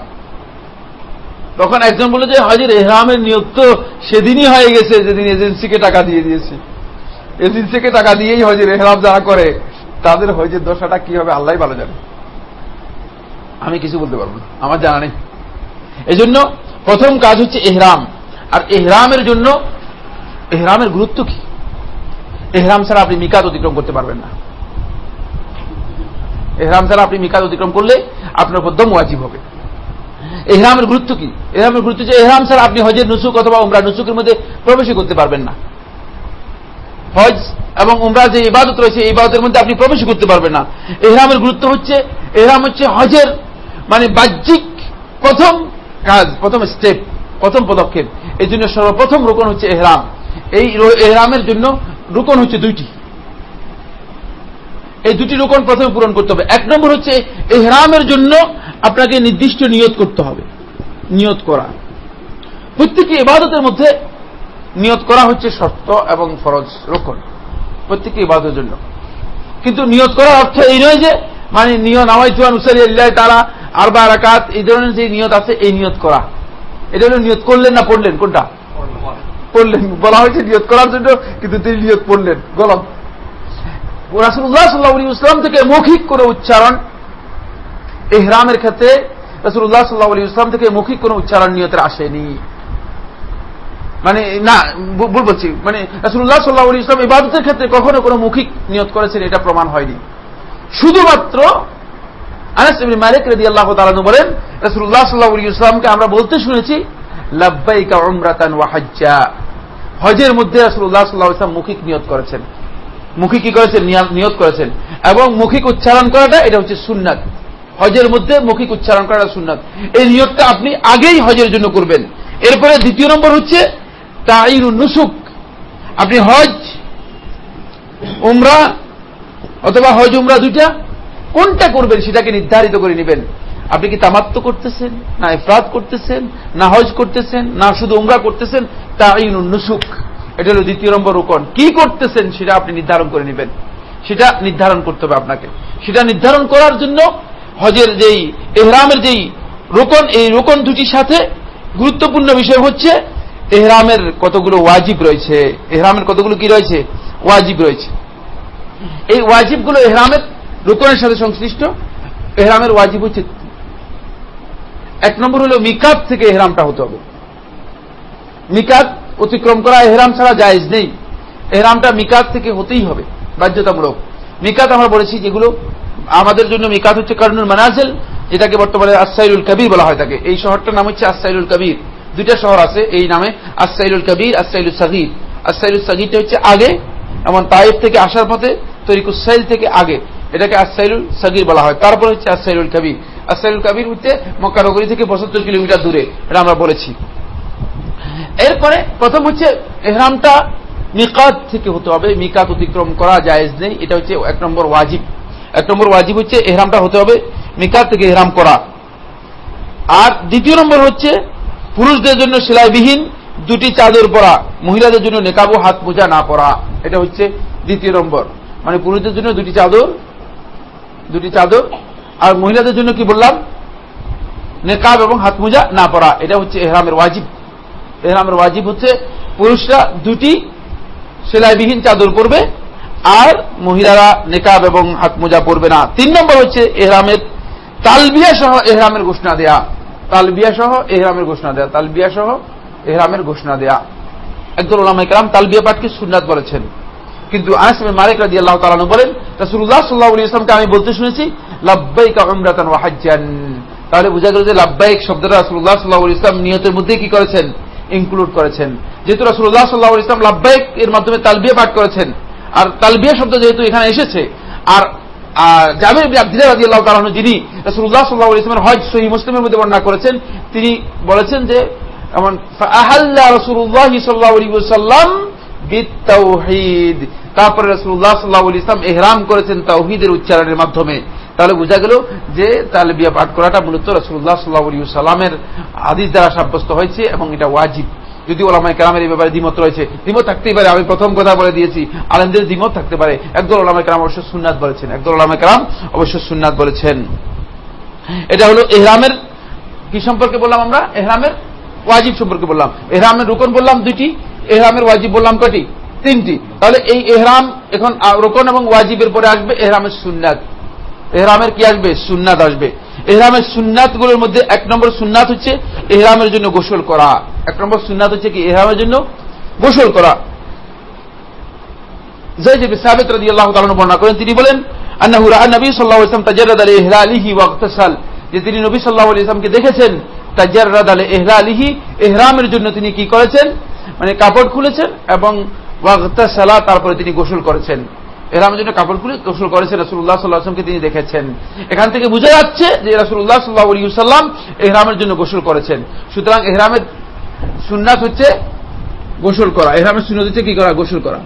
তখন একজন বলে যে, হজের এহরামের নিয়োগ তো সেদিনই হয়ে গেছে যেদিন এজেন্সিকে টাকা দিয়ে দিয়েছে। এজেন্সিকে টাকা দিয়েই হজের এহরাম যারা করে, তাদের হজের দশাটা কি হবে আল্লাহ ভালো জানে। আমি কিছু বলতে পারব না, আমার জানা নেই। এই জন্য প্রথম কাজ হচ্ছে এহরাম। আর এহরামের জন্য, এহরামের গুরুত্ব কি? এহরাম ছাড়া আপনি মিকাত অতিক্রম করতে পারবেন না। এহরাম ছাড়া আপনি মিকাত অতিক্রম করলে আপনার উপর দম ওয়াজিব হবে। এহরামের গুরুত্ব কি? এহরামের গুরুত্ব যে এহরাম স্যার আপনি হজের নুসুক অথবা উমরা নুসুকের মধ্যে প্রবেশই করতে পারবেন না। হজ এবং উমরা যে ইবাদত রয়েছে, এই ইবাদতের মধ্যে আপনি প্রবেশ করতে পারবেন না। এহরামের গুরুত্ব হচ্ছে, এহরাম হচ্ছে হজের মানে বাহ্যিক প্রথম কাজ, প্রথম স্টেপ প্রথম পদক্ষেপ। এই জন্য সর্বপ্রথম রোকন হচ্ছে এহরাম। এই এহরামের জন্য রোকন হচ্ছে দুইটি। এই দুটি রোকন প্রথমে পূরণ করতে হবে। এক নম্বর হচ্ছে এহরামের জন্য আপনাকে নির্দিষ্ট নিয়ত করতে হবে। নিয়ত করা। প্রত্যেকটি ইবাদতের মধ্যে নিয়ত করা হচ্ছে শর্ত এবং ফরজ রোকন। প্রত্যেকটি ইবাদতের জন্য। কিন্তু নিয়ত করার অর্থ এই নয় যে মানে নিয় নামাইতুয়ান উসারি আল্লাহ তারা আর বা রাকাত এই ধরনের যে নিয়ত আছে এই নিয়ত করা। এটা হলো নিয়ত করলেন না পড়লেন? কোনটা? পড়লেন। বলা হয়েছে নিয়ত করার জন্য কিন্তু তিনি নিয়ত পড়লেন। গলম রাসুল্লাহ সাল্লাহ ইসলাম থেকে মৌখিক করে উচ্চারণ এহরামের ক্ষেত্রে রাসুল্লাহ সাল্লাহ ইসলাম থেকে মৌখিক কোন উচ্চারণ নিয়তের আসেনি। মানে না ভুল বলছি। মানে রাসুল্লাহ সাল্লাহ ইসলাম ইবাদতের ক্ষেত্রে কখনো কোনো মৌখিক নিয়ত করেছেন, এটা প্রমাণ হয়নি। শুধুমাত্র আনাস ইবনে মালিক রাদিয়াল্লাহু তাআলা বলেন, রাসূলুল্লাহ সাল্লাল্লাহু আলাইহি ওয়াসাল্লামকে আমরা বলতে শুনেছি, লাব্বাইকা উমরাতান ওয়া হজের মধ্যে রাসূলুল্লাহ সাল্লাল্লাহু আলাইহি ওয়াসাল্লাম মুখিক নিয়ত করেছেন। মুখী কি করেছেন? নিয়ত করেছেন। এবং মৌখিক উচ্চারণ করাটা এটা হচ্ছে সুন্নাত। হজের মধ্যে মৌখিক উচ্চারণ করাটা সুন্নাত। এই নিয়তটা আপনি আগেই হজের জন্য করবেন। এরপরে দ্বিতীয় নম্বর হচ্ছে তাইরু নুসুক। আপনি হজ, উমরা অথবা হজ, উমরা দুইটা কোনটা করবেন সেটাকে নির্ধারিত করে নেবেন। আপনি কি তামাত্ম করতেছেন? না ইফরাত করতেছেন? না হজ করতেছেন? না শুধু উমরা করতেছেন? তা নুসুক। এটা হলো দ্বিতীয় নম্বর রোকন। কি করতেছেন সেটা আপনি নির্ধারণ করে নেবেন। সেটা নির্ধারণ করতে হবে আপনাকে। সেটা নির্ধারণ করার জন্য হজের যেই এহরামের যেই রোকন, এই রোকন দুটির সাথে গুরুত্বপূর্ণ বিষয় হচ্ছে এহরামের কতগুলো ওয়াজিব রয়েছে। এহরামের কতগুলো কি রয়েছে? ওয়াজিব রয়েছে। এই ওয়াজিবগুলো এহরামের রুকনের সাথে সংশ্লিষ্ট। এহরামের ওয়াজিব হচ্ছে এক নম্বর হলো মিকাত থেকে এহরামটা হতে হবে। মিকাত অতিক্রম করা এহরাম ছাড়া জায়েজ নেই। এহরামটা মিকাত থেকে হতেই হবে, বাধ্যতামূলক। মিকাত আমরা বলেছি যেগুলো আমাদের জন্য মিকাত হচ্ছে কারণুল মানাজেল, যেটাকে বর্তমানে আসাইলুল কবির বলা হয় থাকে এই শহরটার নাম হচ্ছে আসাইলুল কবির। দুইটা শহর আছে এই নামে আসাইলুল কবির আসাইলুল সাগির। আসাইলুল সাগিরটা হচ্ছে আগে, এমন তাইফ থেকে আসার পথে তরিকুসাইল থেকে আগে। এটাকে আসাইলুল সাগির বলা হয়। তারপর হচ্ছে আসাইলুল কবির। আসাইলুল কবির হচ্ছে মক্কানগরী থেকে পঁচাত্তর কিলোমিটার দূরে, এটা আমরা বলেছি। এরপরে প্রথম হচ্ছে এহরামটা মিকাত থেকে হতে হবে, মিকাত অতিক্রম করা জায়েজ নেই, এটা হচ্ছে এক নম্বর ওয়াজিব। এক নম্বর ওয়াজিব হচ্ছে এহরামটা হতে হবে, মিকাত থেকে এহরাম করা। আর দ্বিতীয় নম্বর হচ্ছে পুরুষদের জন্য সেলাইবিহীন দুটি চাদর পরা, মহিলাদের জন্য নেকাবু হাত মোজা না পরা, এটা হচ্ছে দ্বিতীয় নম্বর। মানে পুরুষদের জন্য দুটি চাদর দুটি চাদর, আর মহিলাদের জন্য কি বললাম? নেকাব এবং হাত মোজা না পরা, এটা হচ্ছে এহরামের ওয়াজিব। এহরামের ওয়াজিব হচ্ছে পুরুষরা দুটি সেলাইবিহীন চাদর পরবে আর মহিলারা নেকাব এবং হাত মোজা পরবে না। তিন নম্বর হচ্ছে এহরামের তালবিয়া সহ এহরামের ঘোষণা দেয়া। তালবিয়া সহ এহরামের ঘোষণা দেয়া। তালবিয়া সহ এহরামের ঘোষণা দেয়া। একদল ওলামা ইকরাম তালবিয়া পাঠকে সুন্নাত বলেছেন। কিন্তু আনাসমে মালিক রাজি আল্লাহ তালানু বলেন রাসুল্লাহ সাল্লাহ ইসলামকে আমি বলতে শুনেছি, লাব্বাইকা উমরাতান ওয়াহাজ্জান। তাহলে বোঝা গেল যে লাব্বাইক শব্দটা রাসুল্লাহ সাল্লাহ ইসলাম নিয়তের মধ্যে কি করেছেন? ইনক্লুড করেছেন। যেহেতু রাসুল্লাহ সাল্লাহ ইসলাম লাব্বাইক এর মাধ্যমে তালবিয়া পাঠ করেছেন। আর তালবিয়া শব্দ যেহেতু এখানে এসেছে, আর রাদিয়াল্লাহু যিনি মুসলিমের মধ্যে করেছেন, তিনি বলেছেন যে বিতাওহীদ তারপরে রাসূলুল্লাহ সাল্লাল্লাহু আলাইহি ওয়াসাল্লাম ইহরাম করেছেন তাওহীদের উচ্চারণের মাধ্যমে। তাহলে বোঝা গেল যে তাহলে তালবিয়া পাঠ করাটা মূলত রাসূলুল্লাহ সাল্লাল্লাহু আলাইহি ওয়াসাল্লামের হাদিস দ্বারা সাব্যস্ত হয়েছে এবং এটা ওয়াজিব। যদি ওলামায় কালামের এই ব্যাপারে দ্বিমত রয়েছে, দ্বিমত থাকতেই পারে, আমি প্রথম কথা বলে দিয়েছি, আলেমদের দ্বিমত থাকতে পারে। একদল ওলামায় কালাম অবশ্য সুন্নাত বলেছেন, একদল ওলামায় কালাম অবশ্য সুন্নাত বলেছেন। এটা হলো এহরামের, কি সম্পর্কে বললাম আমরা? এহরামের ওয়াজিব সম্পর্কে বললাম। এহরামের রুকন বললাম দুইটি, এহরামের ওয়াজিব বললাম কটি তিনটি। তাহলে এই এহরাম এখন রোকন এবং ওয়াজিবের পরে আসবে এহরামের সুন্নাত। এহরামের কি আসবে? সুন্নাত আসবে। এহরামের সুন্নাতগুলোর মধ্যে এক নম্বর সুন্নাত হচ্ছে এহরামের জন্য গোসল করা। এক নম্বর সুন্নাত হচ্ছে কি? এহরামের জন্য গোসল করা। তিনি বলেন তিনি নবী দেখেছেন, তাজাররাদ আলি ইহলালিহি ইহরামের জন্য তিনি কি করেছেন? মানে কাপড় খুলেছেন এবং তারপরে তিনি গোসল করেছেন। এহরামের জন্য কাপড় খুলে গোসল করেছেন রাসূলুল্লাহ সাল্লাল্লাহু আলাইহি তিনি দেখেছেন। এখান থেকে বোঝা যাচ্ছে যে রাসূলুল্লাহ সাল্লাল্লাহু আলাইহি ওয়াসাল্লাম এহরামের জন্য গোসল করেছেন। সুতরাং এহরামের সুন্নাত হচ্ছে গোসল করা, এহরামের সুন্নাত হচ্ছে কি করা? গোসল করা।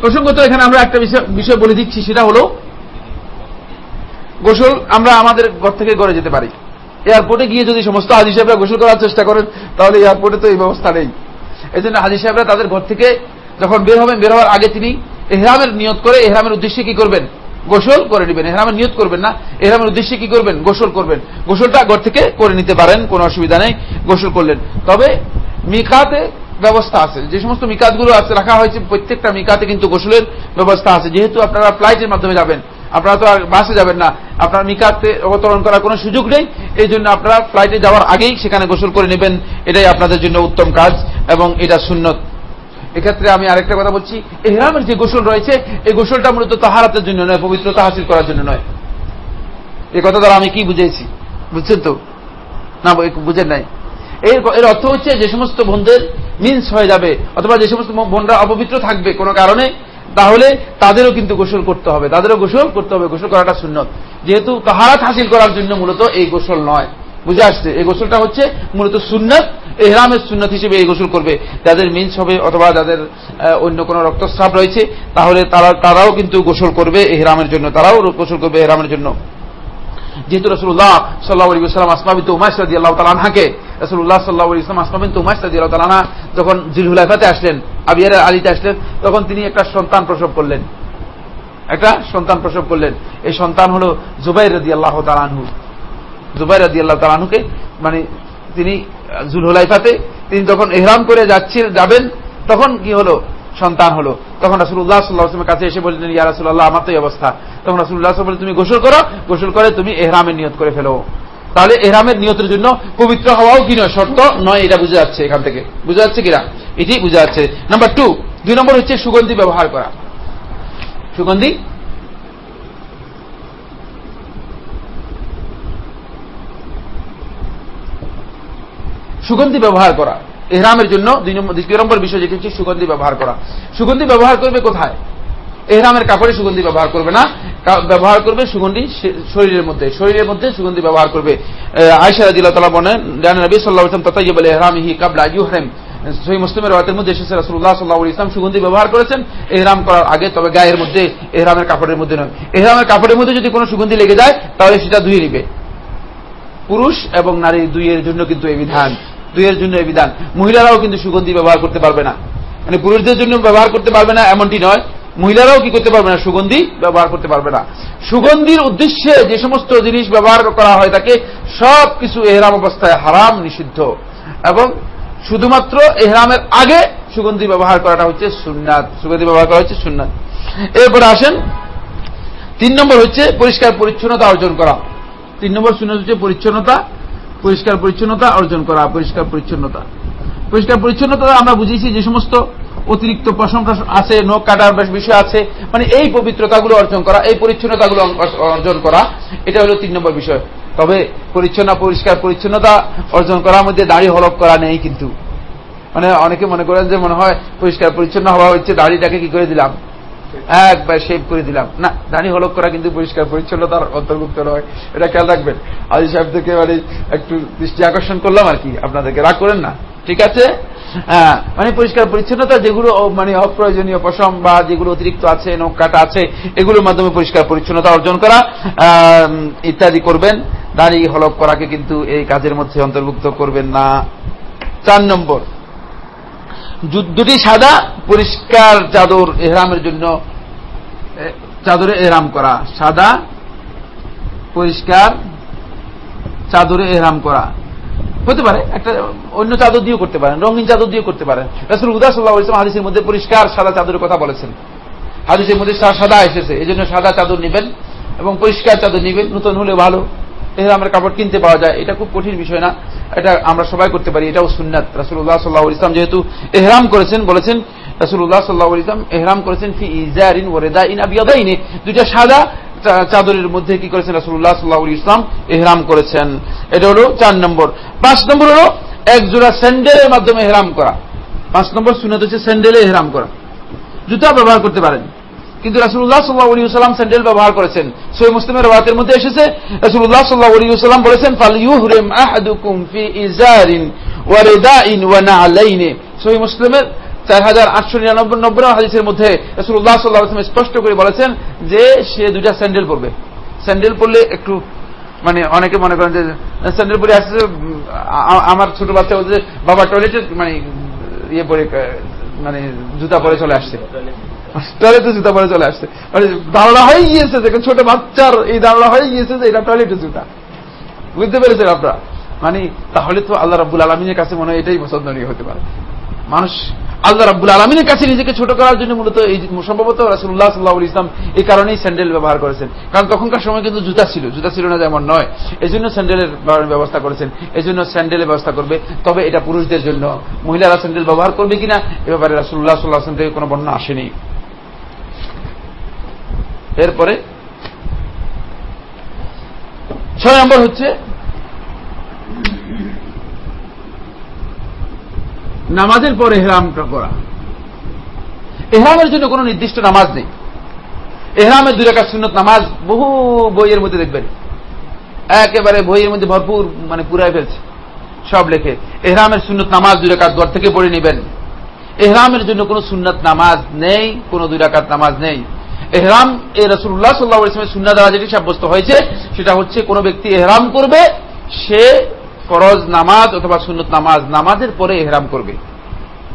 প্রসঙ্গত এখানে আমরা একটা বিষয় বলে দিচ্ছি, সেটা হলো গোসল আমরা আমাদের ঘর থেকে করে যেতে পারি। এয়ারপোর্টে গিয়ে যদি সমস্ত হাজি সাহেবরা গোসল করার চেষ্টা করেন, তাহলে এয়ারপোর্টে তো এই ব্যবস্থা নেই। এই জন্য হাজি সাহেবরা তাদের ঘর থেকে যখন বের হবেন, বের হওয়ার আগে তিনি এহরামের নিয়ত করে, এহরামের উদ্দেশ্যে কি করবেন? গোসল করে নেবেন। এহরামের নিয়ত করবেন না। এহরামের উদ্দেশ্যে কি করবেন? গোসল করবেন। গোসলটা ঘর থেকে করে নিতে পারেন, কোনো অসুবিধা নেই। গোসল করলেন। তবে মিকাতে ব্যবস্থা আছে। যে সমস্ত মিকাতগুলো আছে, রাখা হয়েছে, প্রত্যেকটা মিকাতে কিন্তু গোসলের ব্যবস্থা আছে। যেহেতু আপনারা ফ্লাইটের মাধ্যমে যাবেন, আপনারা তো আর বাসে যাবেন না। আপনার মিকাতে অবতরণ করার কোনো সুযোগ নেই। এই জন্য আপনারা ফ্লাইটে যাওয়ার আগেই সেখানে গোসল করে নেবেন। এটাই আপনাদের জন্য উত্তম কাজ এবং এটা সুন্নত। এক্ষেত্রে আমি আরেকটা কথা বলছি, এহরামের যে গোসল রয়েছে, এই গোসলটা মূলত তাহারাতের জন্য নয়, পবিত্রতা হাসিল করার জন্য নয়। এই কথা দ্বারা আমি কি বুঝেছি? বুঝছেন তো? না বুঝেন নাই। এর অর্থ হচ্ছে যে সমস্ত বোনদের মিন্স হয়ে যাবে, অথবা যে সমস্ত বোনরা অপবিত্র থাকবে কোনো কারণে, তাহলে তাদেরও কিন্তু গোসল করতে হবে, তাদেরও গোসল করতে হবে, গোসল করাটা সুন্নত। যেহেতু তাহারাত হাসিল করার জন্য মূলত এই গোসল নয়। বুঝে আসছে? এই গোসলটা হচ্ছে মূলত সুন্নত এহরামের সুন্নত হিসেবে এই গোসল করবে। যাদের মিন্স হবে অথবা যাদের অন্য কোনো রক্তস্রাব রয়েছে, তাহলে তারা তারাও কিন্তু গোসল করবে এহরামের জন্য। তারাও গোসল করবে এহরামের জন্য। যেহেতু রসুল্লাহ সাল্লাহ আলী সাল্লাম আসমাবিন উমাইস রাজি আল্লাহ তালানহাকে রসুল্লাহ সাল্লাহ ইসলাম আসমাবিন উমাইস রাজি আল্লাহ তালানা যখন জিলহুলাইফাতে আসলেন আবিয়ার আলীতে আসলেন, তখন তিনি একটা সন্তান প্রসব করলেন। একটা সন্তান প্রসব করলেন। এই সন্তান হল জুবাই রাজি আল্লাহ তালানহু জুবাই রাজি আল্লাহ তালানহুকে মানে তিনি জুলহুলাইফাতে, তিনি যখন এহরাম করে যাচ্ছেন যাবেন, তখন কি হলো? সন্তান হলো। তখন রাসুল্লাহ সাল্লাহামের কাছে এসে বললেন, ইয়া রাসুল্লাহ আমার তো অবস্থা। তখন রাসুল্লাহ বলে তুমি গোসল করো, গোসল করে তুমি এহরামের নিয়ত করে ফেলো। তাহলে এহরামের নিয়তের জন্য পবিত্র হওয়াও কি নয়, শর্ত নয়, এটা বুঝে যাচ্ছে এখান থেকে। বুঝে যাচ্ছে কিনা? এটি বুঝে যাচ্ছে। নাম্বার টু দুই নম্বর হচ্ছে সুগন্ধি ব্যবহার করা। সুগন্ধি সুগন্ধি ব্যবহার করা। এহরামের জন্য দুই নম্বর বিষয় যেটি হচ্ছে সুগন্ধি ব্যবহার করা। সুগন্ধি ব্যবহার করবে কোথায়? এহরামের কাপড়ে সুগন্ধি ব্যবহার করবে না। ব্যবহার করবে সুগন্ধি শরীরের মধ্যে। শরীরের মধ্যে সুগন্ধি ব্যবহার করবে। আয়সা রাতের মধ্যে ইসলাম সুগন্ধি ব্যবহার করেছেন। এহরাম করার আগে, তবে গায়ের মধ্যে, এহরামের কাপড়ের মধ্যে নয়। এহরামের কাপড়ের মধ্যে যদি কোনো সুগন্ধি লেগে যায়, তাহলে সেটা ধুয়ে নিবে। পুরুষ এবং নারী দুইয়ের জন্য কিন্তু এই বিধান। দুইয়ের জন্য এই বিধান। মহিলারাও কিন্তু সুগন্ধি ব্যবহার করতে পারবে না। মানে পুরুষদের জন্য ব্যবহার করতে পারবে না এমনটি নয়। মহিলারাও কি করতে পারবে না? সুগন্ধি ব্যবহার করতে পারবে না। সুগন্ধির উদ্দেশ্যে যে সমস্ত জিনিস ব্যবহার করা হয় তাকে সব কিছু এহরাম অবস্থায় হারাম, নিষিদ্ধ। এবং শুধুমাত্র এহরামের আগে সুগন্ধি ব্যবহার করাটা হচ্ছে সুন্নাত। সুগন্ধি ব্যবহার করা হচ্ছে সুন্নাত। এরপরে আসেন, তিন নম্বর হচ্ছে পরিষ্কার পরিচ্ছন্নতা অর্জন করা। তিন নম্বর সুন্নাত হচ্ছে পরিচ্ছন্নতা পরিষ্কার পরিচ্ছন্নতা অর্জন করা, পরিষ্কার পরিচ্ছন্নতা। পরিষ্কার পরিচ্ছন্নতা আমরা বুঝিয়েছি যে সমস্ত অতিরিক্ত প্রশংসা আছে, নখ কাটার বিষয় আছে মানে এই পবিত্রতাগুলো অর্জন করা, এই পরিচ্ছন্নতাগুলো অর্জন করা, এটা হলো তিন নম্বর বিষয়। তবে পরিচ্ছন্ন, পরিষ্কার পরিচ্ছন্নতা অর্জন করার মধ্যে দাড়ি হলক করা নেই কিন্তু। মানে অনেকে মনে করেন যে মনে হয় পরিষ্কার পরিচ্ছন্ন হওয়া হচ্ছে, দাড়িটাকে কি করে দিলাম? একবার শেভ করে দিলাম। না দাড়ি হলক করা কিন্তু পরিষ্কার, পরিচ্ছন্নতার অন্তর্ভুক্ত নয়। এটা খেয়াল রাখবেন। আজি সাহেব থেকে মানে একটু দৃষ্টি আকর্ষণ করলাম আর কি। আপনাদেরকে রাগ করেন না। ঠিক আছে? হ্যাঁ মানে পরিষ্কার, পরিচ্ছন্নতা যেগুলো মানে অপ্রয়োজনীয় পশম বা যেগুলো অতিরিক্ত আছে নখ কাটা আছে, এগুলোর মাধ্যমে পরিষ্কার, পরিচ্ছন্নতা অর্জন করা ইত্যাদি করবেন। দাড়ি হলক করাকে কিন্তু এই কাজের মধ্যে অন্তর্ভুক্ত করবেন না। চার নম্বর। দুটি সাদা পরিষ্কার চাদর এহরামের জন্য চাদরে এহরাম করা। সাদা পরিষ্কার চাদরে এহরাম করা। হতে পারে, একটা অন্য চাদর দিয়েও করতে পারেন, রঙিন চাদর দিয়েও করতে পারেন। রাসুল উদাস হাদিসের মধ্যে পরিষ্কার সাদা চাদরের কথা বলেছেন। হাদিসের মধ্যে সাদা এসেছে এই জন্য সাদা চাদর নেবেন এবং পরিষ্কার চাদর নেবেন, নতুন হলে ভালো। এহরামের কাপড় কিনতে পাওয়া যায়, এটা খুব কঠিন বিষয় না। এটা আমরা সবাই করতে পারি, এটাও সুন্নাত। রাসুল্লাহ সাল্লাহ ইসলাম যেহেতু এহরাম করেছেন, বলেছেন রাসুল্লাহ সাল্লাহ ইসলাম এহরাম করেছেন ফি ইজারিন ওরেদা ইন আবিয়াদাইনে দুইটা সাদা চাদরের মধ্যে কি করেছেন রাসুল্লাহ সাল্লাহ ইসলাম এহরাম করেছেন। এটা হলো চার নম্বর। পাঁচ নম্বর হলো এক জোড়া স্যান্ডেলের মাধ্যমে এহরাম করা। পাঁচ নম্বর সুন্নত হচ্ছে স্যান্ডেলে এহরাম করা। জুতা ব্যবহার করতে পারেন। কিন্তু রাসুল্লাহ সাল্লাহ সাল্লাম স্যান্ডেল ব্যবহার করেছেন। সই মুসলিমের রাতের মধ্যে এসেছে। রাসুল্লাহ সাল্লাহ সাল্লাম বলেছেন আহাদুকুম ফি ইজারিন মুসলিমের চার হাজার আটশো নিরানব্বই নব্বই হাদিসের মধ্যে রসুল্লাহ সাল্লাহ স্পষ্ট করে বলেছেন যে সে দুইটা স্যান্ডেল পরবে। স্যান্ডেল পরলে একটু মানে অনেকে মনে করেন যে, স্যান্ডেল পরে আসছে আমার ছোট বাচ্চা বলছে, বাবা টয়লেটে মানে ইয়ে পরে মানে জুতা পরে চলে আসছে। টয়লেটে জুতা পরে চলে আসছে। মানে ধারণা হয়ে গিয়েছে যে ছোট বাচ্চার এই ধারণা হয়ে গিয়েছে যে এটা টয়লেটে জুতা। বুঝতে পেরেছেন আপনারা? মানে তাহলে তো আল্লাহ রাবুল আলমিনের কাছে মনে হয় এটাই পছন্দনীয় হতে পারে। মানুষ আল্লাহ রাব্বুল আলমিনের কাছে নিজেকে ছোট করার জন্য মূলত এই সম্ভবত রাসুল্লাহ সাল্লাহ ইসলাম এই কারণেই স্যান্ডেল ব্যবহার করেছেন। কারণ তখনকার সময় কিন্তু জুতা ছিল জুতা ছিল না যেমন নয়। এই জন্য স্যান্ডেলের ব্যবস্থা করেছেন এই জন্য স্যান্ডেলের ব্যবস্থা করবে। তবে এটা পুরুষদের জন্য, মহিলারা স্যান্ডেল ব্যবহার করবে কিনা, এ ব্যাপারে রাসুল্লাহ সাল্লাহ আসলাম থেকে কোনো বর্ণনা আসেনি। এরপরে ছয় নম্বর হচ্ছে নামাজের পরে এহরামটা করা এহরামের জন্য কোন নির্দিষ্ট নামাজ নেই। এহরামের দুই রেখা সুন্নত নামাজ বহু বইয়ের মধ্যে দেখবেন। একেবারে বইয়ের মধ্যে ভরপুর মানে পুরাই ফেলছে। সব লেখে, এহরামের সুন্নত নামাজ দুই রেখাত ঘর থেকে পড়ে নেবেন। এহরামের জন্য কোন সুন্নত নামাজ নেই, কোন দুই রাকাত নামাজ নেই। এহরাম, এ রসুল্লাহ সাল্লাহ ইসলামের সুন্না দ্বারা যেটি সাব্যস্ত হয়েছে, সেটা হচ্ছে কোনো ব্যক্তি এহরাম করবে, সে ফরজ নামাজ অথবা সুন্নত নামাজ, নামাজের পরে এহরাম করবে।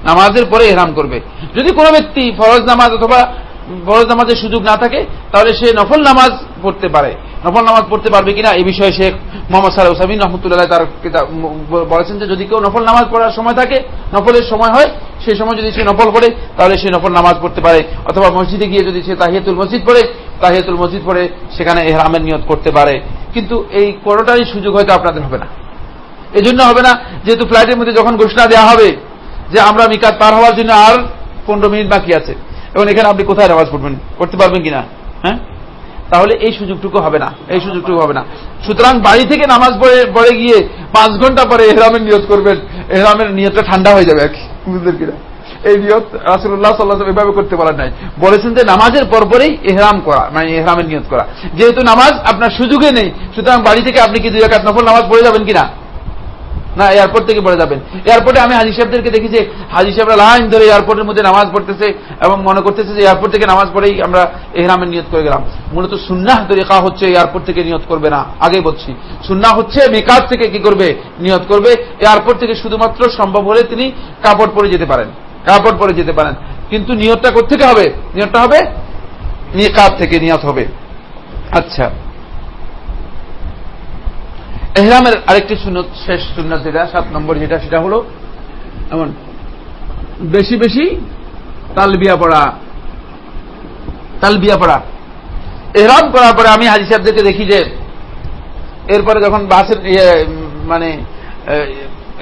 নামাজের পরে এহরাম করবে। যদি কোনো ব্যক্তি ফরজ নামাজ অথবা ফরজ নামাজের সুযোগ না থাকে, তাহলে সে নফল নামাজ পড়তে পারে। নফল নামাজ পড়তে পারবে কিনা এই বিষয়ে শেখ মোহাম্মদ সাল হুসামিন রহমতুল্লাহ তার বলেছেন যে যদি কেউ নফল নামাজ পড়ার সময় থাকে, নফলের সময় হয় সেই সময় যদি সে নফল পড়ে, তাহলে সে নফল নামাজ পড়তে পারে। অথবা মসজিদে গিয়ে যদি সে তাহিয়াতুল মসজিদ পড়ে, তাহিয়াতুল মসজিদ পড়ে, সেখানে এহরামের নিয়ত করতে পারে। কিন্তু এই কোনোটারই সুযোগ হয়তো আপনাদের হবে না। এই জন্য হবে না, যেহেতু ফ্লাইটের মধ্যে যখন ঘোষণা দেওয়া হবে যে আমরা মিকাত পার হওয়ার জন্য আর পনেরো মিনিট বাকি আছে, এবং এখানে আপনি কোথায় নামাজ পড়বেন করতে পারবেন কিনা? হ্যাঁ? তাহলে এই সুযোগটুকু হবে না, এই সুযোগটুকু হবে না। সুতরাং বাড়ি থেকে নামাজ পড়ে পড়ে গিয়ে পাঁচ ঘণ্টা পরে এহরামের নিয়ত করবেন, এহরামের নিয়তটা ঠান্ডা হয়ে যাবে আর কি বুঝলেন কিনা। এই নিয়ত রাসুল্লাহ সাল্লাহ এভাবে করতে পারেন নাই। বলেছেন যে নামাজের পরপরেই এহরাম করা মানে এহরামের নিয়ত করা। যেহেতু নামাজ আপনার সুযোগে নেই, সুতরাং বাড়ি থেকে আপনি কি দুই একাত নফল নামাজ পড়ে যাবেন কিনা? না এয়ারপোর্ট থেকে পড়ে যাবেন। এয়ারপোর্টে আমি হাজি সাহেবদেরকে দেখি যে, হাজি সাহেবরা লাইন ধরে এয়ারপোর্টের মধ্যে নামাজ পড়তেছে এবং মনে করতেছে যে এয়ারপোর্ট থেকে নামাজ পড়েই আমরা এহরামের নিয়ত করে গেলাম। মূলত সুন্নাহ তরিকা হচ্ছে এয়ারপোর্ট থেকে নিয়ত করবে না আগে বলছি। সুন্না হচ্ছে মেকাত থেকে কি করবে? নিয়ত করবে। এয়ারপোর্ট থেকে শুধুমাত্র সম্ভব হলে তিনি কাপড় পরে যেতে পারেন। কাপড় পরে যেতে পারেন। কিন্তু নিয়তটা কোথেকে হবে? নিয়তটা হবে মেকাত থেকে নিয়ত হবে। আচ্ছা। এহরামের আরেকটি সুন্নত, শেষ সুন্নত যেটা, সাত নম্বর যেটা, সেটা হলো এমন, বেশি বেশি তালবিয়া পড়া তালবিয়া পড়া। এহরাম করার পরে আমি হাজি সাহেবদেরকে দেখি যে, এরপরে যখন বাসের মানে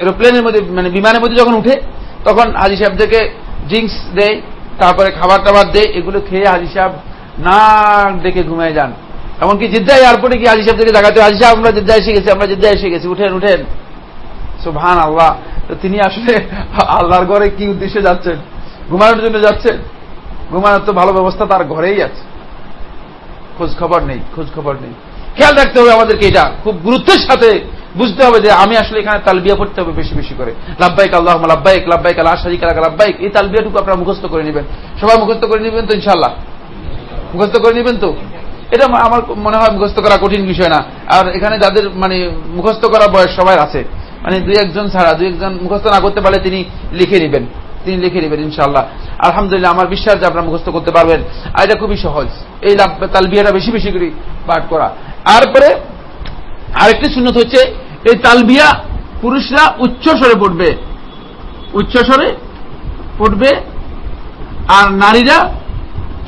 এরোপ্লেনের মধ্যে মানে বিমানের মধ্যে যখন উঠে, তখন হাজি সাহেবদেরকে ড্রিঙ্কস দেয়, তারপরে খাবার টাবার দেয়, এগুলো খেয়ে হাজি সাহেব নাক ডেকে ঘুমিয়ে যান। এমনকি জিদ্দা এয়ারপোর্টে গিয়ে আজি থেকে জায়গাতে আজি সাহেব, আমরা জিদ্দা এসে গেছি, আমরা জিদ্দা এসে গেছি। উঠেন উঠেন। সুভান আল্লাহ তিনি আসলে আল্লাহর ঘরে কি উদ্দেশ্যে যাচ্ছেন? ঘুমানোর জন্য যাচ্ছেন? ঘুমানোর তো ভালো ব্যবস্থা, তার ঘরেই আছে। খোঁজ খবর নেই খোঁজ খবর নেই। খেয়াল রাখতে হবে আমাদেরকে এটা। খুব গুরুত্বের সাথে বুঝতে হবে যে আমি আসলে এখানে তালবিয়া পড়তে হবে বেশি বেশি করে। লাভবাইক আল্লাহ লাভবাইক লাভবাইক আল্লাহ শাহিক লাভবাইক এই তালবিয়াটুকু আপনারা মুখস্থ করে নেবেন। সবাই মুখস্থ করে নেবেন তো ইনশাল্লাহ মুখস্থ করে নেবেন তো? এটা আমার মনে হয় মুখস্থ করা কঠিন বিষয় না। আর এখানে যাদের মানে মুখস্থ করা বয়স সবাই আছে। মানে দুই একজন ছাড়া, দুই একজন মুখস্থ না করতে পারলে তিনি লিখে নেবেন। তিনি লিখে নেবেন ইনশাল্লাহ আলহামদুলিল্লাহ, আমার বিশ্বাস যে আপনারা মুখস্থ করতে পারবেন। আর এটা খুবই সহজ। এই তালবিয়াটা বেশি বেশি করে পাঠ করা। তারপরে আরেকটি সুন্নত হচ্ছে, এই তালবিয়া পুরুষরা উচ্চ স্বরে পড়বে। উচ্চ স্বরে পড়বে। আর নারীরা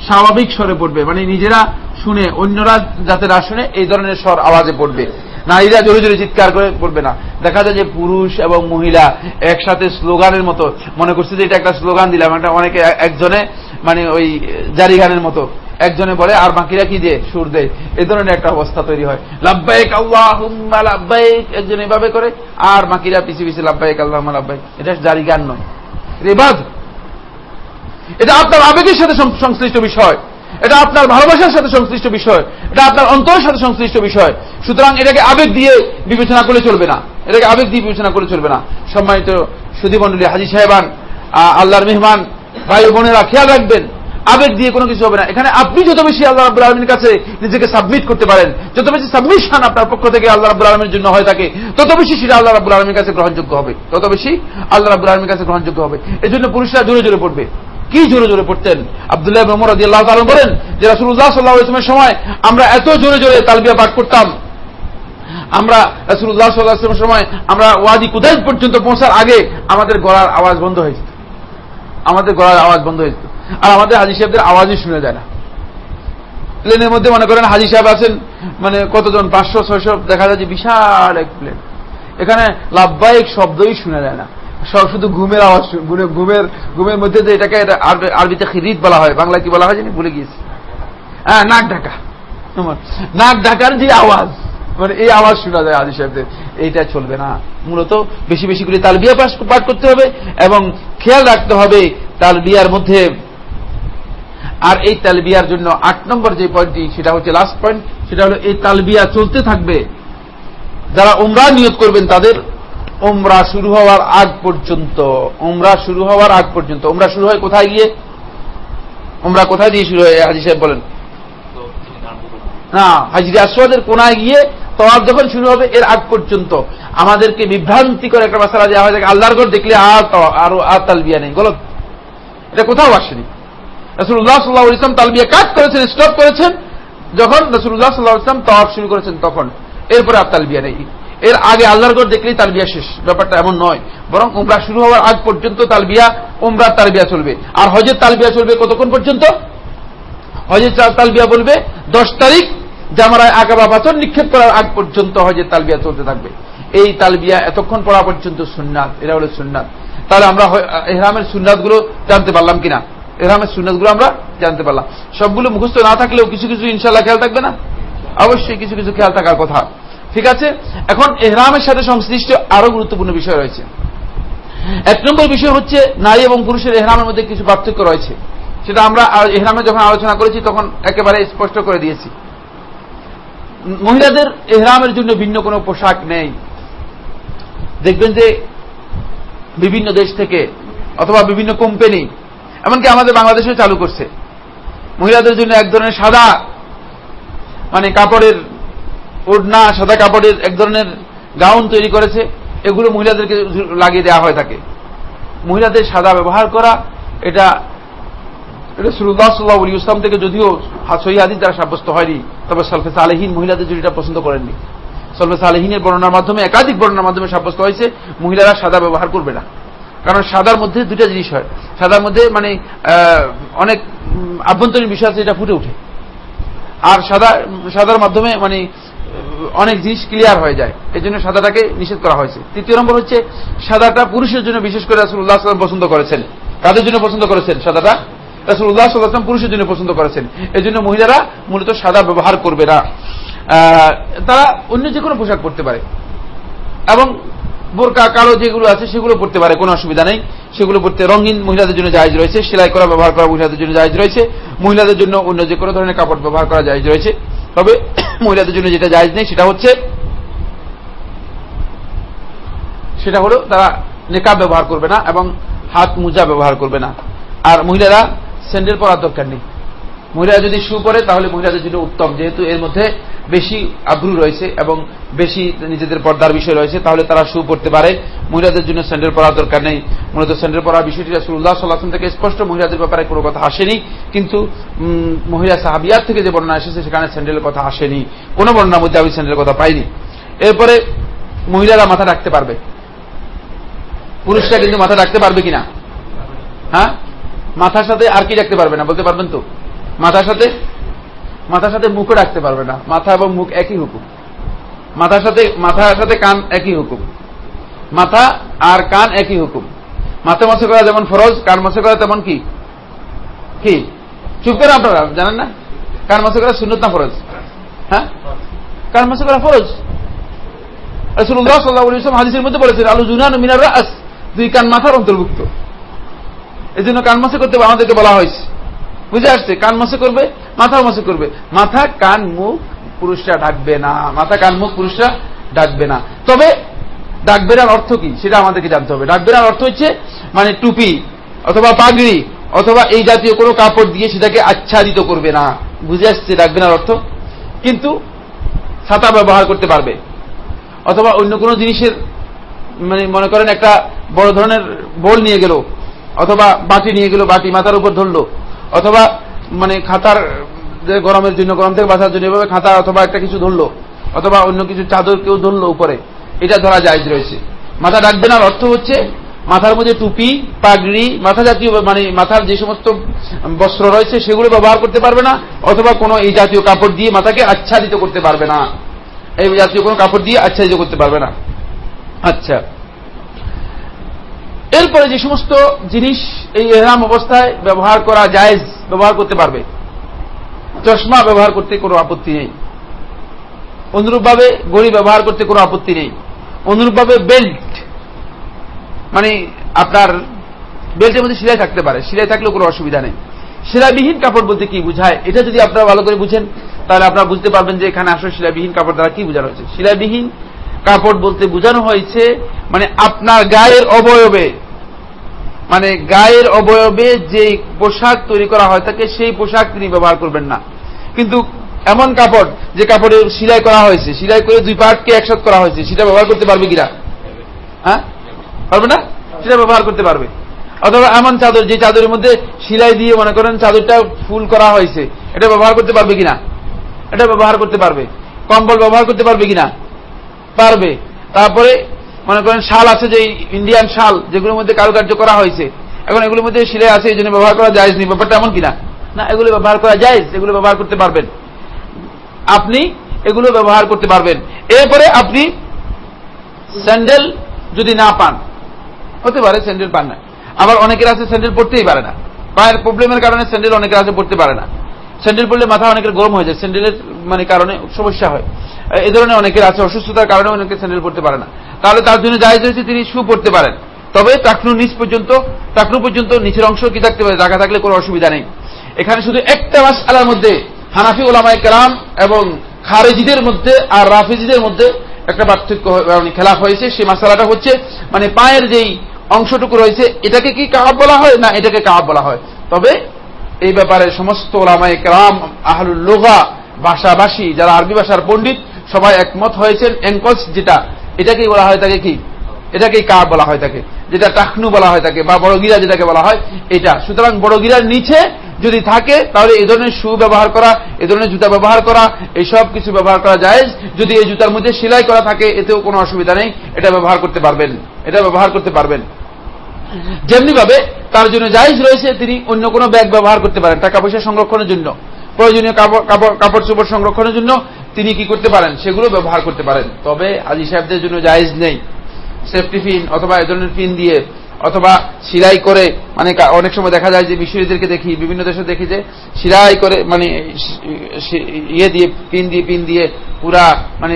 স্বাভাবিক স্বরে পড়বে। মানে নিজেরা শুনে, অন্যরা যাতে না শুনে, এই ধরনের স্বর আওয়াজে পড়বে। নারীরা জোরে জোরে চিৎকার করে পড়বে না। দেখা যায় যে পুরুষ এবং মহিলা একসাথে স্লোগানের মতো, মনে করছে যে এটা একটা স্লোগান দিলাম। একটা অনেকে একজনে মানে ওই জারি গানের মতো, একজনে বলে, আর বাকিরা কি দিয়ে সুর দেয়? এ ধরনের একটা অবস্থা তৈরি হয়। লাভবাইক আল্লাহ লাভবাইক একজন এভাবে করে, আর বাকিরা পিছিয়ে পিছিয়ে লাভবাইক আল্লাহ লাভবাইক এটা জারি গান নয়। রেবাদ এটা আপনার আবেগের সাথে সংশ্লিষ্ট বিষয়। এটা আপনার ভালোবাসার সাথে সংশ্লিষ্ট বিষয়। এটা আপনার অন্তরের সাথে সংশ্লিষ্ট বিষয়। সুতরাং এটাকে আবেগ দিয়ে বিবেচনা করে চলবে না। এটাকে আবেগ দিয়ে বিবেচনা করে চলবে না। সম্মানিত সুদীমণ্ডলী হাজি সাহেবান আল্লাহর মেহমান, ভাই বোনেরা, খেয়াল রাখবেন, আবেগ দিয়ে কোনো কিছু হবে না। এখানে আপনি যত বেশি আল্লাহ রাবুল আলমীর কাছে নিজেকে সাবমিট করতে পারেন, যত বেশি সাবমিশন আপনার পক্ষ থেকে আল্লাহ রাবুল আলমীর জন্য হয়ে থাকে, তত বেশি সেটা আল্লাহ রাবুল আলমীর কাছে গ্রহণযোগ্য হবে। তত বেশি আল্লাহ রাবুল আলমীর কাছে গ্রহণযোগ্য হবে। এই জন্য পুরুষরা জোরে জোরে পড়বে। কি জোরে জোরে পড়তেন? আবদুল্লাহ মোহাম্মদ আদি আল্লাহ তালন বলেন যে রাসুল্লাহ সাল্লাহ ইসলামের সময় আমরা এত জোরে জোরে তালবিয়া পাঠ করতাম। আমরা রাসুল্লাহ সাল্লাহামের সময় আমরা ওয়াদি কুদাইজ পর্যন্ত পৌঁছার আগে আমাদের গলার আওয়াজ বন্ধ হয়েছে আমাদের গলার আওয়াজ বন্ধ হয়ে যেত। আর আমাদের হাজি সাহেবদের আওয়াজই শুনে যায় না। প্লেনের মধ্যে মনে করেন হাজি সাহেব আছেন মানে কতজন? পাঁচশো, ছয়শো, দেখা যায় যে বিশাল এক প্লেন। এখানে লাভবাহিক শব্দই শোনা যায় না। সব শুধু ঘুমের আওয়াজ ঘুমের ঘুমের মধ্যে যে এটাকে এটা আরবি- আরবিতে খিরিত বলা হয়, বাংলায় কি বলা হয় জানি? ভুলে গিয়েছি। হ্যাঁ নাক ঢাকা। নাক ঢাকার যে আওয়াজ মানে এই আওয়াজ শোনা যায় আদি সাহেবদের এইটা চলবে না। মূলত বেশি বেশি করে তালবিয়া পাঠ করতে হবে এবং খেয়াল রাখতে হবে তালবিয়ার মধ্যে। আর এই তালবিয়ার জন্য আট নম্বর যে পয়েন্টটি, সেটা হচ্ছে লাস্ট পয়েন্ট সেটা হলো এই তালবিয়া চলতে থাকবে। যারা উমরা নিয়োগ করবেন তাদের উমরা শুরু হওয়ার আগ পর্যন্ত, উমরা শুরু হওয়ার আগ পর্যন্ত। উমরা শুরু হয় কোথায় গিয়ে? উমরা কোথায় দিয়ে শুরু হয়? হাজি সাহেব বলেন। না, হাজির আসওয়াদের কোনায় গিয়ে তওয়াব যখন শুরু হবে, এর আগ পর্যন্ত। আমাদেরকে বিভ্রান্তিকর একটা মশালা দেওয়া হয় আল্লাহর ঘর দেখলে আর আরও তালবিয়া নেই। গলত। এটা কোথাও আসেনি। রসুল্লাহ সাল্লাহ ইসলাম তালবিয়া কাট করেছেন, স্টপ করেছেন। যখন রসুল্লাহ সাল্লাহ ইসলাম তওয়াব শুরু করেছেন, তখন। এরপরে আর তালবিয়া নেই। এর আগে আল্লাহর ঘর দেখলেই তালবিয়া শেষ। ব্যাপারটা এমন নয়। বরং উমরা শুরু হওয়ার আগ পর্যন্ত তালবিয়া উমরার তালবিয়া চলবে। আর হজের তালবিয়া চলবে কতক্ষণ পর্যন্ত? হজের তা- তালবিয়া বলবে দশ তারিখ, জামারায় আকাবা পাথর নিক্ষেপ করার আগ পর্যন্ত হজের তালবিয়া চলতে থাকবে। এই তালবিয়া এতক্ষণ পড়া পর্যন্ত সুন্নাত। এরা হলো সুন্নাত। তাহলে আমরা এহরামের সুন্নাতগুলো জানতে পারলাম কিনা? এহরামের সুন্নাতগুলো আমরা জানতে পারলাম। সবগুলো মুখস্থ না থাকলেও কিছু কিছু ইনশাল্লাহ খেয়াল থাকবে না? অবশ্যই কিছু কিছু খেয়াল থাকার কথা। ঠিক আছে? এখন এহরামের সাথে সংশ্লিষ্ট আরও গুরুত্বপূর্ণ বিষয় রয়েছে। এক নম্বর বিষয় হচ্ছে নারী এবং পুরুষের এহরামের মধ্যে কিছু পার্থক্য রয়েছে। সেটা আমরা এহরামে যখন আলোচনা করেছি, তখন একেবারে স্পষ্ট করে দিয়েছি। মহিলাদের এহরামের জন্য ভিন্ন কোনো পোশাক নেই। দেখবেন যে বিভিন্ন দেশ থেকে অথবা বিভিন্ন কোম্পানি, এমনকি আমাদের বাংলাদেশেও চালু করছে। মহিলাদের জন্য এক ধরনের সাদা মানে কাপড়ের ওড়না, সাদা কাপড়ের এক ধরনের গাউন তৈরি করেছে, এগুলো মহিলাদেরকে লাগিয়ে দেওয়া হয় থাকে। মহিলাদের সাদা ব্যবহার করা, এটা এটা ইসলাম থেকে যদিও সহি হাদিস দ্বারা সাব্যস্ত হয়নি, তবে সলফে সালেহীন মহিলাদের জন্য এটা পছন্দ করেননি সলফে সালেহীনের বর্ণনার মাধ্যমে, একাধিক বর্ণনার মাধ্যমে সাব্যস্ত হয়েছে, মহিলারা সাদা ব্যবহার করবে না। কারণ সাদার মধ্যে দুটা জিনিস হয়। সাদার মধ্যে মানে অনেক আভ্যন্তরীণ বিষয় আছে যেটা ফুটে ওঠে। আর সাদা, সাদার মাধ্যমে মানে অনেক জিনিস ক্লিয়ার হয়ে যায়। এই জন্য সাদাটাকে নিষেধ করা হয়েছে। তৃতীয় নম্বর হচ্ছে, সাদাটা পুরুষের জন্য বিশেষ করে রাসুল্লাহ সাল্লাম পছন্দ করেছেন। কাদের জন্য পছন্দ করেছেন সাদাটা? রাসুল্লাহ সাল্লাম পুরুষের জন্য পছন্দ করেছেন। এই জন্য মহিলারা মূলত সাদা ব্যবহার করবে না। তারা অন্য যে কোনো পোশাক পরতে পারে। এবং বোরকা, কালো যেগুলো আছে সেগুলো পড়তে পারে, কোনো অসুবিধা নেই। সেগুলো পড়তে রঙিন মহিলাদের জন্য জায়জ রয়েছে, সেলাই করা, ব্যবহার করা মহিলাদের জন্য জায়জ রয়েছে। মহিলাদের জন্য অন্য যে কোনো ধরনের কাপড় ব্যবহার করা জায়জ রয়েছে। তবে (coughs) মহিলাদের জন্য যেটা জায়জ নেই, সেটা হচ্ছে, সেটা হলো তারা নেকাব ব্যবহার করবে না এবং হাত মোজা ব্যবহার করবে না। আর মহিলারা স্যান্ডেল পরার দরকার নেই। মহিলারা যদি শু পরে তাহলে মহিলাদের জন্য উত্তম। যেহেতু এর মধ্যে বেশি আগ্রহ রয়েছে এবং বেশি নিজেদের পর্দার বিষয় রয়েছে, তাহলে তারা শু পড়তে পারে। মহিলাদের জন্য স্যান্ডেল পরার দরকার নেই। মূলত স্যান্ডেল পরার বিষয়টি রাসুল্লাহ সাল্লাহাম থেকে স্পষ্ট। মহিলাদের ব্যাপারে কোনো কথা আসেনি, কিন্তু মহিলা সাহাবিয়ার থেকে যে বর্ণনা এসেছে, সেখানে স্যান্ডেলের কথা আসেনি। কোনো বর্ণনার মধ্যে আমি স্যান্ডেলের কথা পাইনি। এরপরে মহিলারা মাথা রাখতে পারবে। পুরুষরা কিন্তু মাথা রাখতে পারবে কিনা? হ্যাঁ? মাথার সাথে আর কি রাখতে পারবে না, বলতে পারবেন তো? মাথার সাথে মাথার সাথে মুখও রাখতে পারবে না। মাথা এবং মুখ একই হুকুম। মাথার সাথে মাথার সাথে কান একই হুকুম। মাথা আর কান একই হুকুম। মাথা মশে করা যেমন ফরজ, কান মশে করা তেমন কি? কি? চুপ করে আপনারা, জানেন না? কান মশে করা সুন্নত না ফরজ? হ্যাঁ? কান মশে করা ফরজ? রসুল্লাহ সাল্লাহ হাদিসের মধ্যে বলেছেন, আলু জুনান মিনার রাস দুই কান মাথার অন্তর্ভুক্ত। এই জন্য কান মাসে করতে আমাদেরকে বলা হয়েছে। বুঝে আসছে? কান মাসে করবে? মাথাও মাসে করবে। মাথা, কান, মুখ, পুরুষরা ডাকবে না। মাথা, কান, মুখ, পুরুষরা ডাকবে না। তবে ডাকবে না অর্থ কি? সেটা আমাদেরকে জানতে হবে। ডাকবে না অর্থ হচ্ছে মানে টুপি অথবা পাগড়ি অথবা এই জাতীয় কোনো কাপড় দিয়ে সেটাকে আচ্ছাদিত করবে না। বুঝে আসছে ডাকবে না অর্থ? কিন্তু ছাতা ব্যবহার করতে পারবে। অথবা অন্য কোনো জিনিসের মানে মনে করেন একটা বড় ধরনের বোল নিয়ে গেল, অথবা বাটি নিয়ে গেল বাটি মাথার উপর ধরলো অথবা মানে খাতার গরমের জন্য, গরম থেকে বাঁচার জন্য এভাবে খাতা অথবা একটা কিছু ধরলো, অথবা অন্য কিছু চাদর কেউ ধরলো উপরে, এটা ধরা জায়জ রয়েছে। মাথা ডাকবে না, অর্থ হচ্ছে মাথার মধ্যে টুপি, পাগড়ি, মাথা জাতীয় মানে মাথার যে সমস্ত বস্ত্র রয়েছে, সেগুলো ব্যবহার করতে পারবে না, অথবা কোনো এই জাতীয় কাপড় দিয়ে মাথাকে আচ্ছাদিত করতে পারবে না। এই জাতীয় কোনো কাপড় দিয়ে আচ্ছাদিত করতে পারবে না। আচ্ছা। এরপরে যে সমস্ত জিনিস এই এহরাম অবস্থায় ব্যবহার করা জায়েজ, ব্যবহার করতে পারবে। চশমা ব্যবহার করতে কোনো আপত্তি নেই। অনুরূপভাবে গড়ি ব্যবহার করতে কোনো আপত্তি নেই। অনুরূপভাবে বেল্ট মানে আপনার বেল্টের মধ্যে সিলাই থাকতে পারে। সিলাই থাকলেও কোনো অসুবিধা নেই। সেলাইবিহীন কাপড় বলতে কি বুঝায়? এটা যদি আপনারা ভালো করে বুঝেন, তাহলে আপনারা বুঝতে পারবেন যে এখানে আসলে সেলাইবিহীন কাপড় দ্বারা কি বোঝানো হয়েছে। সেলাইবিহীন কাপড় বলতে বোঝানো হয়েছে মানে আপনার গায়ের অবয়বে মানে গায়ের অবয়বে যে পোশাক তৈরি করা হয় থাকে সেই পোশাক তিনি ব্যবহার করবেন না। কিন্তু এমন কাপড়, যে কাপড়ে সিলাই করা হয়েছে, সিলাই করে দুই পার্টকে একসাথ করা হয়েছে, সেটা ব্যবহার করতে পারবে কিনা হ্যাঁ? পারবে না? সেটা ব্যবহার করতে পারবে। অথবা এমন চাদর, যে চাদরের মধ্যে সিলাই দিয়ে মনে করেন চাদরটা ফুল করা হয়েছে, এটা ব্যবহার করতে পারবে কিনা? এটা ব্যবহার করতে পারবে। কম্বল ব্যবহার করতে পারবে কিনা? পারবে। তারপরে মনে করেন শাল আছে যে ইন্ডিয়ান শাল, যেগুলোর মধ্যে কারুকার্য করা হয়েছে। এখন এগুলোর মধ্যে সিলাই আছে, এই জন্য ব্যবহার করা যায় ব্যাপারটা এমন কিনা? না, এগুলো ব্যবহার করা যায় এগুলো ব্যবহার করতে পারবেন। আপনি এগুলো ব্যবহার করতে পারবেন। এরপরে আপনি স্যান্ডেল যদি না পান, হতে পারে স্যান্ডেল পান না। আবার অনেকের আছে স্যান্ডেল পড়তেই পারে না। পায়ের প্রবলেমের কারণে স্যান্ডেল অনেকের আছে পড়তে পারে না। স্যান্ডেল পড়লে মাথা অনেকের গরম হয়ে যায়। স্যান্ডেলের মানে কারণে সমস্যা হয়। এই ধরনের অনেকের আছে, অসুস্থতার কারণে অনেকে স্যান্ডেল পড়তে পারে না। তাহলে তার জন্য জায়জ হয়েছে তিনি শু পড়তে পারেন। তবে টাকনু নিচ পর্যন্ত টাকনু পর্যন্ত নিচের অংশ কি থাকতে পারে? জায়গা থাকলে কোনো অসুবিধা নেই। এখানে শুধু একটা মাস আলার মধ্যে হানাফি ওলামায় কালাম এবং খারেজিদের মধ্যে আর রাফিজিদের মধ্যে একটা পার্থক্য মানে খেলাফ হয়েছে। সেই মাসালাটা হচ্ছে মানে পায়ের যেই অংশটুকু রয়েছে, এটাকে কি কাহাব বলা হয় না এটাকে কাহাব বলা হয়? তবে এই ব্যাপারে সমস্ত ওলামায় কালাম আহলুল লোগা ভাষাভাষী, যারা আরবি ভাষার পণ্ডিত সবাই একমত হয়েছেন, এঙ্কলস যেটা, এটাকেই বলা হয় তাকে কি? এটাকেই কাব বলা হয় তাকে? যেটা টাকনু বলা হয় তাকে, বা বড়গিরা যেটাকে বলা হয়, এটা। সুতরাং বড়গিরার নিচে যদি থাকে, তাহলে এই ধরনের শু ব্যবহার করা, এ ধরনের জুতা ব্যবহার করা, এইসব কিছু ব্যবহার করা যায় যদি এই জুতার মধ্যে সেলাই করা থাকে, এতেও কোনো অসুবিধা নেই, এটা ব্যবহার করতে পারবেন। এটা ব্যবহার করতে পারবেন। যেমনি ভাবে তার জন্য জায়জ রয়েছে, তিনি অন্য কোনো ব্যাগ ব্যবহার করতে পারেন, টাকা পয়সা সংরক্ষণের জন্য। প্রয়োজনীয় কাপড় চোপড় সংরক্ষণের জন্য তিনি কি করতে পারেন? সেগুলো ব্যবহার করতে পারেন। তবে আজি সাহেবদের জন্য জায়জ নেই। সেফটি ফিন অথবা এ ধরনের পিন দিয়ে অথবা সিলাই করে মানে অনেক সময় দেখা যায় যে মিশরীদেরকে দেখি, বিভিন্ন দেশে দেখি যে সিলাই করে মানে ইয়ে দিয়ে পিন দিয়ে পিন দিয়ে পুরা মানে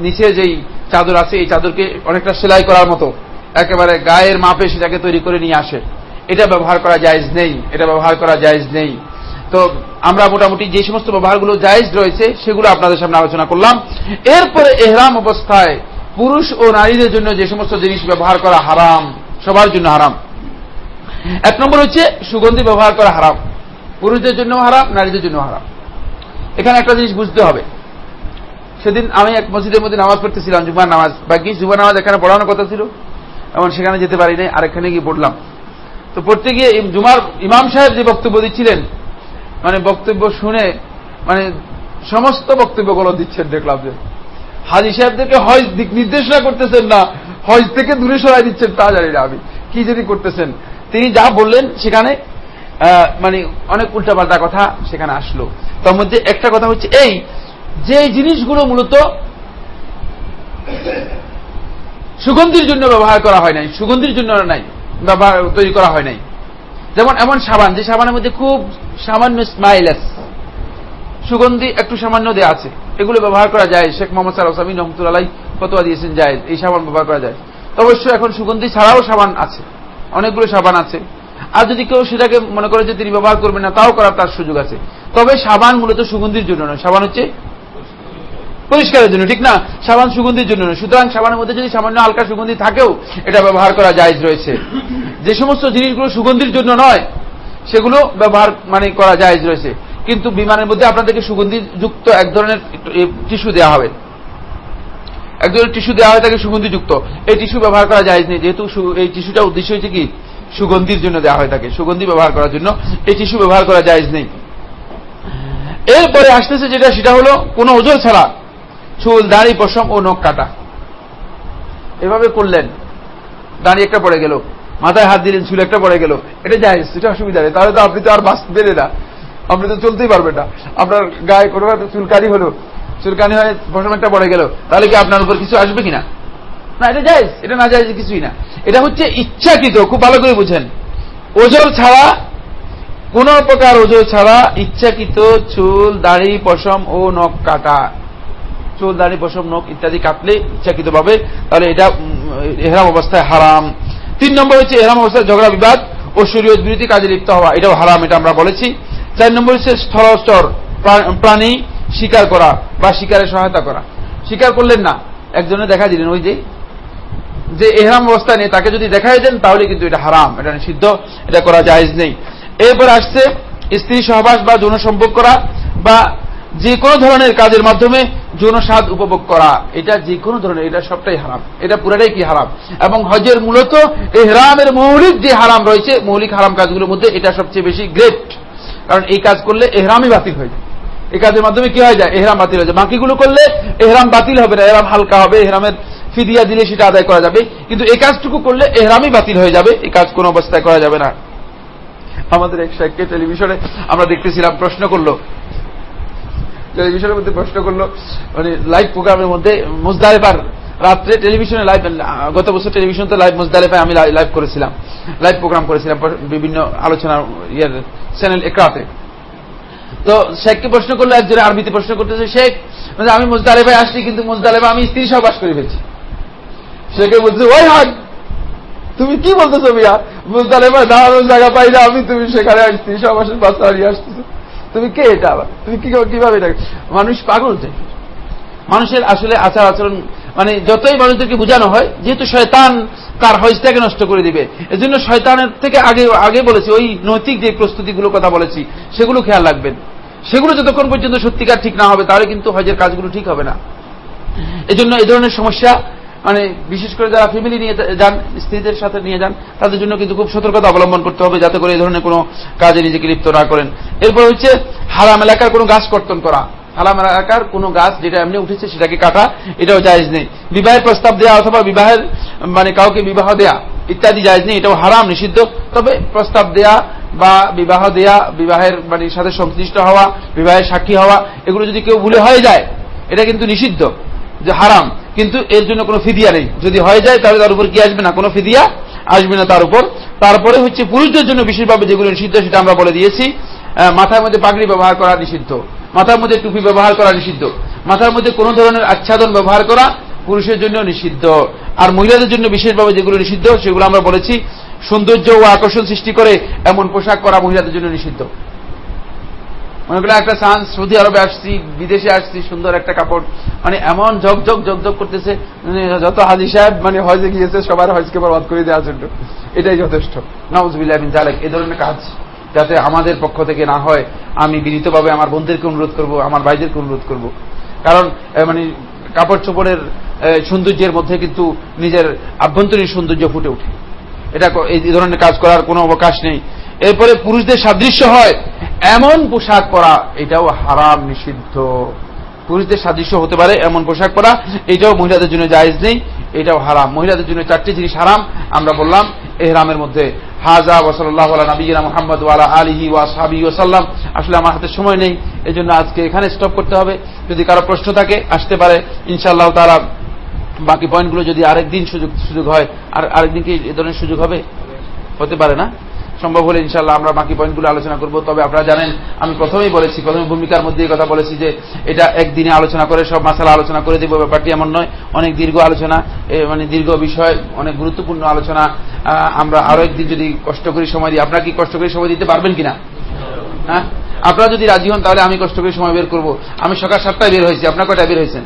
নিচে যেই চাদর আছে, এই চাদরকে অনেকটা সেলাই করার মতো, একেবারে গায়ের মাপে সেটাকে তৈরি করে নিয়ে আসে। এটা ব্যবহার করা জায়জ নেই। এটা ব্যবহার করা জায়জ নেই। তো আমরা মোটামুটি যে সমস্ত ব্যবহারগুলো জায়জ রয়েছে, সেগুলো আপনাদের সামনে আলোচনা করলাম। এরপরে এহরাম অবস্থায় পুরুষ ও নারীদের জন্য যে সমস্ত জিনিস ব্যবহার করা হারাম, সবার জন্য হারাম। এক নম্বর হচ্ছে সুগন্ধি ব্যবহার করা হারাম। পুরুষদের জন্য হারাম, নারীদের জন্য হারাম। এখানে একটা জিনিস বুঝতে হবে। সেদিন আমি এক মসজিদের মধ্যে নামাজ পড়তেছিলাম, জুমার নামাজ। বাকি জুমার নামাজ এখানে পড়ানোর কথা ছিল, এমন সেখানে যেতে পারি নাই, আরেকখানে গিয়ে পড়লাম। তো পড়তে গিয়ে জুমার ইমাম সাহেব যে বক্তব্য দিচ্ছিলেন মানে বক্তব্য শুনে মানে সমস্ত বক্তব্যগুলো দিচ্ছেন দেখলাম যে, হাজি সাহেবদেরকে হজ দিক নির্দেশনা করতেছেন না, হজ থেকে দূরে সরাই দিচ্ছেন তা জানি না আমি। কি যদি করতেছেন? তিনি যা বললেন সেখানে মানে অনেক উল্টাপাল্টা কথা সেখানে আসলো। তার মধ্যে একটা কথা হচ্ছে এই, যে জিনিসগুলো মূলত সুগন্ধির জন্য ব্যবহার করা হয় নাই, সুগন্ধির জন্য নাই, ব্যবহার তৈরি করা হয় নাই। যেমন এমন সাবান, যে সাবানের মধ্যে খুব সামান্য স্মাইলেস সুগন্ধি একটু সামান্য দেওয়া আছে। এগুলো ব্যবহার করা যায়। শেখ মোহাম্মদ সালামি রহমতুল্লাহ ফতোয়া দিয়েছেন যায় এই সাবান ব্যবহার করা যায়। অবশ্য এখন সুগন্ধি ছাড়াও সাবান আছে। অনেকগুলো সাবান আছে। আর যদি কেউ সেটাকে মনে করে যে তিনি ব্যবহার করবেন না, তাও করার তার সুযোগ আছে। তবে সাবান মূলত সুগন্ধির জন্য নয়। সাবান হচ্ছে পরিষ্কারের জন্য, ঠিক না? সাবান সুগন্ধির জন্য নয়। সুতরাং সাবানের মধ্যে যদি সামান্য হালকা সুগন্ধি থাকেও, এটা ব্যবহার করা জায়জ রয়েছে। যে সমস্ত জিনিসগুলো সুগন্ধির জন্য নয়, সেগুলো ব্যবহার মানে করা জায়জ রয়েছে। কিন্তু বিমানের মধ্যে আপনাদেরকে সুগন্ধি যুক্ত এক ধরনের টিস্যু দেওয়া হবে। এক ধরনের টিস্যু দেওয়া হয় তাকে সুগন্ধি যুক্ত এই টিস্যু ব্যবহার করা যায় নেই। যেহেতু এই টিস্যুটা উদ্দেশ্য হয়েছে কি? সুগন্ধির জন্য দেওয়া হয় তাকে। সুগন্ধি ব্যবহার করার জন্য এই টিস্যু ব্যবহার করা যায় নেই। এরপরে আসতেছে যেটা, সেটা হলো কোনো ওজন ছাড়া। চুল, দাড়ি, পশম ও নখ কাটা। এভাবে করলেন। দাঁড়িয়ে একটা পড়ে গেল, মাথায় হাত দিলেন, চুল একটা পড়ে গেল। এটা যায় সেটা অসুবিধা নেই। তাহলে তো আপনি তো আর বাঁচবেন না। আপনি তো চলতেই পারবেন না। আপনার গায়ে কোনো চুলকানি হলো চুলকানি হয়ে পশম একটা পড়ে গেল, তাহলে কি আপনার উপর কিছু আসবে কিনা? না, এটা যায় এটা না যায় কিছুই না। এটা হচ্ছে ইচ্ছাকৃত, খুব ভালো করে বুঝেন। ওজোর ছাড়া, কোন প্রকার ওজোর ছাড়া ইচ্ছাকৃত চুল, দাড়ি, পশম ও নখ কাটা। চুল, দাড়ি পশম নখ ইত্যাদি কাটলে ইচ্ছাকৃত ভাবে তাহলে এটা এহরাম অবস্থায় হারাম। তিন নম্বর হচ্ছে এহরাম অবস্থায় ঝগড়া, বিবাদ ও শরীয়ত বিরোধী কাজে লিপ্ত হওয়া, এটাও হারাম, এটা আমরা বলেছি। চার নম্বর হচ্ছে স্থলস্তর প্রাণী শিকার করা বা শিকারে সহায়তা করা। শিকার করলেন না, একজনে দেখা দিলেন, ওই যে যে এহরাম অবস্থায় নেই তাকে যদি দেখাই দেন, তাহলে কিন্তু এটা হারাম, এটা নিষিদ্ধ, এটা করা জায়েজ নেই। এরপর আসছে স্ত্রী সহবাস বা যৌন সম্পর্ক করা বা যে কোনো ধরনের কাজের মাধ্যমে যৌন স্বাদ উপভোগ করা, এটা যে কোনো ধরনের, এটা সবটাই হারাম। এটা পুরাটাই কি হারাম? এবং হজের মূলত এই এহরামের মৌলিক যে হারাম রয়েছে, মৌলিক হারাম কাজগুলোর মধ্যে এটা সবচেয়ে বেশি গ্রেট কারণ এই কাজ করলে এহরামই বাতিল হয়ে যায়। এই কাজের মাধ্যমে কি হয়ে যায়? এহরাম বাতিল হয়ে যায়। বাকিগুলো করলে এহরাম বাতিল হবে না, এহরাম হালকা হবে, এহরামের ফিদিয়া দিলে সেটা আদায় করা যাবে। কিন্তু এই কাজটুকু করলে এহরামই বাতিল হয়ে যাবে, এই কাজ কোন অবস্থায় করা যাবে না। আমাদের এক সাইডকে টেলিভিশনে আমরা দেখতেছিলাম, প্রশ্ন করল টেলিভিশনের মধ্যে প্রশ্ন করল মানে লাইভ প্রোগ্রামের মধ্যে মুজদালেফার রাত্রে টেলিভিশনে লাইভ গত বছর টেলিভিশন তো লাইভ মুজদালেফায় আমি লাইভ করেছিলাম লাইভ প্রোগ্রাম করেছিলাম বিভিন্ন আলোচনা ইয়ের চ্যানেল একরাতে। তো শেখকে প্রশ্ন করল একজনে আরবিতে প্রশ্ন করতেছে, শেখ আমি মুজদালেফায় আসছি, কিন্তু মুজদালেফা আমি স্ত্রী সহবাস করে ফেলছি। শেখে বলছে, ওই হাট তুমি কি বলতেছো মিয়া? মুজদালেফায় দাঁড়ানোর জায়গা পাই না, আমি তুমি সেখানে স্ত্রী সহবাসের বাচ্চা হারিয়ে আসতেছো। তুমি কে এটা? আবার তুমি কি কীভাবে এটা? মানুষ পাগল যে। মানুষের আসলে আচার আচরণ মানে যতই মানুষদেরকে বোঝানো হয়, যেহেতু শয়তান তার হজটাকে নষ্ট করে দিবে। এজন্য শয়তানের থেকে আগে আগে বলেছি, ওই নৈতিক যে প্রস্তুতিগুলোর কথা বলেছি, সেগুলো খেয়াল রাখবেন। সেগুলো যতক্ষণ পর্যন্ত সত্যিকার ঠিক না হবে, তাহলে কিন্তু হজের কাজগুলো ঠিক হবে না। এজন্য এই ধরনের সমস্যা মানে বিশেষ করে যারা ফ্যামিলি নিয়ে যান, স্ত্রীদের সাথে নিয়ে যান, তাদের জন্য কিন্তু খুব সতর্কতা অবলম্বন করতে হবে যাতে করে এই ধরনের কোনো কাজে নিজেকে লিপ্ত না করেন। এরপর হচ্ছে হারাম এলাকার কোনো গাছ কর্তন করা। হারাম এলাকার কোনো গাছ যেটা এমনি উঠেছে সেটাকে কাটা, এটাও জায়জ নেই। বিবাহের প্রস্তাব দেওয়া অথবা বিবাহের মানে কাউকে বিবাহ দেয়া ইত্যাদি জায়জ নেই, এটাও হারাম, নিষিদ্ধ। তবে প্রস্তাব দেয়া বা বিবাহ দেয়া, বিবাহের মানে সাথে সংশ্লিষ্ট হওয়া, বিবাহের সাক্ষী হওয়া, এগুলো যদি কেউ ভুলে হয়ে যায়, এটা কিন্তু নিষিদ্ধ, যে হারাম। কিন্তু এর জন্য কোনো ফিদিয়া নেই। যদি হয়ে যায়, তাহলে তার উপর কি আসবে না? কোনো ফিদিয়া আসবে না তার উপর। তারপরে হচ্ছে পুরুষদের জন্য বিশেষভাবে যেগুলো নিষিদ্ধ, সেটা আমরা বলে দিয়েছি। মাথার মধ্যে পাগড়ি ব্যবহার করা নিষিদ্ধ। মাথার মধ্যে টুপি ব্যবহার করা নিষিদ্ধ। মাথার মধ্যে কোনো ধরনের আচ্ছাদন ব্যবহার করা পুরুষের জন্য নিষিদ্ধ। আর মহিলাদের জন্য বিশেষভাবে যেগুলো নিষিদ্ধ, সেগুলো আমরা বলেছি, সৌন্দর্য ও আকর্ষণ সৃষ্টি করে এমন পোশাক করা মহিলাদের জন্য নিষিদ্ধ। মনে করেন একটা চান্স সৌদি আরবে আসছি, বিদেশে আসছি, সুন্দর একটা কাপড়। মানে এমন ঝকঝক ঝকঝক করতেছে যত হাজি সাহেব মানে হজে গিয়েছে, সবার হজকে বরবাদ করে দেওয়ার জন্য। এটাই যথেষ্ট। নওয়াজবিল্লাহ জালেক এই ধরনের কাজ, যাতে আমাদের পক্ষ থেকে না হয়, আমি বিনীতভাবে আমার বন্ধুদেরকে অনুরোধ করব, আমার ভাইদেরকে অনুরোধ করব। কারণ মানে কাপড় চোপড়ের সৌন্দর্যের মধ্যে কিন্তু নিজের আভ্যন্তরীণ সৌন্দর্য ফুটে ওঠে। এটা এই ধরনের কাজ করার কোনো অবকাশ নেই। এরপরে পুরুষদের সাদৃশ্য হয়। এমন পোশাক পরা, এটাও হারাম, নিষিদ্ধ। পুরুষদের সাদৃশ্য হতে পারে এমন পোশাক পরা, এটাও মহিলাদের জন্য জায়েজ নেই, এটাও হারাম। মহিলাদের জন্য চারটি জিনিস হারাম, আমরা বললাম এহরামের মধ্যে। হাজা ওসল্লাহ নবীনা মোহাম্মদ ওয়ালা আলিহি ওয়া সাবি ওসাল্লাম আসলে আমার হাতে সময় নেই এই জন্য আজকে এখানে স্টপ করতে হবে। যদি কারও প্রশ্ন থাকে, আসতে পারে। ইনশাআল্লাহ তারা বাকি পয়েন্টগুলো যদি আরেকদিন সুযোগ সুযোগ হয়, আর আরেকদিন কি এ ধরনের সুযোগ হবে? হতে পারে না? সম্ভব হলে ইনশাল্লাহ আমরা বাকি পয়েন্টগুলো আলোচনা করব। তবে আপনারা জানেন, আমি প্রথমেই বলেছি, প্রথমে ভূমিকার মধ্যে কথা বলেছি যে এটা একদিনে আলোচনা করে, সব মাসালা আলোচনা করে দেবো। ব্যাপারটি এমন নয়, অনেক দীর্ঘ আলোচনা মানে দীর্ঘ বিষয়, অনেক গুরুত্বপূর্ণ আলোচনা। আমরা আরও একদিন যদি কষ্ট করি সময় দিই, আপনারা কি কষ্ট করে সময় দিতে পারবেন কিনা? হ্যাঁ? আপনারা যদি রাজি হন, তাহলে আমি কষ্ট করে সময় বের করব। আমি সকাল সাতটায় বের হয়েছি, আপনার কয়টা বের হয়েছেন?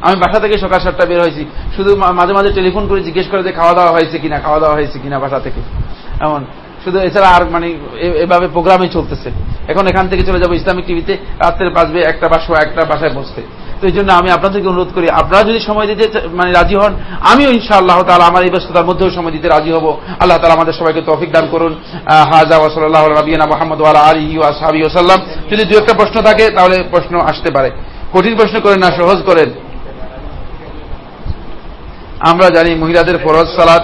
আমি বাসা থেকে সকাল সাতটা বের হয়েছি। শুধু মাঝে মাঝে টেলিফোন করে জিজ্ঞেস করে যে খাওয়া দাওয়া হয়েছে কিনা, খাওয়া দাওয়া হয়েছে কিনা বাসা থেকে। এমন। শুধু এছাড়া আর মানে এভাবে প্রোগ্রামে চলতেছে। এখন এখান থেকে চলে যাব ইসলামিক টিভিতে রাত্রে বাজবে একটা বাসা একটা বাসায় বসতে। তো এই জন্য আমি আপনাদেরকে অনুরোধ করি, আপনারা যদি সময় দিতে মানে রাজি হন, আমিও ইনশাআল্লাহ তালা আমার এই ব্যস্ততার মধ্যেও সময় দিতে রাজি হব। আল্লাহ তালা আমাদের সবাইকে তৌফিক দান করুন। হাজা ওসল্লাহ রবিনা মোহাম্মদ ওয়ালা আলী সাহাবি ওসাল্লাম যদি দু একটা প্রশ্ন থাকে, তাহলে প্রশ্ন আসতে পারে। কঠিন প্রশ্ন করেন না, সহজ করেন। আমরা জানি মহিলাদের ফরজ সালাদ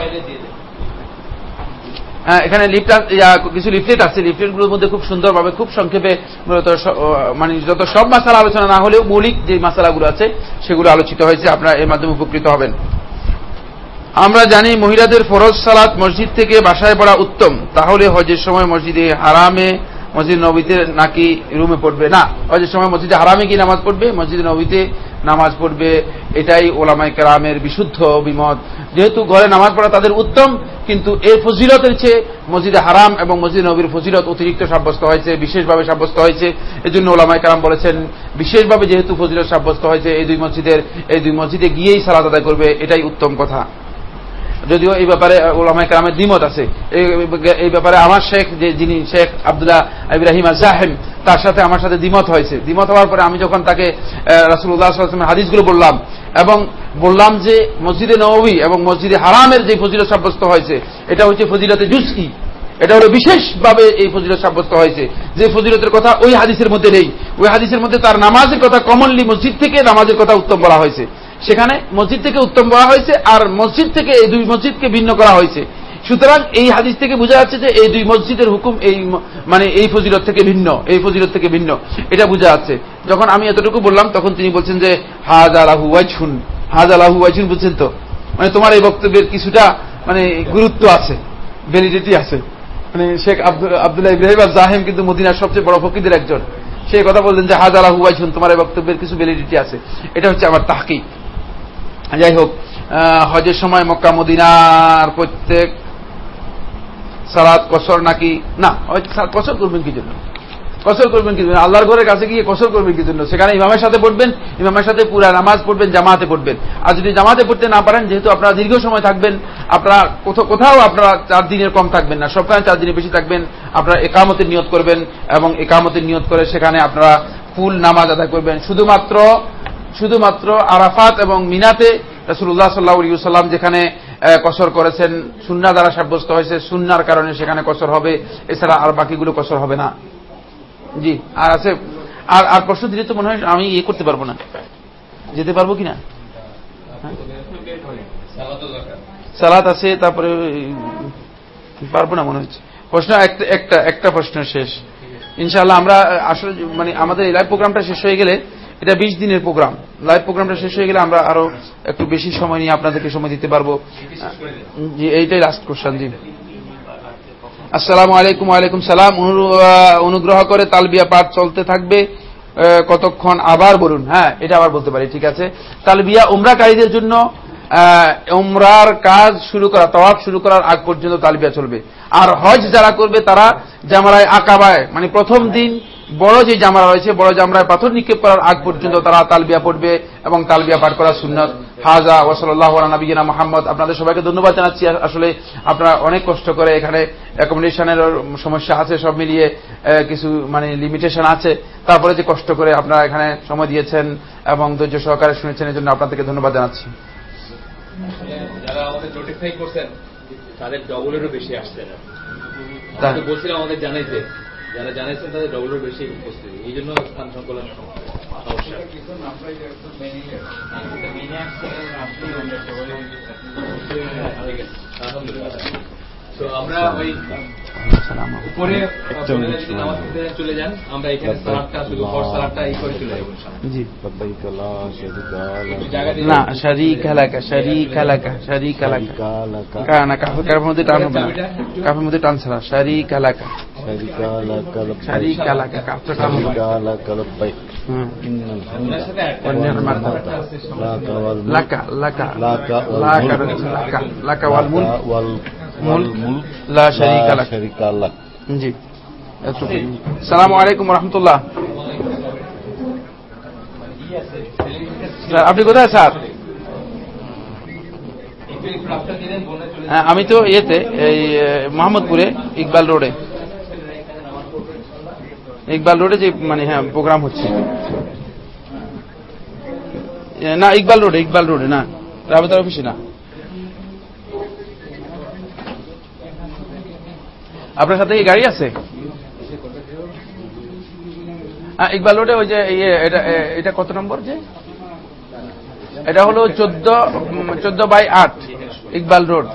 এখানে লিফট কিছু লিফলেট আছে লিফলেটগুলোর মধ্যে খুব সুন্দরভাবে, খুব সংক্ষেপে মূলত মানে যত সব মাসালা আলোচনা না হলেও মৌলিক যে মাসালাগুলো আছে, সেগুলো আলোচিত হয়েছে। আপনারা এর মাধ্যমে উপকৃত হবেন। আমরা জানি মহিলাদের ফরজ সালাত মসজিদ থেকে বাসায় পড়া উত্তম। তাহলে হজের সময় মসজিদে হারামে মসজিদ নবীতে নাকি রুমে পড়বে? না, হজের সময় মসজিদে হারামে কি নামাজ পড়বে, মসজিদে নবীতে নামাজ পড়বে, এটাই ওলামাই কেরামের বিশুদ্ধ বিমত যেহেতু ঘরে নামাজ পড়া তাদের উত্তম, কিন্তু এর ফজিলতের চেয়ে মসজিদে হারাম এবং মসজিদ নবীর ফজিলত অতিরিক্ত সাব্যস্ত হয়েছে, বিশেষভাবে সাব্যস্ত হয়েছে। এজন্য ওলামাই কারাম বলেছেন, বিশেষভাবে যেহেতু ফজিলত সাব্যস্ত হয়েছে, এই দুই মসজিদের, এই দুই মসজিদে গিয়েই সালাদ আদায় করবে, এটাই উত্তম কথা। যদিও এই ব্যাপারে ওলামাই কালামের দ্বিমত আছে। এই- ব্যাপারে আমার শেখ, যে যিনি শেখ আবদুল্লাহ ইব্রাহিম জাহেম তার সাথে আমার সাথে দ্বিমত হয়েছে। দ্বিমত হওয়ার পরে আমি যখন তাকে রাসুল্লাহ আসলামের হাদিসগুলো বললাম এবং বললাম যে মসজিদে নবী এবং মসজিদে হারামের যে ফজিলত সাব্যস্ত হয়েছে, এটা হচ্ছে ফজিলতে জুসি এটা হলো বিশেষভাবে এই ফজিলত সাব্যস্ত হয়েছে। যে ফজিলতের কথা ওই হাদিসের মধ্যে নেই। ওই হাদিসের মধ্যে তার নামাজের কথা কমনলি মসজিদ থেকে নামাজের কথা উত্তম বলা হয়েছে। সেখানে মসজিদ থেকে উত্তম বলা হয়েছে, আর মসজিদ থেকে এই দুই মসজিদকে ভিন্ন করা হয়েছে। সুতরাং এই হাদিস থেকে বোঝা যাচ্ছে যে এই দুই মসজিদের হুকুম এই মানে এই ফজিলত থেকে ভিন্ন, এই ফজিলত থেকে ভিন্ন। এটা বোঝা যাচ্ছে। যখন আমি এতটুকু বললাম, তখন তিনি বলছেন যে, হাজ আলাহু ওয়াইছুন। হাজ আলাহু ওয়াইছুন, বুঝছেন তো? মানে তোমার এই বক্তব্যের কিছুটা মানে গুরুত্ব আছে ভ্যালিডিটি আছে। মানে শেখ আব্দুল আবদুল্লাহ ইব্রাহিম আর জাহেম কিন্তু মদিনার সবচেয়ে বড় ফকিদের একজন। সেই কথা বললেন যে হাজার হুয়াইছুন তোমার এই বক্তব্যের কিছু ভ্যালিডিটি আছে। এটা হচ্ছে আমার তাহকিক। যাই হোক হজের সময় মক্কা, মদিনার প্রত্যেক সালাদ কসর নাকি? না কসর করবেন কি জন্য? কসর করবেন কি জন্য? আল্লাহর ঘরের কাছে গিয়ে কসর করবেন কি জন্য? সেখানে ইমামের সাথে পড়বেন, ইমামের সাথে পুরা নামাজ পড়বেন, জামাতে পড়বেন। আর যদি জামাতে পড়তে না পারেন, যেহেতু আপনারা দীর্ঘ সময় থাকবেন, আপনারা কোথাও কোথাও আপনারা চার দিনের কম থাকবেন না, সপ্তাহে চার দিনের বেশি থাকবেন, আপনারা একামতের নিয়ত করবেন এবং একামতের নিয়ত করে সেখানে আপনারা ফুল নামাজ আদায় করবেন। শুধুমাত্র শুধুমাত্র আরাফাত এবং মিনাতে রসুল্লাহ সাল্লাহ সাল্লাম যেখানে কসর করেছেন সুন্না দ্বারা সাব্যস্ত হয়েছে সুন্নার কারণে সেখানে কসর হবে, এছাড়া আর বাকিগুলো কসর হবে না। জি, আর আছে, আর আর প্রশ্ন দিলে তো মনে হয় আমি ইয়ে করতে পারব না। যেতে পারব কিনা হ্যাঁ? সালাত আছে, তারপরে পারব না মনে হচ্ছে। প্রশ্ন একটা একটা একটা প্রশ্ন শেষ। ইনশাআল্লাহ আমরা, আসলে মানে আমাদের এই লাইভ প্রোগ্রামটা শেষ হয়ে গেলে এটা বিশ দিনের প্রোগ্রাম। লাইভ প্রোগ্রামটা শেষ হয়ে গেলে আমরা আরও একটু বেশি সময় নিয়ে আপনাদেরকে সময় দিতে পারব। জি, এইটাই লাস্ট কোশ্চেন জি। আসসালামু আলাইকুম ওয়ালাইকুম সালাম। অনুগ্রহ করে তালবিয়া পাঠ চলতে থাকবে। কতক্ষণ? আবার বলুন। হ্যাঁ এটা আবার বলতে পারি, ঠিক আছে। তালবিয়া উমরাকারীদের জন্য উমরার কাজ শুরু করা, তওয়াফ শুরু করার আগ পর্যন্ত তালবিয়া চলবে। আর হজ যারা করবে তারা জামারায় আকাবায় মানে প্রথম দিন বড় যে জামারা রয়েছে বড় জামরায় পাথর নিক্ষেপ করার আগ পর্যন্ত তারা তালবিয়া পড়বে এবং তালবিয়া পাঠ করা সুন্নত। হাজা ওসল্লাহ নবীনা মোহাম্মদ। আপনাদের সবাইকে ধন্যবাদ জানাচ্ছি। আসলে আপনারা অনেক কষ্ট করে এখানে অ্যাকোমোডেশনের সমস্যা আছে সব মিলিয়ে কিছু মানে লিমিটেশন আছে। তারপরে যে কষ্ট করে আপনারা এখানে সময় দিয়েছেন এবং ধৈর্য সহকারে শুনেছেন এই জন্য আপনাদেরকে ধন্যবাদ জানাচ্ছি। যারা আমাদের নোটিফাই করছেন তাদের ডবলেরও বেশি আসছে না। বলছিলাম আমাদের জানাইতে। যারা জানাইছেন তাদের ডবল বেশি উপস্থিত। এই জন্য স্থান সংকলন তো আমরা ওই উপরে চলে যান। আমরা এখানে সালাদটা শুধু সালাদটা করে চলে না শারিক হালাকা না কাফের মধ্যে টান কাফের মধ্যে টান ছাড়া শারিক কালাকা شريك لك لبيك শারিক এলাকা কাফটা টান হবে شريك لك لبيك হুম। إن ওনার الحمد সাথে একটা والنعمة لك والملك লাকা লাকা لك লাকা والملك লাকা লাকা ওয়াল মুলক لك وال- ملك والملك لا شريك لا لك. شريك لك জি সালাম আলাইকুম রহমতুল্লাহ স্যার আপনি কোথায় স্যার একটু একটু রাস্তা দিলেন বোনেরা চলে হ্যাঁ, আমি তো ইয়েতে এই এ, মোহাম্মদপুরে ইকবাল রোডে ইকবাল রোডে যে মানে হ্যাঁ প্রোগ্রাম হচ্ছে। না ইকবাল রোডে ইকবাল রোডে না। রাবেতার অফিসে না। আপনার সাথে এই গাড়ি আছে? ইকবাল রোডে ওই যে ইয়ে, এটা এটা কত নম্বর যে? এটা হলো চোদ্দ চোদ্দ বাই আট ইকবাল রোড।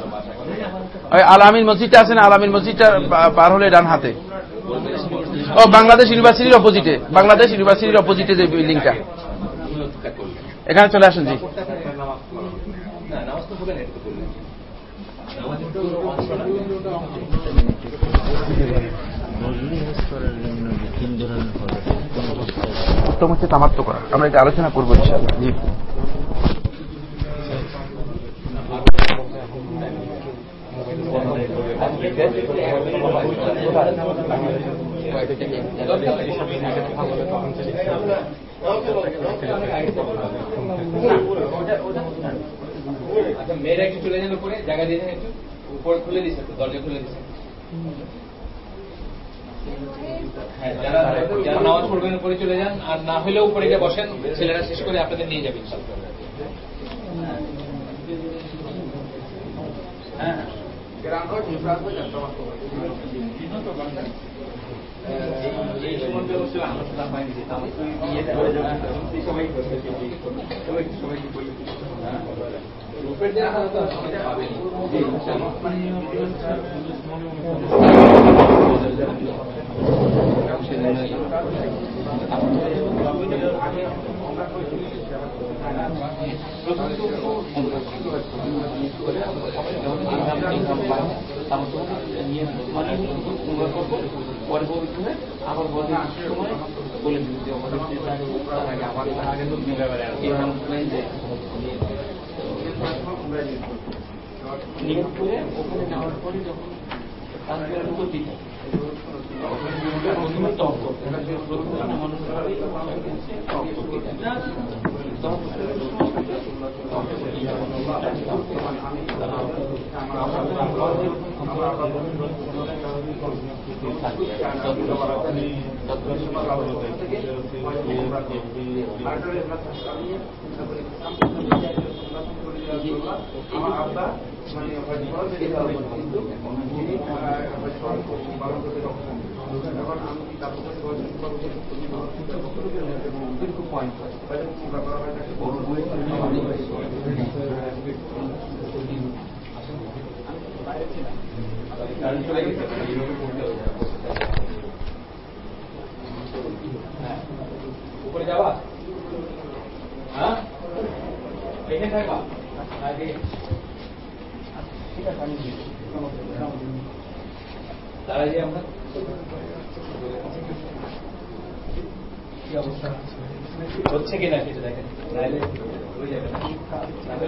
ওই আলামিন মসজিদটা আছে না? আলামিন মসজিদটা পার হলে ডান হাতে। ও, বাংলাদেশ ইউনিভার্সিটির অপোজিটে বাংলাদেশ ইউনিভার্সিটির অপোজিটে যে বিল্ডিংটা এখানে চলে আসুন, জি। উত্তম হচ্ছে তামাত্ম করা। আমরা এটা আলোচনা করব জি। আচ্ছা মেয়েরা একটু চলে যান উপরে জায়গা দিয়ে একটু উপরে খুলে দিছে তো দরজা খুলে হ্যাঁ। যারা যারা নামাজ পড়বেন উপরে চলে যান আর না হলেও উপরে গিয়ে বসেন ছেলেরা শেষ করে আপনাদের নিয়ে যাবেন ইনশাআল্লাহ হ্যাঁ এই সম্বন্ধে অবশ্য আলোচনা হয়নি যে তামাক ইয়েতে সবাই করবে সবাই সবাইকে বলি রূপের যে আলাদা সবাই পাবেনি পরে পবিত্র হয়ে আবার বলে সময় বলে দিল যে আমাদের তার আগে আমার আগে তো এই নাম যে নিয়োগ ওখানে যাওয়ার পরে যখন দিতে প্রথমে টক করতে প্রথমে মানুষ টক করতে টক কারণ চলে উপরে যাবা হ্যাঁ এখানে থাকবা আগে তারা যে আমরা হচ্ছে কিনা সেটা দেখেন? নাহলে হয়ে যাবে না। নাহলে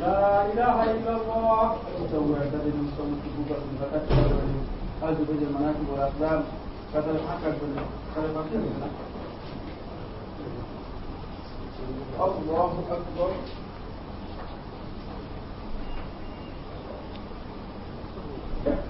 لا إله إلا الله استوى اعتدل مستوى صفوفكم فتكبر الولي هذا بين المناكب والأقدام كثر الحكم بالخلفة الله أكبر Thank.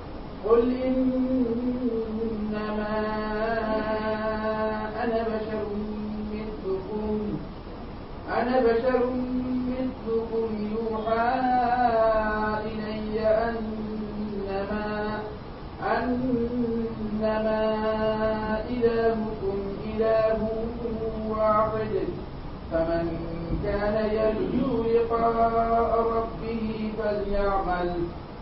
قل إنما أنا بشر مثلكم أنا بشر مثلكم يوحى إلي أنما أنما إلهكم إله واحد فمن كان يرجو لقاء ربه فليعمل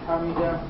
حمده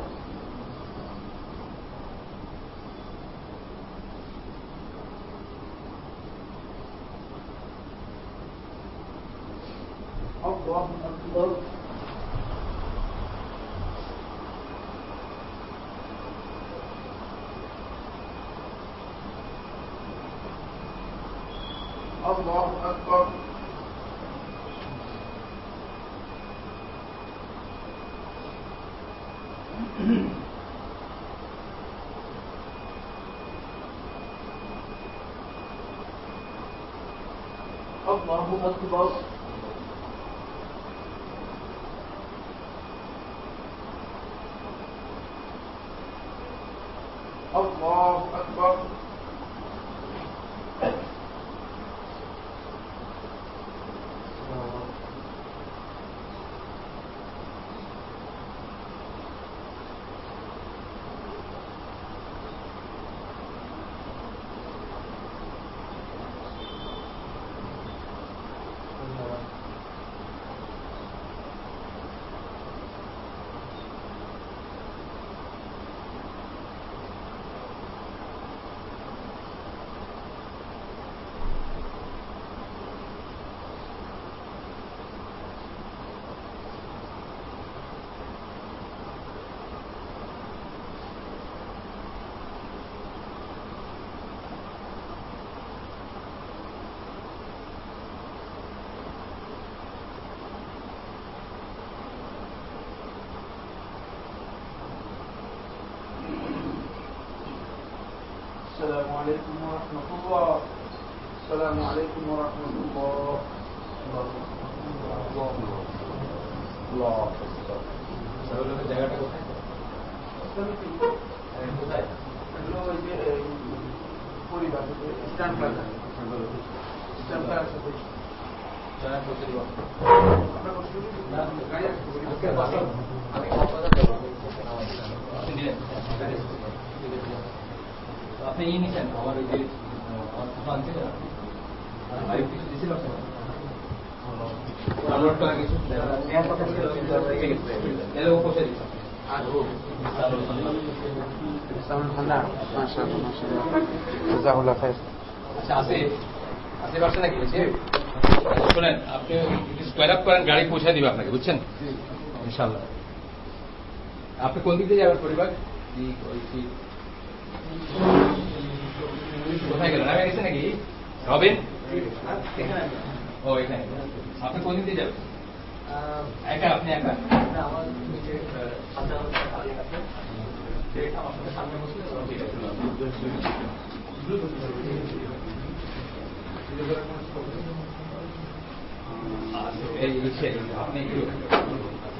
السلام عليكم ইনশাল্লাহ আপনি কোন দিক দিয়ে যাবেন পরিবার? কোথায় গেলেন? আমি গেছে নাকি? রবিন? ও, এখানে। আপনি কোন দিক দিয়ে যাবেন? একা, আপনি একা? এই আপনি